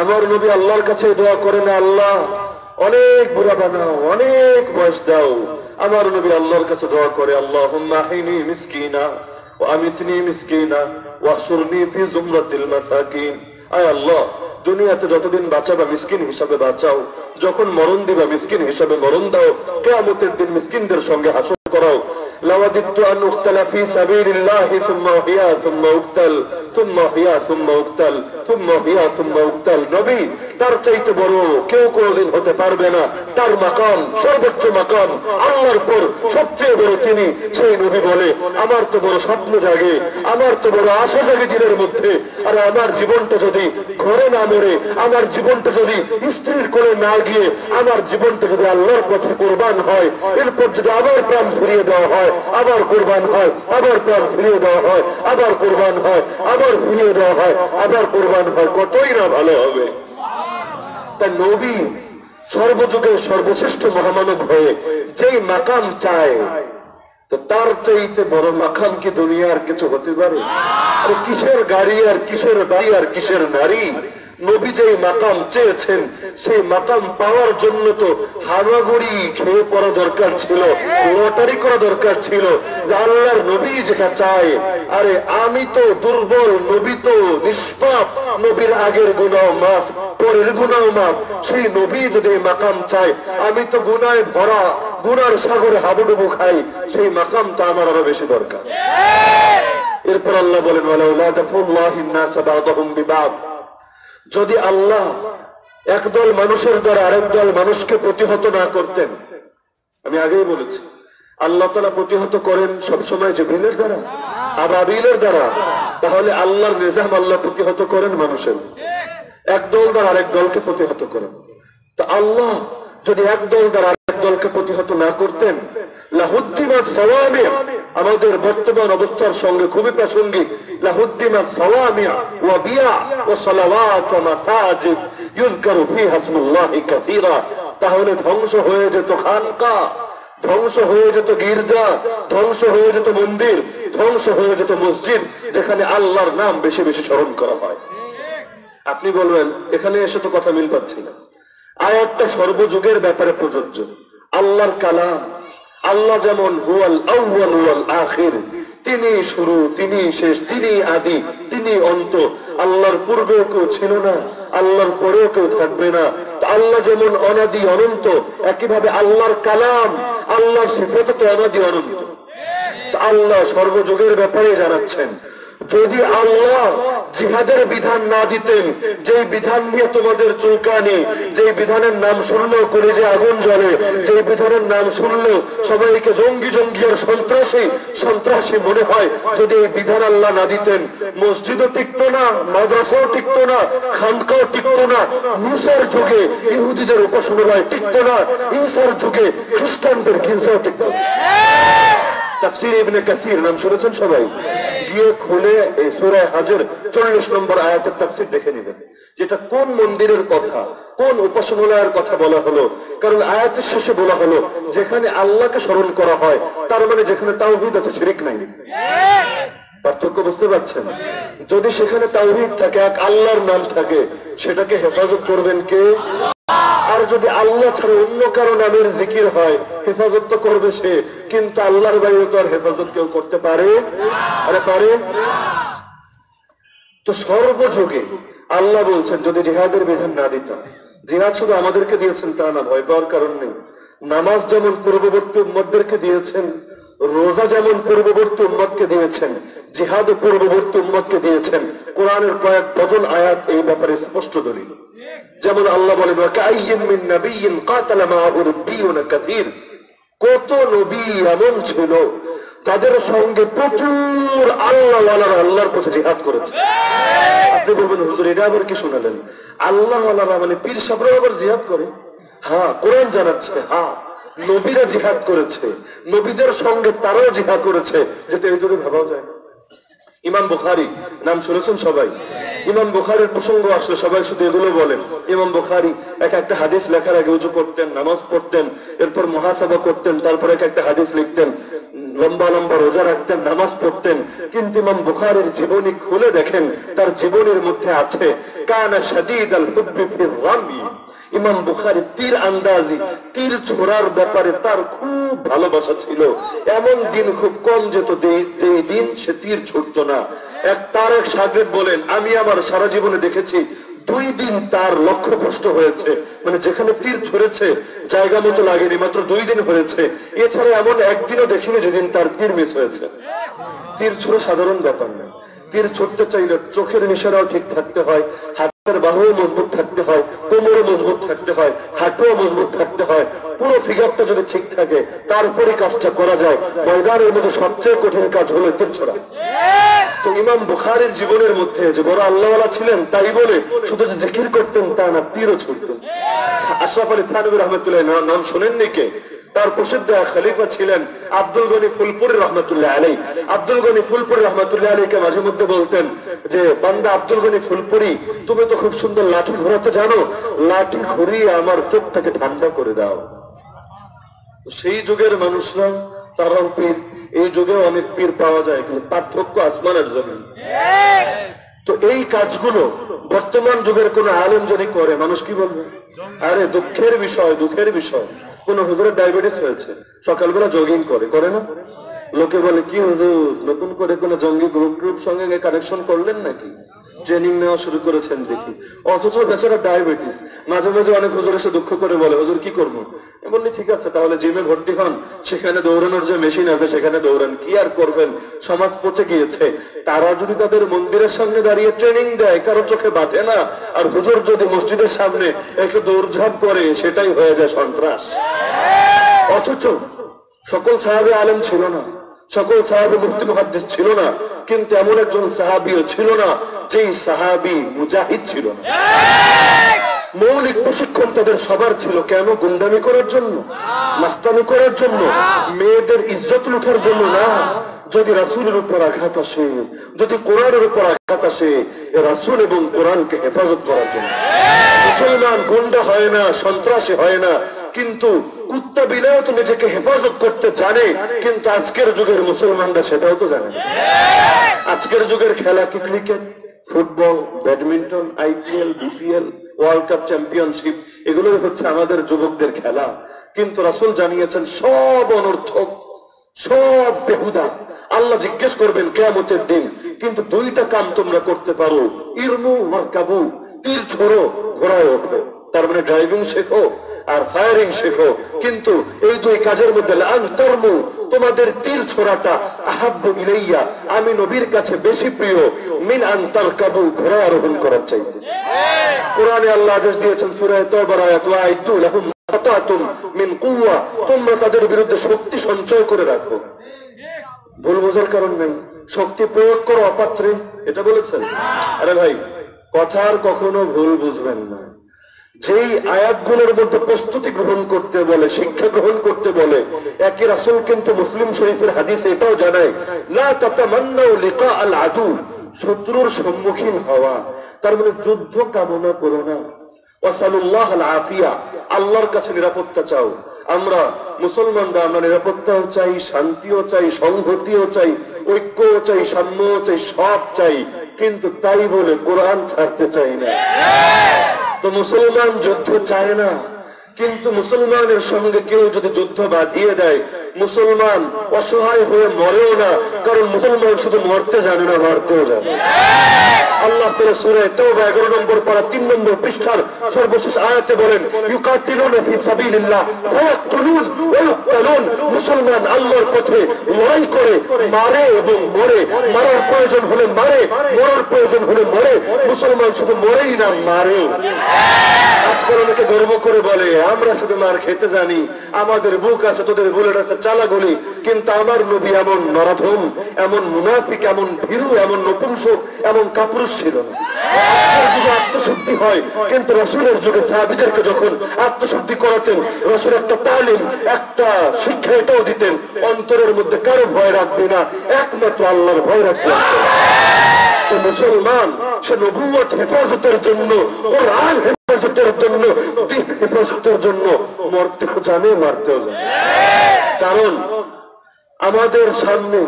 আমার নবী আল্লাহর কাছে দোয়া করে না আল্লাহ, অনেক বুড়া বানাও, অনেক বয়স দাও। আমার নবী আল্লাহর কাছে দোয়া করে আল্লাহ মিসকিনা ও আমিতনি মিসকিনা ওয়াসুরনি ফি জুমরাতিল মাসাকিন। আয় আল্লাহ, দুনিয়াতে যতদিন বাঁচাবা মিসকিন হিসাবে বাঁচাও, যখন মরণ দিবা মিসকিন হিসাবে মরণ দাও, কেয়ামতের দিন মিসকিনদের সঙ্গে হাসর করাও। লাওয়াদিত্তু আন উখতালা ফি সাবিলিল্লাহি সুম্মা হিয়া সুম্মা উকতাল আমার তো বড় স্বপ্ন জাগে, আমার তো বড় আশা জাগে দিনের মধ্যে। আর আমার জীবনটা যদি ঘরে না আমার জীবনটা যদি স্ত্রীর করে না গিয়ে, আমার জীবনটা যদি আল্লাহর পথে কোরবান হয়, এরপর যদি আবার প্রাণ ফিরিয়ে দেওয়া হয়, আবার কোরবান হয়, আবার প্রাণ ফিরিয়ে দেওয়া হয়, আবার কোরবান হয়, আবার ফিরিয়ে দেওয়া হয় আবার কোরবান হয়, কতই না ভালো হবে। তা নবী সর্বযুগের সর্বশ্রেষ্ঠ মহামানব হয়ে যেই মাকাম চায়, তো তার চাইতে বড় মাখাম কি দুনিয়ার কিছু হতে পারে? আর কিসের গাড়ি আর কিসের বাড়ি আর কিসের নারী? নবী যেই মাকাম চেয়েছেন সেই মাকাম পাওয়ার জন্য তো হামাগুড়ি খেয়ে পড়া দরকার ছিল লটারি করা দরকার ছিল যে আল্লাহর নবী যেটা চায়। আরে আমি তো দুর্বল নবী তো নিষ্পাপ নবীর আগের গুণাও মাফ পরের গুণাও মাফ। সেই নবী যদি মাকাম চায় আমি তো গুনায় ভরা গুনার সাগরে হাবুডুবু খাই সেই মাকাম তো আমার আরও বেশি দরকার। এরপর আল্লাহ বলেন ওয়ালাউলা দাফুল্লাহিন নাস বা'দাহুম বিবাদ। যদি আল্লাহ একদল মানুষের দ্বারা আরেক দল মানুষকে প্রতিহত না করতেন, আমি আগেই বলেছি, আল্লাহ তালা প্রতিহত করেন সবসময় জিবরিলের দ্বারা, আবাবিলের দ্বারা, তাহলে আল্লাহর নিজাম আল্লাহ প্রতিহত করেন মানুষের। এক দল দ্বারা আরেক দলকে প্রতিহত করেন। তো আল্লাহ যদি এক দল দ্বারা আরেক দলকে প্রতিহত না করতেন, লাহুদ্দিমাত সাওয়ামিয়া আমাদের বর্তমান অবস্থার সঙ্গে খুবই প্রাসঙ্গিক। তাহলে ধ্বংস হয়ে যেত খানকা, ধ্বংস হয়ে যেত গির্জা, ধ্বংস হয়ে যেত মন্দির, ধ্বংস হয়ে যেত মসজিদ, যেখানে আল্লাহর নাম বেশি বেশি স্মরণ করা হয়। আপনি বলবেন, এখানে এসে তো কথা মিল পাচ্ছি না। আয়াতটা সর্বযুগের ব্যাপারে প্রযোজ্য। আল্লাহর কালাম আল্লাহ যেমন তিনি শুরু, তিনি শেষ, তিনি আদি, তিনি অন্ত। আল্লাহর পূর্বেও কেউ ছিল না, আল্লাহর পরেও কেউ থাকবে না। আল্লাহ যেমন অনাদি অনন্ত, একইভাবে আল্লাহর কালাম, আল্লাহর সিফত তো অনাদি অনন্ত। আল্লাহ সর্বযুগের ব্যাপারে জানাচ্ছেন। যদি আল্লাহ জিহাদের বিধান না দিতেন, যেই বিধান নিয়ে তোমাদের চুলকানি, যেই বিধানের নাম শুনলেও যে আগুন জ্বলে, যেই বিধানের নাম শুনলেও সবাইকে জঙ্গি জঙ্গি আর সন্ত্রাসী সন্ত্রাসী মনে হয়, যদি এই বিধান আল্লাহ না দিতেন, মসজিদও টিকতো না, মাদ্রাসাও টিকতো না, খানকাও টিকতো না, মুসার যুগে ইহুদিদের উপাসনালয় টিকতো না ঈসার যুগে খ্রিস্টানদের গির্জাও টিকতো না। তাফসির ইবনে কাসির, নাম শুনেছেন সবাই? গিয়ে খুলে এই সূরা হাজর 40 নম্বর আয়াতের তাফসির দেখে নেবেন। যেটা কোন মন্দিরের কথা, কোন উপাসনালয়ের কথা বলা হলো, কারণ আয়াতের শেষে বলা হলো, যেখানে আল্লাহকে স্মরণ করা হয়, তার মানে যেখানে তাওহীদ আছে, শিরক নাই। পার্থক্য বুঝতে পারছেন? যদি সেখানে তাওহীদ থাকে, এক আল্লাহর নাম থাকে, সেটাকে হেফাজত করবেন কে? আর যদি আল্লাহ ছাড়া অন্য কারও নামের জিকির হয়, হেফাজত তো করবে সে। কিন্তু আল্লাহর বাইরে তো আর হেফাজত কেউ করতে পারে? আরে পারে? তো সর্বযুগে আল্লাহ বলছেন, যদি জিহাদের বিধান না দিতাম জিহাদ শুধু আমাদেরকে দিয়েছেন তা না, ভয় পাওয়ার কারণ নেই। নামাজ যেমন পূর্ববর্তী উম্মতদেরকে দিয়েছেন, রোজা যেমন পূর্ববর্তী উম্মতকে দিয়েছেন জিহাদ পূর্ববর্তী উম্মতকে দিয়েছেন, কোরআনের কয়েক ডজন আয়াত এই ব্যাপারে স্পষ্ট দলিল। যেমন আল্লাহ বলেন "ওয়াকাইয়্যিম মিন নাবিয়্যিন কাতালা মাআহু রাব্বিয়ুনা কাসীর। কত নবী এমন ছিল, তাদের সঙ্গে প্রচুর আল্লাহ আল্লাহর পথে জিহাদ করেছে। আপনি বলবেন, হুজুর, এটা আবার কি শোনালেন? আল্লাহ মানে পীর সাবরাও আবার জিহাদ করে? হ্যাঁ কোরআন জানাচ্ছে হ্যাঁ। নবীরা জিহাদ করেছে, নবীদের সঙ্গে তারাও জিহাদ করেছে যেটা এই জন্য ভাবাও যায় না। ইমাম বুখারি, নাম শুনেছেন সবাই? ইমাম বুখারির প্রসঙ্গ আসলে সবাই শুধু এগুলো বলেন। ইমাম বুখারি এক একটা হাদিস লেখার আগে উজু করতেন, নামাজ পড়তেন, এরপর মহাসভা করতেন, তারপর এক একটা হাদিস লিখতেন, লম্বা লম্বা রোজা রাখতেন, নামাজ পড়তেন। কিন্তু ইমাম বুখারের জীবনী খুলে দেখেন, তার জীবনের মধ্যে আছে, কানা শাদীদ আল হুব্বি ফির রামি ইমাম বুখারি তীর আন্দাজি, তীর ছোড়ার ব্যাপারে তার খুব ভালোবাসা ছিল। এমন দিন খুব কম যেত যে- দিন সে তীর ছুটতো না। এক তার এক সাগরেদ বলেন, আমি আমার সারা জীবনে দেখেছি, দুই দিন তার লক্ষ্য ভ্রষ্ট হয়েছে। মানে যেখানে তীর ছড়েছে, জায়গা মতো লাগেনি, মাত্র দুই দিন হয়েছে। এছাড়া এমন একদিনও দেখিনি যেদিন তার তীর মিস হয়েছে। তীর ছোড়া সাধারণ ব্যাপার না। তীর ছুটতে চাইলে চোখের নিশারাও ঠিক থাকতে হয় তারপরে কাজটা করা যায়। ময়দানের মধ্যে সবচেয়ে কঠিন কাজ হলো ছড়া। তো ইমাম বুখারের জীবনের মধ্যে যে বড় আল্লাহওয়ালা ছিলেন, তাই বলে শুধু যে জিকির করতেন তা না, তীরও ছুটতেন। আশরাফ আলী থানবী রহমতুল্লাহ নাম শোনেননি কে? তার প্রসিদ্ধ এক খলিফা ছিলেন আব্দুল গনি ফুলপুরি রহমতুল্লাহ আলী আব্দুল গনি ফুলপুরি রহমতুল্লাহ আলীকে মাঝে মধ্যে বলতেন যে, বান্দা আব্দুল গনি ফুলপুরি, তুমি তো খুব সুন্দর লাঠি ঘোরাতে জানো। লাঠি ঘুরিয়ে আমার চোখটাকে ঠান্ডা করে দাও। সেই যুগের মানুষরা, তারাও পীর। এই যুগেও অনেক পীর পাওয়া যায়, কিন্তু পার্থক্য আসমানের জমিন। তো এই কাজগুলো বর্তমান যুগের কোন আলেম যদি করে, মানুষ কি বলবে? আরে, দুঃখের বিষয় দুঃখের বিষয়। কোন হুজুরের ডায়াবেটিস হয়েছে। সকালবেলা জগিং করে করে না? লোকে বলে, কি হুজুর, নতুন করে কোন জঙ্গি গ্রুপ গ্রুপ সঙ্গে কানেকশন করলেন নাকি? ট্রেনিং নেওয়া শুরু করেছেন দেখি। অথচ বেচারা ডায়াবেটিস মাঝে মাঝে অনেক হুজুর এসে দুঃখ করে বলে, হুজুর, কি করব? বললি, ঠিক আছে, তাহলে জিমে ভর্তি হন। সেখানে দৌড়ানোর যে মেশিন আছে, সেখানে দৌড়ান। কি আর করবেন? সমাজ পচে গিয়েছে। তারা যদি তাদের মন্দিরের সামনে দাঁড়িয়ে ট্রেনিং দেয়, কারও চোখে বাঁধে না। আর হুজুর যদি মসজিদের সামনে একটু দৌড়ঝাঁপ করে, সেটাই হয়ে যায় সন্ত্রাস। অথচ সকল সাহাবি আলেম ছিল না। সকল সাহাবি মুফতি, মুহাদ্দিস ছিল না। কিন্তু এমন একজন সাহাবিও ছিল না, যেই সাহাবি মুজাহিদ ছিল না। মৌলিক প্রশিক্ষণ তাদের সবার ছিল, কেন? গুন্ডামি করার জন্য? মাস্তানি করার জন্য? মেয়েদের ইজ্জত লুঠার জন্য না? যদি রাসুলের উপর আঘাত আসে, যদি কোরআনের উপর আঘাত আসে রাসুল এবং কোরআনকে হেফাজত করার জন্য। মুসলমান গুন্ডা হয় না, সন্ত্রাসী হয় না কিন্তু কুত্তা বিলাও তো নিজেকে হেফাজত করতে জানে, কিন্তু আজকের যুগের মুসলমানরা সেটাও তো জানে আজকের যুগের খেলা কি cricket? Football, badminton, IPL, BPL, world cup, championship এগুলো হচ্ছে আমাদের যুবকদের খেলা। কিন্তু রাসুল জানিয়েছেন, সব অনর্থক, সব বেহুদা। আল্লাহ জিজ্ঞেস করবেন, কেয়ামতের দিন কিন্তু দুইটা কাম তোমরা করতে পারো। ইরমু মারকাবু তীর ছোড়ো, ঘোড়ায় ওঠো। তার মানে ড্রাইভিং শেখো আর ফায়ারিং শেখো। কিন্তু এই দুই কাজের মধ্যে তোমাদের তীর ছোড়াটা আহাব্য ইলাইয়া, আমি নবীর কাছে বেশি প্রিয়। মিন আন্তর কাবু ঘোড়া আরোহণ করার চাইতে কোরআনে আল্লাহ আদেশ দিয়েছেন আয়াত লাহুম মিন কুওয়া তোমরা তাদের বিরুদ্ধে শক্তি সঞ্চয় করে রাখো। ভুল বোঝার কারণ নেই। শক্তি প্রয়োগ করো অপাত্রে, এটা বলেছেন। আরে ভাই কথার কখনো ভুল বুঝবেন না। যেই আয়াতগুলোর মধ্যে প্রস্তুতি গ্রহণ করতে বলে, শিক্ষা গ্রহণ করতে বলে, একই রাসূল কিন্তু মুসলিম শরীফের হাদিসে এটাও জানায় শত্রুর সম্মুখীন হওয়া। তার মানে যুদ্ধ কামনা করো না। আল্লাহর কাছে নিরাপত্তা চাও। আমরা মুসলমানরা আমরা নিরাপত্তাও চাই, শান্তিও চাই, সংহতিও চাই, ঐক্যও চাই, সাম্যও চাই, সব চাই, কিন্তু তাই বলে কোরআন ছাড়তে চাই না। তো মুসলমান যুদ্ধ চায় না। কিন্তু মুসলমানের সঙ্গে কেউ যদি যুদ্ধ বাঁধিয়ে দেয় মুসলমান অসহায় হয়ে মরেও না, কারণ মুসলমান শুধু মরতে জানে না, মারতেও জানে। আল্লাহ তাআলা সূরা তাওবা 11 নম্বর পারা 3 নম্বর পৃষ্ঠার সর্বশেষ আয়াতে বলেন, ইউকাতিলুনা ফি মুসলমান আল্লাহর পথে লড়াই করে, মারে এবং মরে। মারার প্রয়োজন হলে মারে, মরার প্রয়োজন হলে মরে। মুসলমান শুধু মরেই না মারে আজকাল অনেকে গর্ব করে বলে, আমরা শুধু মার খেতে জানি, আমাদের বুক আছে, তোদের বুলেট আছে চালা গলি কিন্তু আমার নবী এমন নরাধম, এমন মুনাফিক, এমন ভীরু, এমন নপুংসক, এমন কাপুরুষ ছিল যুগে আত্মশুদ্ধি হয়, কিন্তু রসুলের যুগে সাহাবিদেরকে যখন আত্মশুদ্ধি করাতেন, রসুল একটা তালিম, একটা শিক্ষা এটাও দিতেন, অন্তরের মধ্যে কারও ভয় রাখবে না, একমাত্র আল্লাহর ভয় রাখবে। তো মুসলমান, সে নবুয়ত হেফাজতের জন্য, কোরআন হেফাজতের জন্য হেফাজতের জন্য মরতেও জানে, মারতেও জানে। কারণ আমাদের সামনে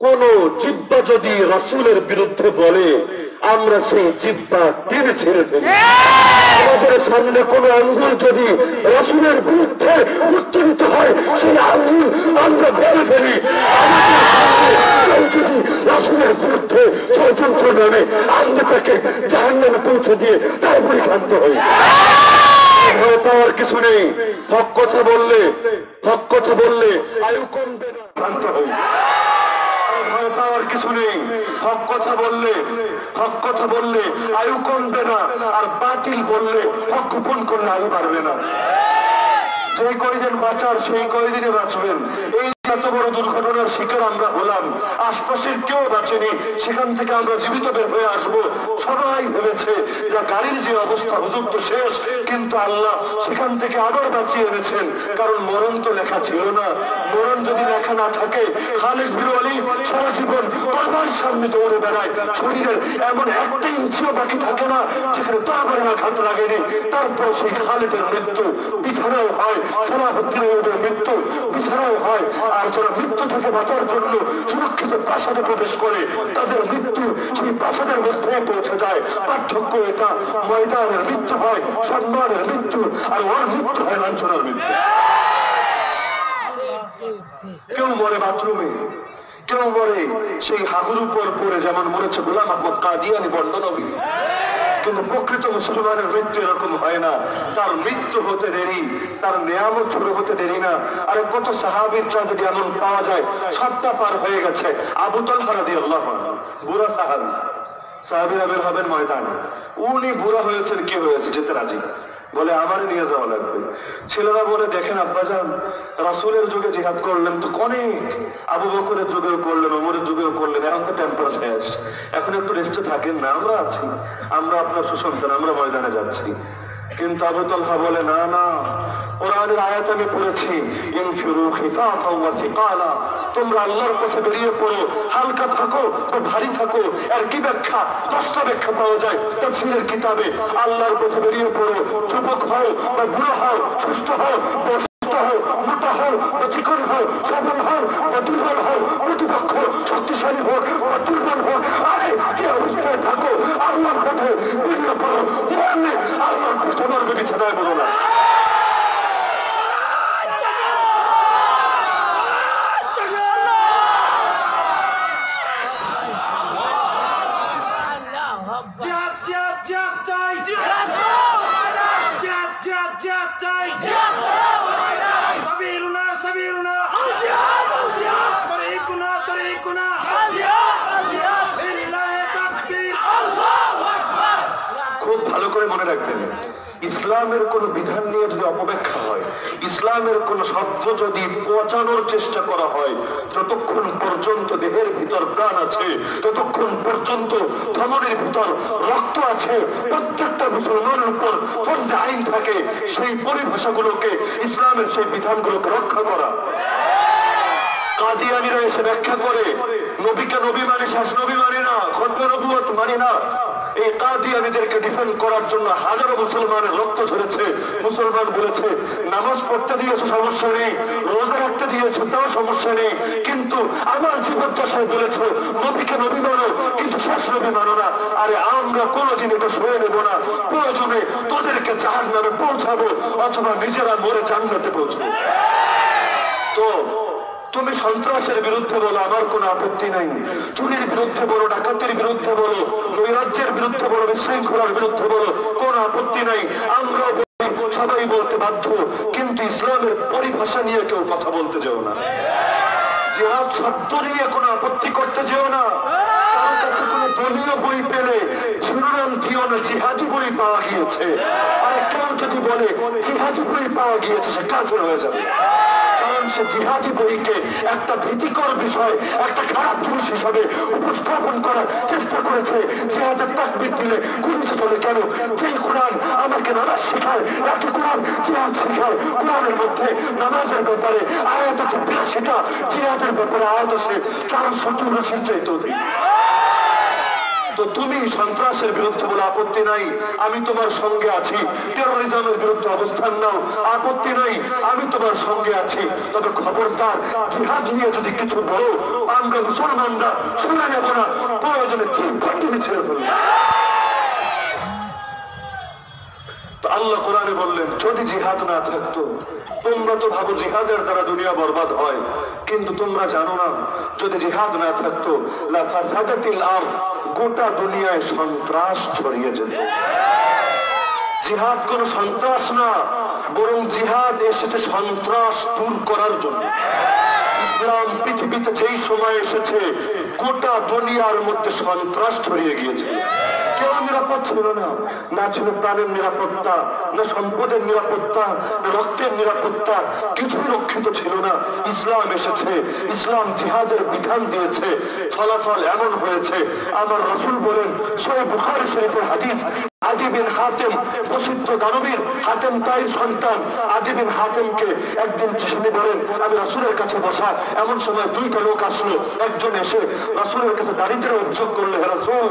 কোন জিব্বা যদি রাসুলের বিরুদ্ধে বলে আমরা সেই জিব্বা টেনে ছেড়ে ফেলি আমাদের সামনে কোন আঙ্গুল যদি রাসূলের বিরুদ্ধে উত্তরিত হয়, সেই আঙ্গুল আমরা ভেঙে ফেলি। কিছু নেই। বললে, হক বললে আয়ু কমবে না। ভয় পাওয়ার কিছু নেই। হক কথা বললে, হক কথা বললে আয়ু কমবে না, আর বাতিল বললে হক গোপন করলে আয়ু পারবে না। যে কয়দিন বাঁচার, সেই কয়দিনে বাঁচবেন। এই এত বড় দুর্ঘটনার শিকার আমরা হলাম। আশপাশের কেউ বাঁচেনি। সেখান থেকে আমরা জীবিত বের হয়ে আসব। সবাই ভেবেছে যে গাড়ির যে অবস্থা, হুজুর তো শেষ। কিন্তু আল্লাহ সেখান থেকে আবার বাঁচিয়ে এনেছেন। কারণ মরণ তো লেখা ছিল না। মরণ যদি লেখা না থাকে খালিদ বিরু আলী সারা জীবন বাবার সামনে দৌড়ে বেড়ায়। শরীরের এমন একটা ইঞ্চিও বাকি থাকে না, যেখানে তারপরে আঘাত লাগেনি। তারপরে সেই খালিদের মৃত্যু। বিছানাও হয়। সারা সালাহদ্দিনের মৃত্যু। বিছানাও হয়। মৃত্যু থেকে বাঁচার জন্য সুরক্ষিত প্রাসাদে প্রবেশ করে, তাদের মৃত্যু সেই প্রাসাদের মধ্যে পৌঁছে যায়। পার্থক্য এটা, ময়দানের মৃত্যু হয় মৃত্যু, আর ওর মৃত্যু হয় লাঞ্ছনার মৃত্যু। কেউ মরে বাথরুমে, কেউ মরে সেই হাগুর উপর পড়ে যেমন মরেছে গোলাম আহমদ কাদিয়ানি বর্ণনবী কিন্তু প্রকৃত মুসলমানের মৃত্যু এরকম হয় না। তার মৃত্যু হতে দেরি, তার নিয়ামত শুরু হতে দেরি না। আরে কত সাহাবির যদি এমন পাওয়া যায়, সবটা পার হয়ে গেছে। আবু তলহারা দিয়ে আল্লাহ বুড়া সাহাবি। সাহাবিরা বের হবেন ময়দানে। উনি বুড়া হয়েছেন, কি হয়েছে? যেতে রাজি? বলে আমারই নিয়ে যাওয়া লাগবে। ছেলেরা বলে, দেখেন আব্বাজান, রাসুলের যুগে জিহাদ করলেন তো অনেক। আবু বকরের যুগেও করলেন, ওমরের যুগেও করলেন, এখন তো টেম্পার শেষ এখন একটু রেস্টে থাকেন না, আমরা আছি। আমরা আপনার সুসন্তান, আমরা ময়দানে যাচ্ছি। কিন্তু আবু তলহা বলে, না না, কোরআনের আয়াত আমি পড়েছি। খিফাফাও ওয়া তোমরা আল্লাহর বেরিয়ে পড়ো, হালকা থাকো তো ভারী থাকো আর কি ব্যাখ্যা? ব্যাখ্যা পাওয়া যায় তাফসীরের কিতাবে। আল্লাহর বেরিয়ে পড়ো হও বা বুড়ো হও, সুস্থ হও শক্তিশালী হোক দুর্বল হোক আরে অবস্থায় থাকো? আল্লাহর পথে মরলে আল্লাহর পথে বিছানায় বলো না। ইসলামের কোন বিধান নিয়ে যদি অপব্যাখ্যা হয়, ইসলামের কোন শব্দ যদি পচানোর চেষ্টা করা হয়, যতক্ষণ পর্যন্ত দেহের ভিতর প্রাণ আছে, ততক্ষণ পর্যন্ত ধমনের ভিতর রক্ত আছে, প্রত্যেকটা মুসলমানের উপর ফর্জে আইন থাকে, সেই পরিভাষাগুলোকে, ইসলামের সেই বিধানগুলোকে রক্ষা করা। কাদিয়ানিরা এসে ব্যাখ্যা করে, নবীকে নবী মানে শেষ নবী মানে না খন্ডে নবুয়ত মানে না। এই কাদিয়ানিদেরকে ডিফেন্ড করার জন্য হাজারো মুসলমানের রক্ত ঝরেছে, মুসলমান বলেছে, নামাজ পড়তে দিয়েছ সমস্যা নেই, রোজা রাখতে দিয়েছ তাও সমস্যা নেই, কিন্তু আমার জীবদ্দশায় বলেছ, নবীকে নবী মানো, কিন্তু শেষ নবী মানো না। আরে আমরা কোনোদিন এটা সয়ে নেব না, প্রয়োজনে তোদেরকে জাহাজ নামে পৌঁছাবো, অথবা নিজেরা মরে জান্নাতে পৌঁছবো। তো তুমি সন্ত্রাসের বিরুদ্ধে বলো, আমার কোনো আপত্তি নাই। চুরির বিরুদ্ধে বলো, ডাকাতির বিরুদ্ধে বলো, নৈরাজ্যের বিরুদ্ধে বলো, বিশৃঙ্খলার বিরুদ্ধে বলো, কোনো আপত্তি নাই। আমরা সবাই বলতে বাধ্য, কিন্তু ইসলামের পরিভাষা নিয়ে কেউ কথা বলতে যেও না। জেহাদ শব্দ নিয়ে কোনো আপত্তি করতে যেও না। তার কাছে কোনো দলীয় বই পেলে শিরোনাম দিও না, জিহাদি বই পাওয়া গিয়েছে। আর কেউ যদি বলে, জিহাদি বই পাওয়া গিয়েছে, সে কাজের হয়ে যাবে। সে জিহাদি বইকে একটা ভীতিকর বিষয়, একটা খারাপ জিনিস হিসাবে উপস্থাপন করার চেষ্টা করেছে। জিহাদের তাকবির দিলে গুলিছে চলে কেন? যেই কোরআন আমাকে নামাজ শেখায় একই কোরআন জিহাদ শেখায়, কোরআনের মধ্যে নামাজের ব্যাপারে আয়াত আছে বিরাশিটা। জিহাদের ব্যাপারে আয়াত আছে চারশো চৌরাশির চাইতে অধিক। তো তুমি সন্ত্রাসের বিরুদ্ধে বলে আপত্তি নাই, আমি তোমার সঙ্গে আছি। টেরোরিজমের বিরুদ্ধে অবস্থান নাও, আপত্তি নাই, আমি তোমার সঙ্গে আছি। তবে খবরদার জিহাজ নিয়ে যদি কিছু বলো, আমরা মুসলমানরা শুনে নেব না, প্রয়োজনে চিন্তা ছেড়ে ফেলব আল্লাহ কোরআনে বললেন, যদি জিহাদ না থাকতো, তোমরা তো ভাবো জিহাদের দ্বারা দুনিয়া বরবাদ হয়। কিন্তু তোমরা জানো না, যদি জিহাদ না থাকতো গোটা দুনিয়ায় সন্ত্রাস ছড়িয়ে যেত। জিহাদ কোন সন্ত্রাস না, বরং জিহাদ এসেছে সন্ত্রাস দূর করার জন্য। ইসলাম পৃথিবীতে যেই সময় এসেছে, গোটা দুনিয়ার মধ্যে সন্ত্রাস ছড়িয়ে গিয়েছে। ছিল না। সম্পদের নিরাপত্তা রক্তের নিরাপত্তা, কিছুই রক্ষিত ছিল না। ইসলাম এসেছে, ইসলাম জিহাদের বিধান দিয়েছে, ফলাফল এমন হয়েছে। আমার রসুল বলেন সই বুখারি শরীফের হাদিস আদি বিন হাতেম, প্রসিদ্ধ দানবীর হাতেম তাই সন্তান আদি বিন হাতেমকে একদিন তিনি বলেন আমি রাসুলের কাছে বসা, এমন সময় দুইটা লোক আসলো, একজন এসে রাসুলের কাছে দারিদ্রের অভিযোগ করল, হে রাসুল,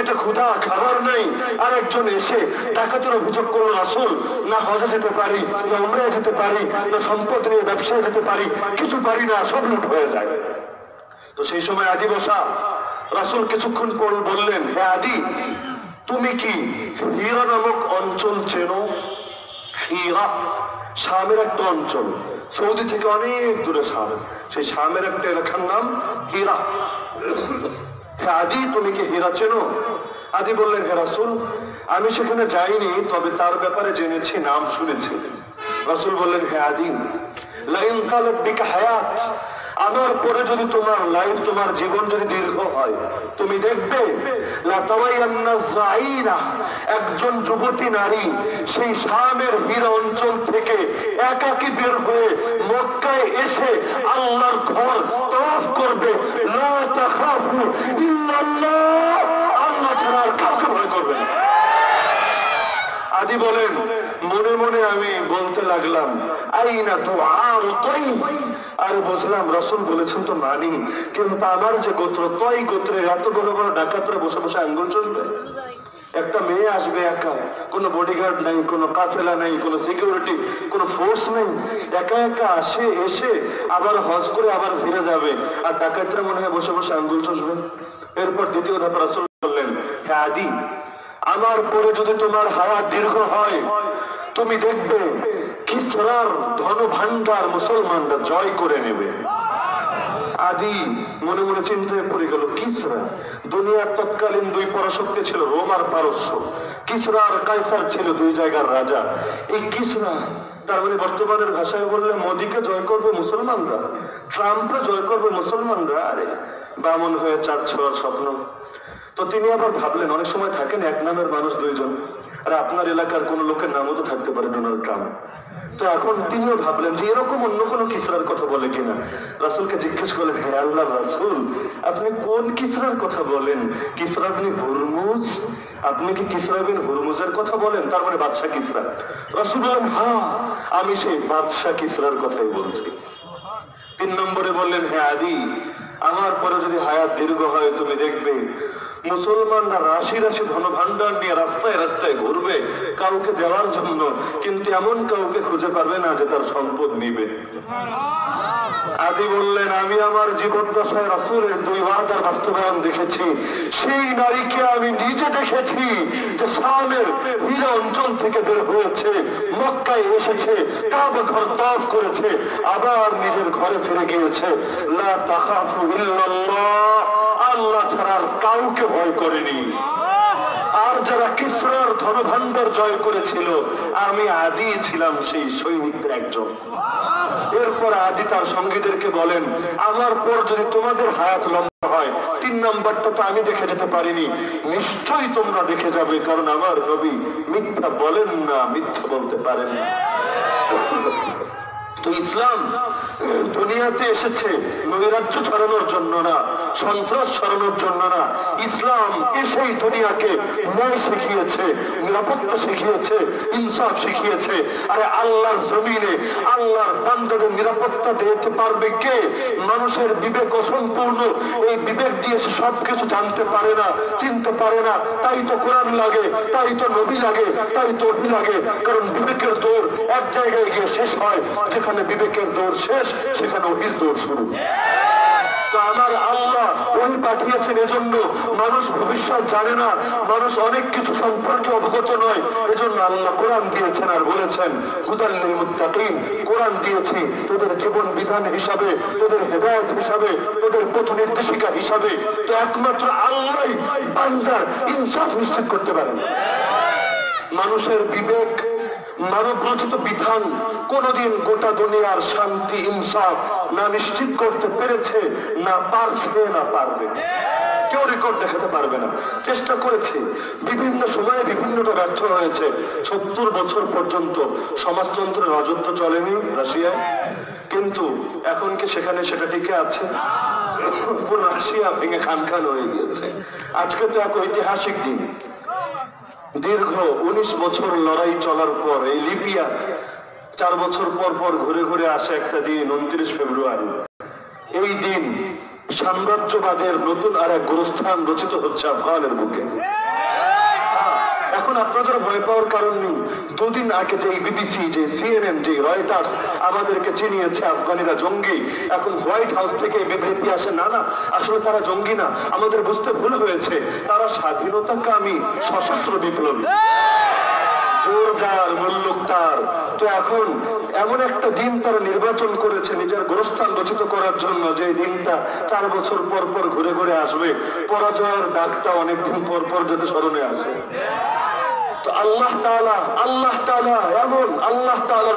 এটা ক্ষুধা, খাবার নেই। আর একজন এসে ডাকাতের অভিযোগ করল, রাসুল, না হজে যেতে পারি, না উমরায় যেতে পারি, না সম্পদ নিয়ে ব্যবসায় যেতে পারি, কিছু পারি না, সব লুট হয়ে যায়। তো সেই সময় আদি বসা রাসুল কিছুক্ষণ পর বললেন, হে আদি তুমি কি হীরা নামক অঞ্চল চেনো? হীরা, শামের একটা অঞ্চল। সৌদি থেকে অনেক দূরে শাম। সেই শামের একটা এলাকার নাম হীরা। হ্যাঁ আদি, তুমি কি হীরা চেনো? আদি বললেন হে রাসুল, আমি সেখানে যাইনি, তবে তার ব্যাপারে জেনেছি, নাম শুনেছি। রাসুল বললেন হে আদি, লাইন কালত বিকা হায়াত আমার পরে যদি তোমার লাইফ তোমার জীবন যদি দীর্ঘ হয়, তুমি দেখবে একজন যুবতী নারী, সেই শামের হীরা অঞ্চল থেকে একাকি বের হয়ে মক্কায় এসে আল্লাহর ঘর তওয়াফ করবে। আল্লাহ ছাড়া আর কাউকে ভয় করবে আদি বলেন মনে মনে আমি বলতে লাগলাম, আইনা তো আর তৈ আর বুঝলাম রসুল বলেছেন তো মানি, কিন্তু আমার যে গোত্র তৈ গোত্রের এত বড় বড় ডাকাতরা বসে বসে আঙ্গুল চলবে? একটা মেয়ে আসবে একা, কোনো বডিগার্ড নাই, কোনো কাফেলা নাই, কোনো সিকিউরিটি কোনো ফোর্স নেই। একা একা আসে, এসে আবার হজ করে আবার ফিরে যাবে, আর ডাকাতরা মনে হয় বসে বসে আঙ্গুল চষবে। এরপর দ্বিতীয় ধাপ রসুল বললেন হ্যাঁ আদি, আমার পরে যদি তোমার হাওয়া দীর্ঘ হয় তুমি দেখবে কিসরার ধন ভান্ডার মুসলমানরা জয় করে নেবে। আদি মনে মনে চিন্তায় পড়ে গেল কিসরা দুনিয়ার তৎকালীন দুই পরাশক্তি ছিল রোম আর পারস্য কিসরা আর কাইসার ছিল দুই জায়গার রাজা। এই কিসরা তার মানে বর্তমানের ভাষায় বললে মোদীকে জয় করবে মুসলমানরা, ট্রাম্পকে জয় করবে মুসলমানরা। আরে, বামন হয়ে চার ছোঁয়ার স্বপ্ন। তো তিনি আবার ভাবলেন, অনেক সময় থাকেন এক নামের মানুষ দুইজন। আর আপনার এলাকার কোন লোকের নামও তো থাকতে পারে ডোনাল্ড ট্রাম্প। তো এখন তিনিও ভাবলেন যে এরকম অন্য কোনো কিসরার কথা বলে কিনা। রাসুলকে জিজ্ঞেস করলেন, হে আল্লাহ রাসুল, আপনি কোন কিসরার কথা বলেন? কিসরা আপনি হুরমুজ? আপনি কি কিসরা বিন হুরমুজের কথা বলেন? তার মানে বাদশাহ কিসরা। রাসুল বলেন হ্যাঁ আমি সেই বাদশাহ কিসরার কথাই বলছি। তিন নম্বরে বললেন হ্যাঁ আদি, আমার পরে যদি হায়াত দীর্ঘ হয়, তুমি দেখবে মুসলমানরা রাশি রাশি ধন ভান্ডার নিয়ে রাস্তায় রাস্তায় ঘুরবে, কাউকে দেওয়ার জন্য। কিন্তু এমন কাউকে খুঁজে পারবে না যে তার সম্পদ নিবে। আদি বললেন, আমি আমার জীবন দশায় বাস্তবায়ন দেখেছি। সেই নারীকে আমি নিজে দেখেছি যে সামের অঞ্চল থেকে বের হয়েছে, মক্কায় এসেছে, কাব ঘর তফ করেছে, আবার নিজের ঘরে ফিরে গিয়েছে। লা তাখাফু ইল্লাল্লাহ। আল্লাহ ছাড়া কাউকে ভয় করেনি। আর যারা কিসরার ধনভাণ্ডার জয় করেছিল, আমি আদি ছিলাম সেই সৈনিকদের একজন। এরপর আদি তার সঙ্গীদেরকে বলেন, আমার পর যদি তোমাদের হায়াত লম্বা হয়, তিন নম্বরটা তো আমি দেখে যেতে পারিনি। নিশ্চয়ই তোমরা দেখে যাবে, কারণ আমার নবী মিথ্যা বলেন না, মিথ্যা বলতে পারেন না। তো ইসলাম দুনিয়াতে এসেছে নৈরাজ্য ছড়ানোর জন্য না, সন্ত্রাস ছড়ানোর জন্য না। ইসলাম এসেই দুনিয়াকে ন্যায় শিখিয়েছে, নিরাপত্তা শিখিয়েছে, ইনসাফ শিখিয়েছে। আরে আল্লাহর জমিনে, আল্লাহর বান্দাদের নিরাপত্তা দিতে পারবে কে? মানুষের বিবেক অসম্পূর্ণ, এই বিবেক দিয়ে সে সবকিছু জানতে পারে না, চিনতে পারে না। তাই তো কোরআন লাগে, তাই তো নবী লাগে, তাই তো লাগে, কারণ বিবেকের দৌড় এক জায়গায় গিয়ে শেষ হয়, যেখানে বিবেকের দৌড় শেষ, সেখানে ওহির দৌড় শুরু। আমার আল্লাহ ওই পাঠিয়েছেন এজন্য মানুষ ভবিষ্যৎ জানে না, মানুষ অনেক কিছু সম্পর্কে অবগত নয়। এজন্য আল্লাহ কোরআন দিয়েছেন আর বলেছেন কোরআন দিয়েছি, তোদের জীবন বিধান হিসাবে, তোদের হেদায়ত হিসাবে, তোদের পথ নির্দেশিকা হিসাবে। তো একমাত্র আল্লাহই বান্দার ইনসাফ নিশ্চিত করতে পারেন। মানুষের বিবেক মানব রচিত বিধান কোনদিন গোটা দুনিয়ার শান্তি, ইনসাফ না নিশ্চিত করতে পেরেছে, না পারছে, না পারবে কেউ রেকর্ড দেখাতে পারবে না। চেষ্টা করেছে। বিভিন্ন সময়ে বিভিন্নটা ব্যর্থ হয়েছে। সত্তর বছর পর্যন্ত সমাজতন্ত্রের চলেনি রাশিয়ায়। কিন্তু এখন কি সেখানে সেটা টিকে আছে? রাশিয়া ভেঙে খান খান হয়ে গিয়েছে। আজকে তো এক ঐতিহাসিক দিন। দীর্ঘ উনিশ বছর লড়াই চলার পর এই লিপিয়া চার বছর পর পর ঘুরে ঘুরে আসে একটা দিন উনত্রিশ ফেব্রুয়ারি। এই দিন সাম্রাজ্যবাদের নতুন আর এক গুরুস্থান রচিত হচ্ছে আফগানের বুকে। এখন আপনাদের ভয় পাওয়ার কারণ নেই। দুদিন আগে যে বিবিসি, যে সিএনএন, যে রয়টার্স আমাদেরকে চিনিয়েছে আফগানিরা জঙ্গি, এখন হোয়াইট হাউস থেকে বিবৃতি আসে, না না, আসলে তারা জঙ্গি না। আমাদের বুঝতে ভুল হয়েছে। তারা স্বাধীনতাকামী সশস্ত্র বিপ্লবী। নির্বাচন করেছে, নিজের গোরস্থান রচিত করার জন্য যে দিনটা চার বছর পর পর ঘুরে ঘুরে আসবে। পরাজয়ের ডাকটা অনেকদিন পর পর স্মরণে আসে।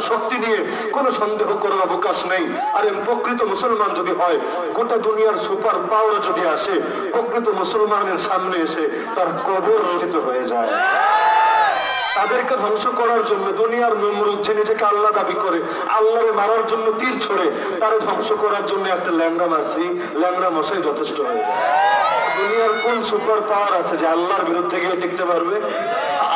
শক্তি নিয়ে কোনো সন্দেহ করার অবকাশ নেই। আরে প্রকৃত মুসলমান যদি হয়, গোটা দুনিয়ার সুপার পাওয়ার যদি আসে, প্রকৃত মুসলমানের সামনে এসে তার কবর রচিত হয়ে যায়। তাদেরকে ধ্বংস করার জন্য দুনিয়ার নমরুদ যে নিজেকে আল্লাহ দাবি করে, আল্লাহরে মারার জন্য তীর ছড়ে, তারে ধ্বংস করার জন্য একটা ল্যাংরা মারছি ল্যাংরা মশাই যথেষ্ট হয়ে দুনিয়ার কোন সুপার পাওয়ার আছে যে আল্লাহর বিরুদ্ধে গিয়ে টিকতে পারবে?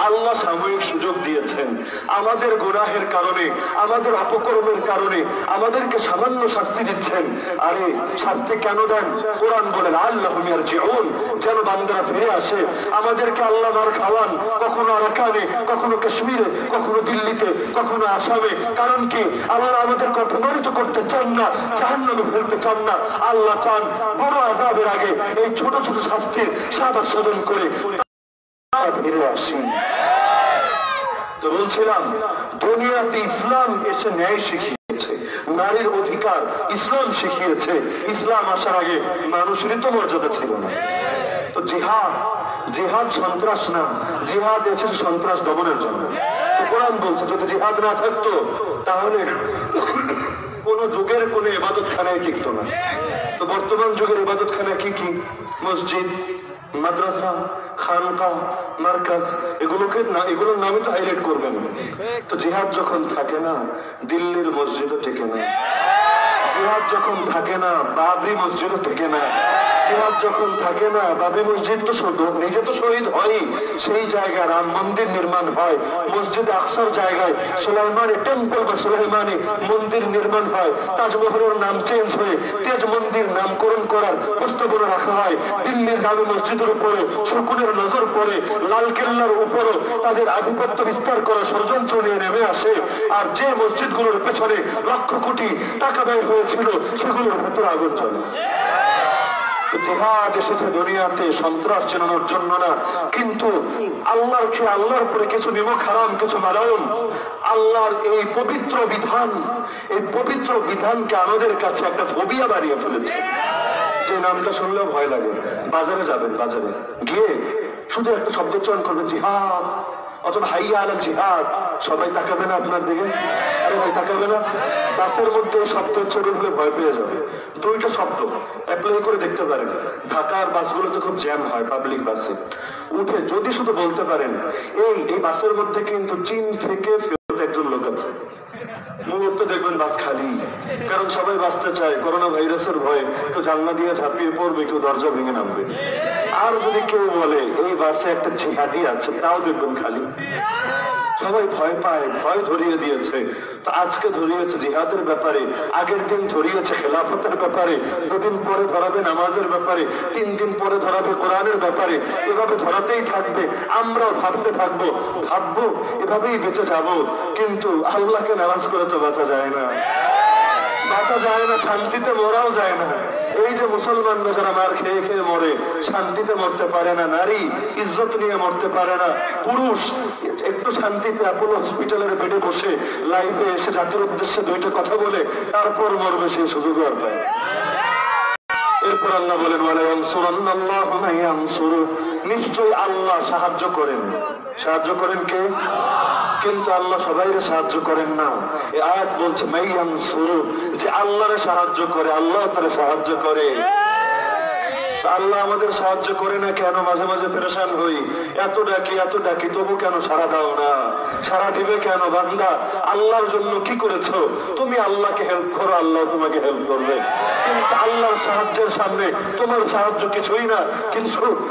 আল্লাহ সাময়িক সুযোগ দিয়েছেন। আমাদের গুনাহের কারণে, আমাদের অপকর্মের কারণে, আমাদেরকে সামান্য শাস্তি দিচ্ছেন। আরে, শাস্তি কেন দেন? কোরআন বলেন, আল্লাহ মিয়ার জীবন যেন বান্দারা ফিরে আসে। আমাদেরকে আল্লাহ মার খাওয়ান, কখনো আরাকানে, কখনো কাশ্মীরে, কখনো দিল্লিতে, কখনো আসামে। কারণ কি? আল্লাহ আমাদেরকে অপমানিত করতে চান না, জাহান্নামে ফেলতে চান না। আল্লাহ চান বড় আজাবের আগে এই ছোট ছোট শাস্তির স্বাদ আস্বাদন করে ফিরে এসে সন্ত্রাস না দমনের জন্য। যদি জিহাদ না থাকতো, তাহলে কোন যুগের কোন এবাদত খানায় টিকতো না। তো বর্তমান যুগের এবাদত খানা কি কি? মসজিদ মাদ্রাসা, খানকা, মার্কাজ, এগুলোকে না, এগুলোর নামে তো হাইলাইট করবেন। তো জিহাদ যখন থাকে না, দিল্লির মসজিদও টেকে না। জিহাদ যখন থাকে না, বাবরি মসজিদও টেকে না। জিহাদ যখন থাকে না, বাবরি মসজিদ তো নিজে তো শহীদ হয় সেই জায়গায় রাম মন্দির নির্মাণ হয়। মসজিদ আকসার জায়গায় সুলাইমানি টেম্পল বা সুলাইমানি মন্দির নির্মাণ হয়। তাজমহলের নাম চেঞ্জ হয়ে তেজ মন্দির নামকরণ করার প্রস্তাবনা রাখা হয়। দিল্লির জামে মসজিদের উপরে, শকুনের নজর পড়ে, লাল কেল্লার উপরও তাদের আধিপত্য বিস্তার করার ষড়যন্ত্র নিয়ে নেমে আসে। আর যে মসজিদগুলোর পেছনে লক্ষ কোটি টাকা ব্যয় হয়েছিল, সেগুলোর ভেতরে আগুন চলে জেহাদ এসেছে দুনিয়াতে, সন্ত্রাস চেনানোর জন্য না। কিন্তু আল্লাহর খেয়ে আল্লাহর পরে কিছু নিমক হারাম, কিছু মারায়ন আল্লাহর এই পবিত্র বিধান, এই পবিত্র বিধানকে আমাদের কাছে একটা ফোবিয়া বাড়িয়ে ফেলেছে। যে নামটা শুনলেও ভয় লাগে। বাজারে যাবেন, বাজারে। গিয়ে শুধু একটা শব্দ চয়ন করবেন, জিহাদ। হাইয়া জিহাদ। সবাই তাকাবে না আপনার দিকে? আরে ভাই, তাকাবে না? বাসের মধ্যে শব্দ উচ্চারণ হলে ভয় পেয়ে যাবে। দুইটা শব্দ অ্যাপ্লাই করে দেখতে পারেন। ঢাকার বাসগুলোতে খুব জ্যাম হয় পাবলিক বাসে। উঠে যদি শুধু বলতে পারেন, এই এই বাসের মধ্যে কিন্তু চীন থেকে ফেরত একজন লোক আছে। মুহূর্তে দেখবেন বাস খালি। কারণ সবাই বাঁচতে চায় করোনা ভাইরাসের ভয়ে। তো জানলা দিয়ে ঝাঁপিয়ে পড়বে, কেউ দরজা ভেঙে নামবে। আর যদি কেউ বলে, এই বাসে একটা জিহাদি আছে, তাও দেখবেন খালি। সবাই ভয় পায়, ভয় ধরিয়ে দিয়েছে। তো আজকে ধরিয়েছে জিহাদের ব্যাপারে, আগের দিন ধরিয়েছে খেলাফতের ব্যাপারে, দুদিন পরে ধরাবে নামাজের ব্যাপারে, তিন দিন পরে ধরাবে কোরআনের ব্যাপারে, এভাবে ধরাতেই থাকবে, আমরাও ভাবতে থাকব, ভাববো, এভাবেই বেঁচে যাব। কিন্তু আল্লাহকে নামাজ করে তো বাঁচা যায় না। বাঁচা যায় না, শান্তিতে মরাও যায় না। এই যে মুসলমানরা যারা মার খেয়ে খেয়ে মরে, শান্তিতে মরতে পারে না, নারী ইজ্জত নিয়ে মরতে পারে না, পুরুষ একটু শান্তিতে অ্যাপোলো হসপিটালের বেডে বসে লাইভে এসে জাতির উদ্দেশ্যে দুইটা কথা বলে, তারপর মরবে সেই সুযোগ আর পায় এরপর আল্লাহ বলেন বলে নিশ্চয়ই আল্লাহ সাহায্য করেন। সাহায্য করেন কে? কিন্তু আল্লাহ সবাই সাহায্য করেন না। এই আয়াত বলছে মাইয়াম সুরু যে আল্লাহরে সাহায্য করে, আল্লাহ তারা সাহায্য করে। আল্লাহ আমাদের সাহায্য করে না কেন? মাঝে মাঝে পেরেশান হই। এত ডাকি এত ডাকি, তবু কেন সারা দাও না? সারা দিবে কেন বান্দা? আল্লাহর জন্য কি করেছ? তুমি আল্লাহকে হেল্প করো, আল্লাহ তোমাকে হেল্প করবে। কিন্তু আল্লাহর সাহায্যের সামনে তোমার সাহায্য কিছুই না। কিন্তু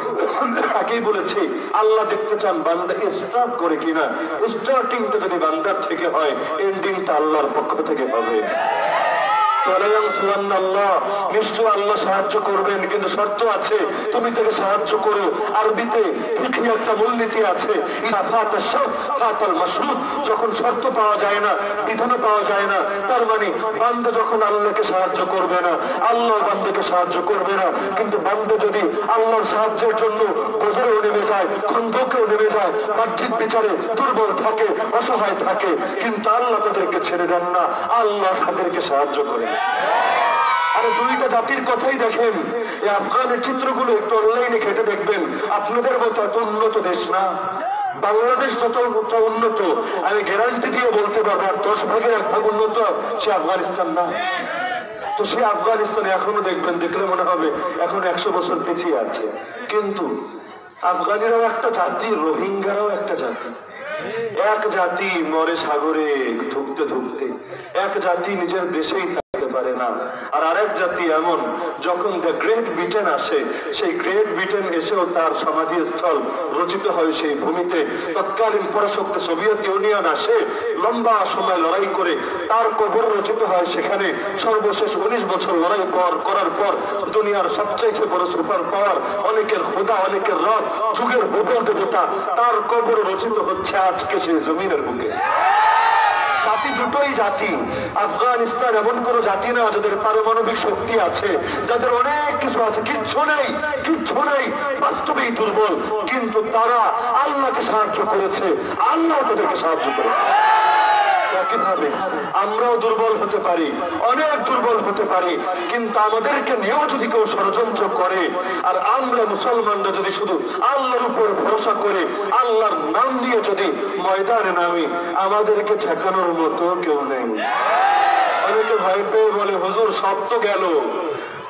আগেই বলেছি, আল্লাহ দেখতে চান বান্দা স্টার্ট করে কিনা। স্টার্টিংটা যদি বান্দার থেকে হয় এন্ডিংটা আল্লাহর পক্ষ থেকে হবে। নিশ্চয় আল্লাহ সাহায্য করবেন, কিন্তু শর্ত আছে, তুমি তাকে সাহায্য করো। আরবিতে একটা মূলনীতি আছে যখন শর্ত পাওয়া যায় না পাওয়া যায় না, তার মানে যখন আল্লাহকে সাহায্য করবে না সাহায্য করবে না, কিন্তু যদি আল্লাহর সাহায্যের জন্য বোঝারেও নেমে যায়, খন্দকেও নেমে যায় বাহ্যিক বিচারে দুর্বল থাকে, অসহায় থাকে, কিন্তু আল্লাহ তাদেরকে ছেড়ে দেন না, আল্লাহ তাদেরকে সাহায্য করে আরে দুইটা জাতির কথাই দেখেন। এই আফগানের চিত্রগুলো একটু অনলাইনে ঘেটে দেখবেন। আপনাদের মতো এত উন্নত দেশ না। বাংলাদেশ যতটা উন্নত আমি গ্যারান্টি দিয়ে বলতে পারব, আর দশ ভাগের এক ভাগ উন্নত সে আফগানিস্তান না। তো সে আফগানিস্তানে এখনও দেখবেন, দেখলে মনে হবে এখন একশো বছর পিছিয়ে আছে। কিন্তু আফগানিরাও একটা জাতি, রোহিঙ্গারাও একটা জাতি। এক জাতি মরে সাগরে ধুকতে ধুকতে এক জাতি নিজের দেশেই পারে না। আর আরেক জাতি এমন, যখন দ্য গ্রেট ব্রিটেন আসে, সেই গ্রেট ব্রিটেন এসেও তার সমাধি স্থল রচিত হয় সেই ভূমিতে। তৎকালীন পরাশক্তি সোভিয়েত ইউনিয়ন আসে, লম্বা সময় লড়াই করে, তার কবর রচিত হয় সেখানে। সর্বশেষ উনিশ বছর লড়াই করার পর দুনিয়ার সবচেয়ে বড় সুপার পাওয়ার, অনেকের খোদা অনেকের রথ যুগের বদল দেবতা তার কবর রচিত হচ্ছে আজকে সেই জমিনের বুকে। জাতি দুটোই জাতি। আফগানিস্তান এমন কোন জাতি না যাদের পারমাণবিক শক্তি আছে, যাদের অনেক কিছু আছে। কিচ্ছু নেই কিচ্ছু নেই, বাস্তবেই দুর্বল। কিন্তু তারা আল্লাহকে সাহায্য করেছে। আল্লাহ তাদেরকে সাহায্য করেছে। আমরাও দুর্বল হতে পারি, অনেক দুর্বল হতে পারি, কিন্তু আমাদেরকে নিয়েও যদি কেউ ষড়যন্ত্র করে, আর আমরা মুসলমানরা যদি শুধু আল্লাহর উপর ভরসা করে, আল্লাহর নাম দিয়ে যদি ময়দানে নামি, আমাদেরকে ঠেকানোর মতো কেউ নেই। অনেকে ভয় পেয়ে বলে, হুজুর, সব তো গেল।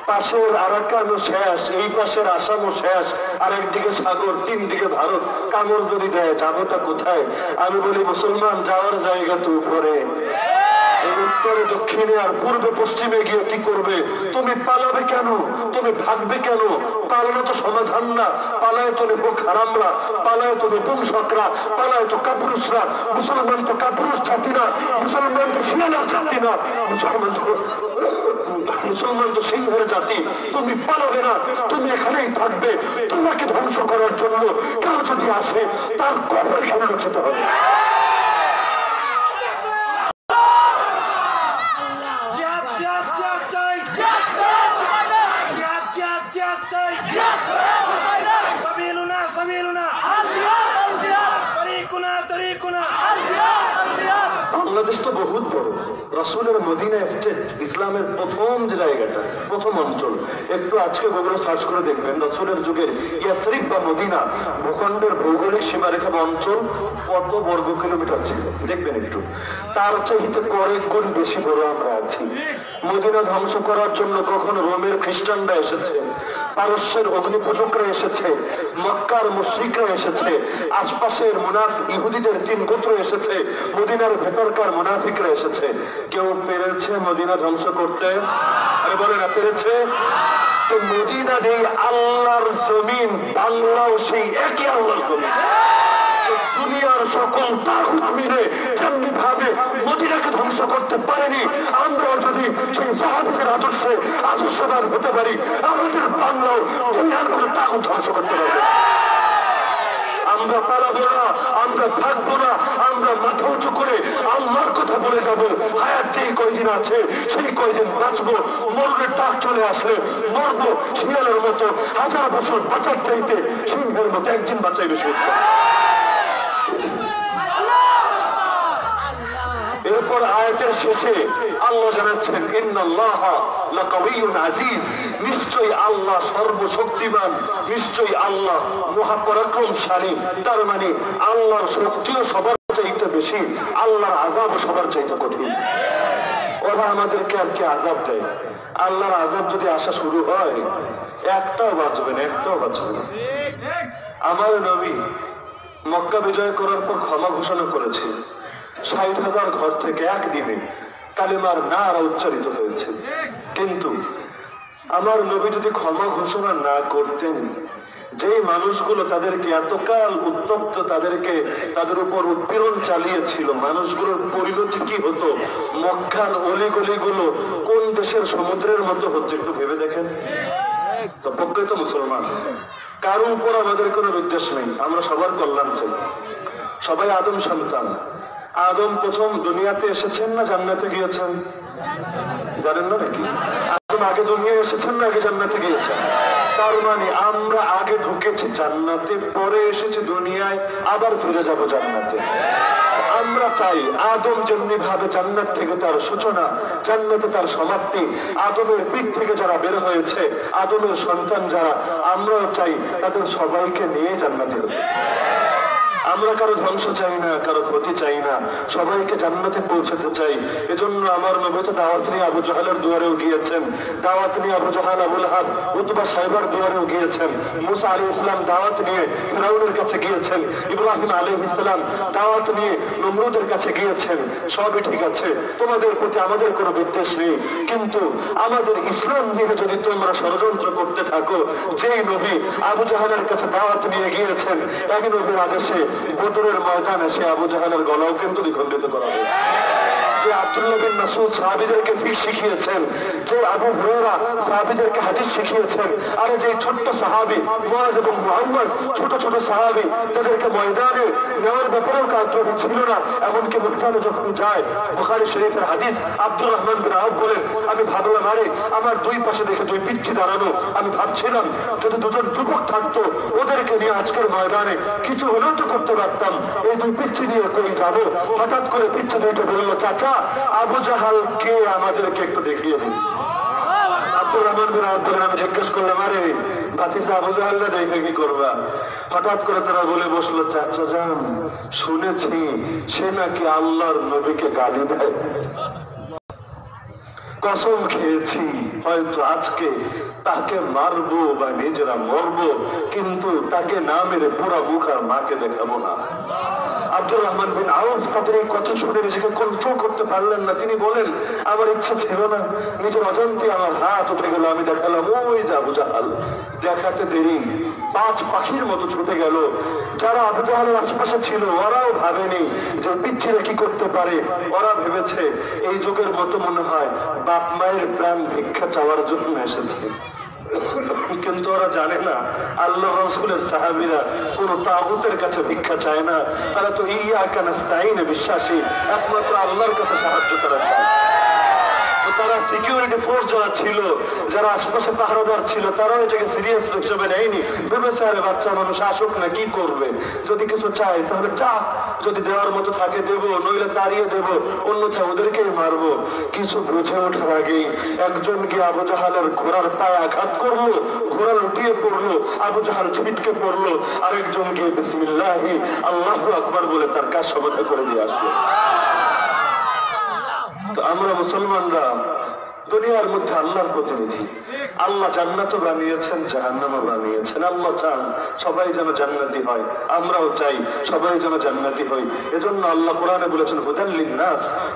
পাশের আরাকানও শেষ, এই পাশের আসামও শেষ আর একদিকে সাগর তিন দিকে ভারত। কামড় যদি দেয়, যাবোটা কোথায়? আমি বলি, মুসলমান যাওয়ার জায়গা তো উপরে। উত্তরে, দক্ষিণে আর পূর্বে, পশ্চিমে গিয়ে কি করবে? তুমি পালাবে কেন? তুমি ভাগবে কেন? পালানো তো সমাধান না। পালায় তো নেব খারামরা। পালায় তো নপুংসকরা পালায় তো কাপুরুষরা। মুসলমান তো কাপুরুষ জাতি না। মুসলমান তো শিয়ালার জাতি না। মুসলমান তো মুসলমান তো সিংহের জাতি। তুমি পালাবে না। তুমি এখানেই থাকবে। তোমাকে ধ্বংস করার জন্য কেউ যদি আসে, তার কবর রচিত হবে জিহাদ জিহাদ জিহাদ চাই জিহাদ জিহাদ জিহাদ চাই সাবিলুনা সাবিলুনা তরিকুনা তরিকুনা বাংলাদেশ তো বহুত বড় রসুলের মদিনা স্টেট ইসলামের প্রথম যে জায়গাটা, প্রথম অঞ্চল। একটু আজকে গুগলে সার্চ করে দেখবেন, রসুলের যুগের ইয়াসরিফ বা মদিনা, ভূখণ্ডের ভৌগোলিক সীমারেখা বা অঞ্চল কত বর্গ কিলোমিটার ছিল? দেখবেন একটু। তার চাইতে কয়েক গুণ বেশি বড় আমরা আছি। মদিনা ধ্বংস করার জন্য কখনো রোমের খ্রিস্টানরা এসেছে, পারস্যের অগ্নিপূজকরা এসেছে, মক্কার মুশ্রিকরা এসেছে, আশপাশের মুনাফ ইহুদিদের তিন গোত্র এসেছে, মদিনার ভেতরকার মোনাফিকরা এসেছে। কেউ পেরেছে মদিনা ধ্বংস করতে? আরে বলে না পেরেছে? তো মদিনা নেই আল্লাহর জমিন, বাংলাও সেই একই আল্লাহর জমিন। দুনিয়ার সকল তাগুত মিলে যেমনি ভাবে মদিনাকে ধ্বংস করতে পারেনি, আমরাও যদি সেই সাহাবিদের আদর্শে আদর্শবান হতে পারি, আমাদের বাংলাও দুনিয়ার তাগুত ধ্বংস করতে পারবে। আমরা পালাবো না, আমরা থাকব না, আমরা মাথা উঁচু করে আল্লাহর কথা বলে যাব। হায়াত যেই কয়দিন আছে, সেই কয়দিন বাঁচবো মরণের তাক চলে আসলে মরবো শিয়ালের মতো, হাজার বছর বাঁচার চাইতে সিংহের মতো একদিন বাঁচাইবে সে। এরপর আয়াতের শেষে আল্লাহ জানাচ্ছেন, ইন্নাল্লাহ লাকাবিয়ুন আজিজ। নিশ্চয়ই আল্লাহ সর্বশক্তিমান, নিশ্চয়ই আল্লাহ মহাপরাক্রমশালী। তার মানে আল্লাহর শক্তিও সবার চাইতে বেশি আল্লাহর আজাব সবার চাইতে কঠিন। ওরা আমাদেরকে আর কি আজাব দেয়? আল্লাহর আজাব যদি আসা শুরু হয়, একটাও বাঁচবে না, একটাও বাঁচবে না। আমার নবী মক্কা বিজয় করার পর ক্ষমা ঘোষণা করেছে। ষাট হাজার ঘর থেকে একদিনে কালিমার নারা উচ্চারিত হয়েছে। কিন্তু আমার নবী যদি ক্ষমা ঘোষণা না করতেন যে মানুষগুলো তাদেরকে এতকাল উত্তপ্ত, তাদেরকে তাদের উপর উৎপীড়ন চালিয়েছিল, মানুষগুলোর পরিণতি কি হতো? মক্কার অলিগলি গুলো কোন দেশের সমুদ্রের মতো হচ্ছে একটু ভেবে দেখেন। তো প্রকৃত মুসলমান, কারও উপর আমাদের কোনো বিদ্বেষ নেই, আমরা সবার কল্যাণ চাই সবাই আদম সন্তান। আদম প্রথম দুনিয়াতে এসেছেন না জান্নাতে গিয়েছেন? জানেন না নাকি? আদম আগে দুনিয়ায় এসেছেন না আগে জান্নাতে গিয়েছেন? তার মানে আমরা আগে ঢুকেছি জান্নাতে, পরে এসেছি দুনিয়ায়, আবার ফিরে যাব জান্নাতে। আমরা চাই আদম যেমনি ভাবে জান্নাত থেকে তার সূচনা, জান্নাতে তার সমাপ্তি, আদমের পিঠ থেকে যারা বের হয়েছে, আদমের সন্তান যারা, আমরাও চাই তাদের সবাইকে নিয়ে জান্নাতে আমরা কারও ধ্বংস চাই না, কারও ক্ষতি চাই না। সবাইকে জান্নাতে পৌঁছাতে চাই। এজন্য আমার নবী তো দাওয়াত নিয়ে আবু জাহালের দুয়ারেও গিয়েছেন। দাওয়াত নিয়ে Abu Jahal, Abu Lahab, Utba সাহেবার দুয়ারেও গিয়েছেন। মুসা আলী ইসলাম দাওয়াত নিয়ে ফেরাউনের কাছে গিয়েছেন। ইব্রাহিম আলী ইসলাম দাওয়াত নিয়ে নমরুদের কাছে গিয়েছেন। সবই ঠিক আছে। তোমাদের প্রতি আমাদের কোনো বিদ্বেষ নেই। কিন্তু আমাদের ইসলাম নিয়ে যদি তোমরা ষড়যন্ত্র করতে থাকো, যেই নবী আবু জাহালের কাছে দাওয়াত নিয়ে গিয়েছেন এক নবীর আদেশে বদরের ময়দানে সে আবু জাহানের গলাও কিন্তু দ্বিখণ্ডিত করা হবে যে আব্দুল্লাহ বিন মাসুদ সাহাবিদেরকে ফির শিখিয়েছেন, যে আবু হুরায়রা সাহাবিদেরকে হাদিস শিখিয়েছেন, আর যে ছোট্ট সাহাবি মুয়াজ এবং মুহাম্মদ, ছোট ছোট সাহাবি, তাদেরকে ময়দানে নেওয়ার ব্যাপারেও আগ্রহী ছিল না, এমনকি ময়দানে যখন যায়, বুখারী শরীফের হাদিস আব্দুর রহমান বিন আউফ বলেন, আমি ভাবলাম, আরে, আমার দুই পাশে দেখে দুই পিচ্ছি দাঁড়ানো। আমি ভাবছিলাম, যদি দুজন যুবক থাকতো, ওদেরকে নিয়ে আজকের ময়দানে কিছু হলেও তো করতে পারতাম। এই দুই পিচ্ছি নিয়ে কই যাব? হঠাৎ করে পিচ্ছি দুইটা বলল, চাচা আবু জাহাল, কে আমাদেরকে একটু দেখিয়ে দিন? আব্দুর রহমান বিন আব্দুর রহমান জিজ্ঞেস করলাম আরে বাতিসা আবু জাহাল না দেখে কি করবা? হঠাৎ করে তারা বলে বসল, চাচা যান শুনেছি সে নাকি আল্লাহর নবীকে গালি দেয়। কসম খেয়েছি, হয়তো আজকে তাকে মারবো বা নিজেরা মরবো, কিন্তু তাকে না মেরে পুরা মুখ আর মাকে দেখাবো না। আব্দুর রহমান বিন আউফ তাদের এই কথা শুনে নিজেকে কন্ট্রোল করতে পারলেন না। তিনি বলেন, আমার ইচ্ছা ছিল না, নিজের অজান্তে আমার হাত উঠে গেল, আমি দেখালাম, ওই যাব জাহাল। দেখাতে দেরি, পাঁচ পাখির মতো ছুটে গেল। যারা আবু জাহালের আশেপাশে ছিল, ওরাও ভাবেনি যে পিচ্ছিরা কি করতে পারে। ওরা ভেবেছে, এই যুগের মতো মনে হয়, বাপ মায়ের প্রাণ ভিক্ষা চাওয়ার জন্য এসেছে। কিন্তু ওরা জানে না, আল্লাহ রসুলের সাহাবিরা কোন তাগুতের কাছে ভিক্ষা চায় না। তারা তো ইয়া কেন বিশ্বাসী, একমাত্র আল্লাহর কাছে সাহায্য করা চায়। তারা সিকিউরিটি ফোর্স যারা ছিল, যারা আশেপাশে পাহারাদার ছিল, তারাও এটাকে সিরিয়াস হিসেবে নেয়নি। ভেবেছে আরে বাচ্চা মানুষ আসুক না, কি করবে? যদি কিছু চাই তাহলে চা যদি দেওয়ার মতো থাকে, দেব, নইলে তাড়িয়ে দেব, অন্যথায় ওদেরকেই মারবো। কিছু বুঝে ওঠার আগেই একজন গিয়ে আবু জাহালের ঘোড়ার পায়ে আঘাত করল ঘোড়া লুটিয়ে পড়ল, আবু জাহাল ছিটকে পড়ল, আরেকজন গিয়ে বিসমিল্লাহি, আল্লাহ আকবার বলে তার কাজ সমাধা করে দিয়ে আসলো। তো আমরা মুসলমানরা দুনিয়ার মধ্যে আল্লাহর প্রতিনিধি। আল্লাহ জান্নাত বানিয়েছেন জাহান্নামও বানিয়েছেন। আল্লাহ চান সবাই যেন জান্নাতি হয়, আমরাও চাই সবাই যেন জান্নাতি হই। এজন্য আল্লাহ কোরআনে বলেছেন হুদাল্লিন না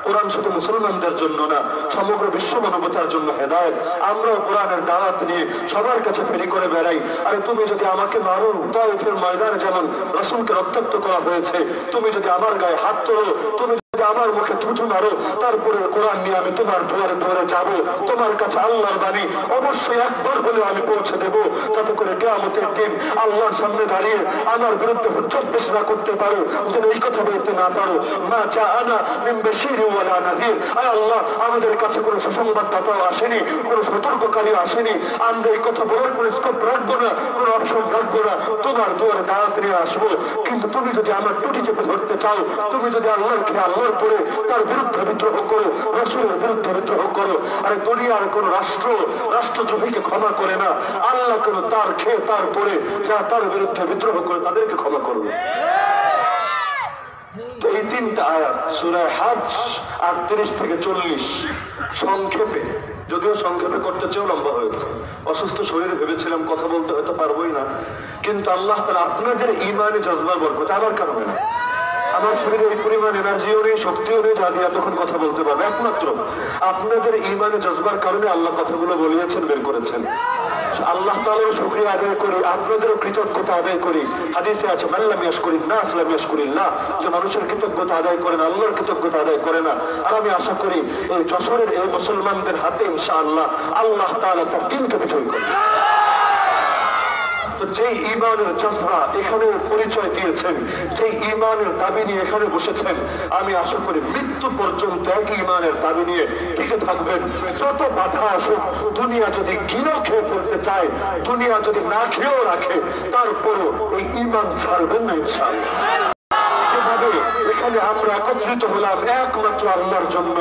কোরআন শুধু মুসলমানদের জন্য না, সমগ্র বিশ্ব মানবতার জন্য হেদায়ত। আমরাও কোরআনের দাওয়াত নিয়ে সবার কাছে ফেরি করে বেড়াই। আরে তুমি যদি আমাকে মারো তাইফের ময়দানে যেমন রসুলকে রক্তাক্ত করা হয়েছে, তুমি যদি আমার গায়ে হাত তোলো, তুমি যদি আমার মুখে থুতু মারো, তারপরে কোরআন নিয়ে আমি তোমার দুয়ারে দুয়ারে যাব। তোমার কাছে আল্লাহর বাণী অবশ্যই একবার হলেও আমি পৌঁছে দেব। যাতে করে কেয়ামতের দিন আল্লাহর সামনে দাঁড়িয়ে আমার বিরুদ্ধে পেশ না করতে পারো, যেন এই কথা বলতে না পারো। মা চা আনা মিন বেশিরি ওয়ালা নাজির আয় আল্লাহ, আমাদের কাছে কোনো সুসংবাদদাতাও আসেনি, কোনো সতর্ককারী আসেনি। আমরা এই কথা বলার কোনো স্কোপ রাখব না, কোনো অপশন রাখব না। তোমার দুয়ারে দাঁড়াতে নিয়ে আসব। কিন্তু তুমি যদি আমার টুটি চেপে ধরতে চাও, তুমি যদি আল্লাহর খেয়ে আল্লাহর পরে তার বিরুদ্ধে বিদ্রোহ করো, রসুলের বিরুদ্ধে বিদ্রোহ করো। আরে দুনিয়ার কোন রাষ্ট্র, রাষ্ট্রদ্রোহীকে ক্ষমা করে না। আল্লাহ কেন তার খেয়ে তার পরে যারা তার বিরুদ্ধে বিদ্রোহ করে তাদেরকে ক্ষমা করবে এই তিনটা আয়াত সুরায় হাজ থেকে চল্লিশ, সংক্ষেপে। যদিও সংক্ষেপে করতে চেয়েও লম্বা হয়েছে। অসুস্থ শরীরে ভেবেছিলাম কথা বলতে হয়তো পারবোই না। কিন্তু আল্লাহ আপনাদের ইমানে জজবার বরকত আমার কারণে না আমার শরীরে এই পরিমাণ এনার্জিও নেই, শক্তিও নেই, যা দিয়ে এতক্ষণ কথা বলতে পারবে। একমাত্র আপনাদের ইমানে জজবার কারণে আল্লাহ কথাগুলো বলিয়েছেন, বের করেছেন। আল্লাহ তাআলার শুকরিয়া আদায় করি, আপনাদেরও কৃতজ্ঞতা আদায় করি। হাদিসে আছে মাল্লাম ইয়াস করি না আসলাম ইয়াস করি না যে মানুষের কৃতজ্ঞতা আদায় করে না, আল্লাহর কৃতজ্ঞতা আদায় করে না। আর আমি আশা করি, এই যশোরের এই মুসলমানদের হাতে ইনশাআল্লাহ আল্লাহ তাআলা তার দিনকে বিজয় করবে। যেই ইমানের এখানে পরিচয় দিয়েছেন, যেই ইমানের দাবি নিয়ে এখানে বসেছেন, আমি আশা করি মৃত্যু পর্যন্ত একই ইমানের দাবি নিয়ে টিকে থাকবেন। যত বাধা আসুক, দুনিয়া যদি খেয়ে পড়তে চায়, দুনিয়া যদি না খেয়েও রাখে, তারপরও ওই ইমান ছাড়বেন না এখানে আমরা একত্রিত হলাম একমাত্র আল্লাহর জন্য।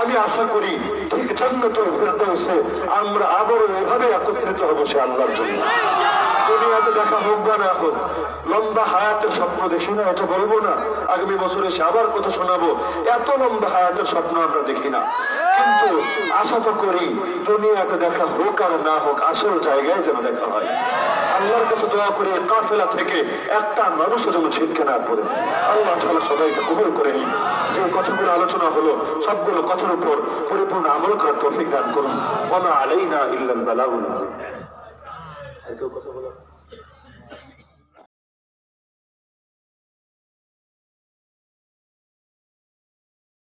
আমি আশা করি আমরা আবারও এভাবে একত্রিত সে আল্লাহর জন্য। দুনিয়াতে দেখা হোক না লম্বা হায়াতের স্বপ্ন দেখি না, এটা বলব না। আগামী বছর এসে আবার কথা শোনাবো। এত লম্বা হায়াতের স্বপ্ন আমরা দেখি না। কিন্তু আশা তো করি দুনিয়াতে দেখা হোক আর না হোক, আসল জায়গায় যেন দেখা হয়। আল্লাহর কাছে দোয়া করে কাফেলা থেকে একটা মানুষও যেন ছিটকে না পড়ে। আল্লাহ সবাইকে কবুল করে যে কথাগুলো আলোচনা হলো, সবগুলো কথার উপর পরিপূর্ণ আমল করার তৌফিক দান করুন ওমা আলাইনা ইল্লাল বালাগুল আর কেউ কথা বলো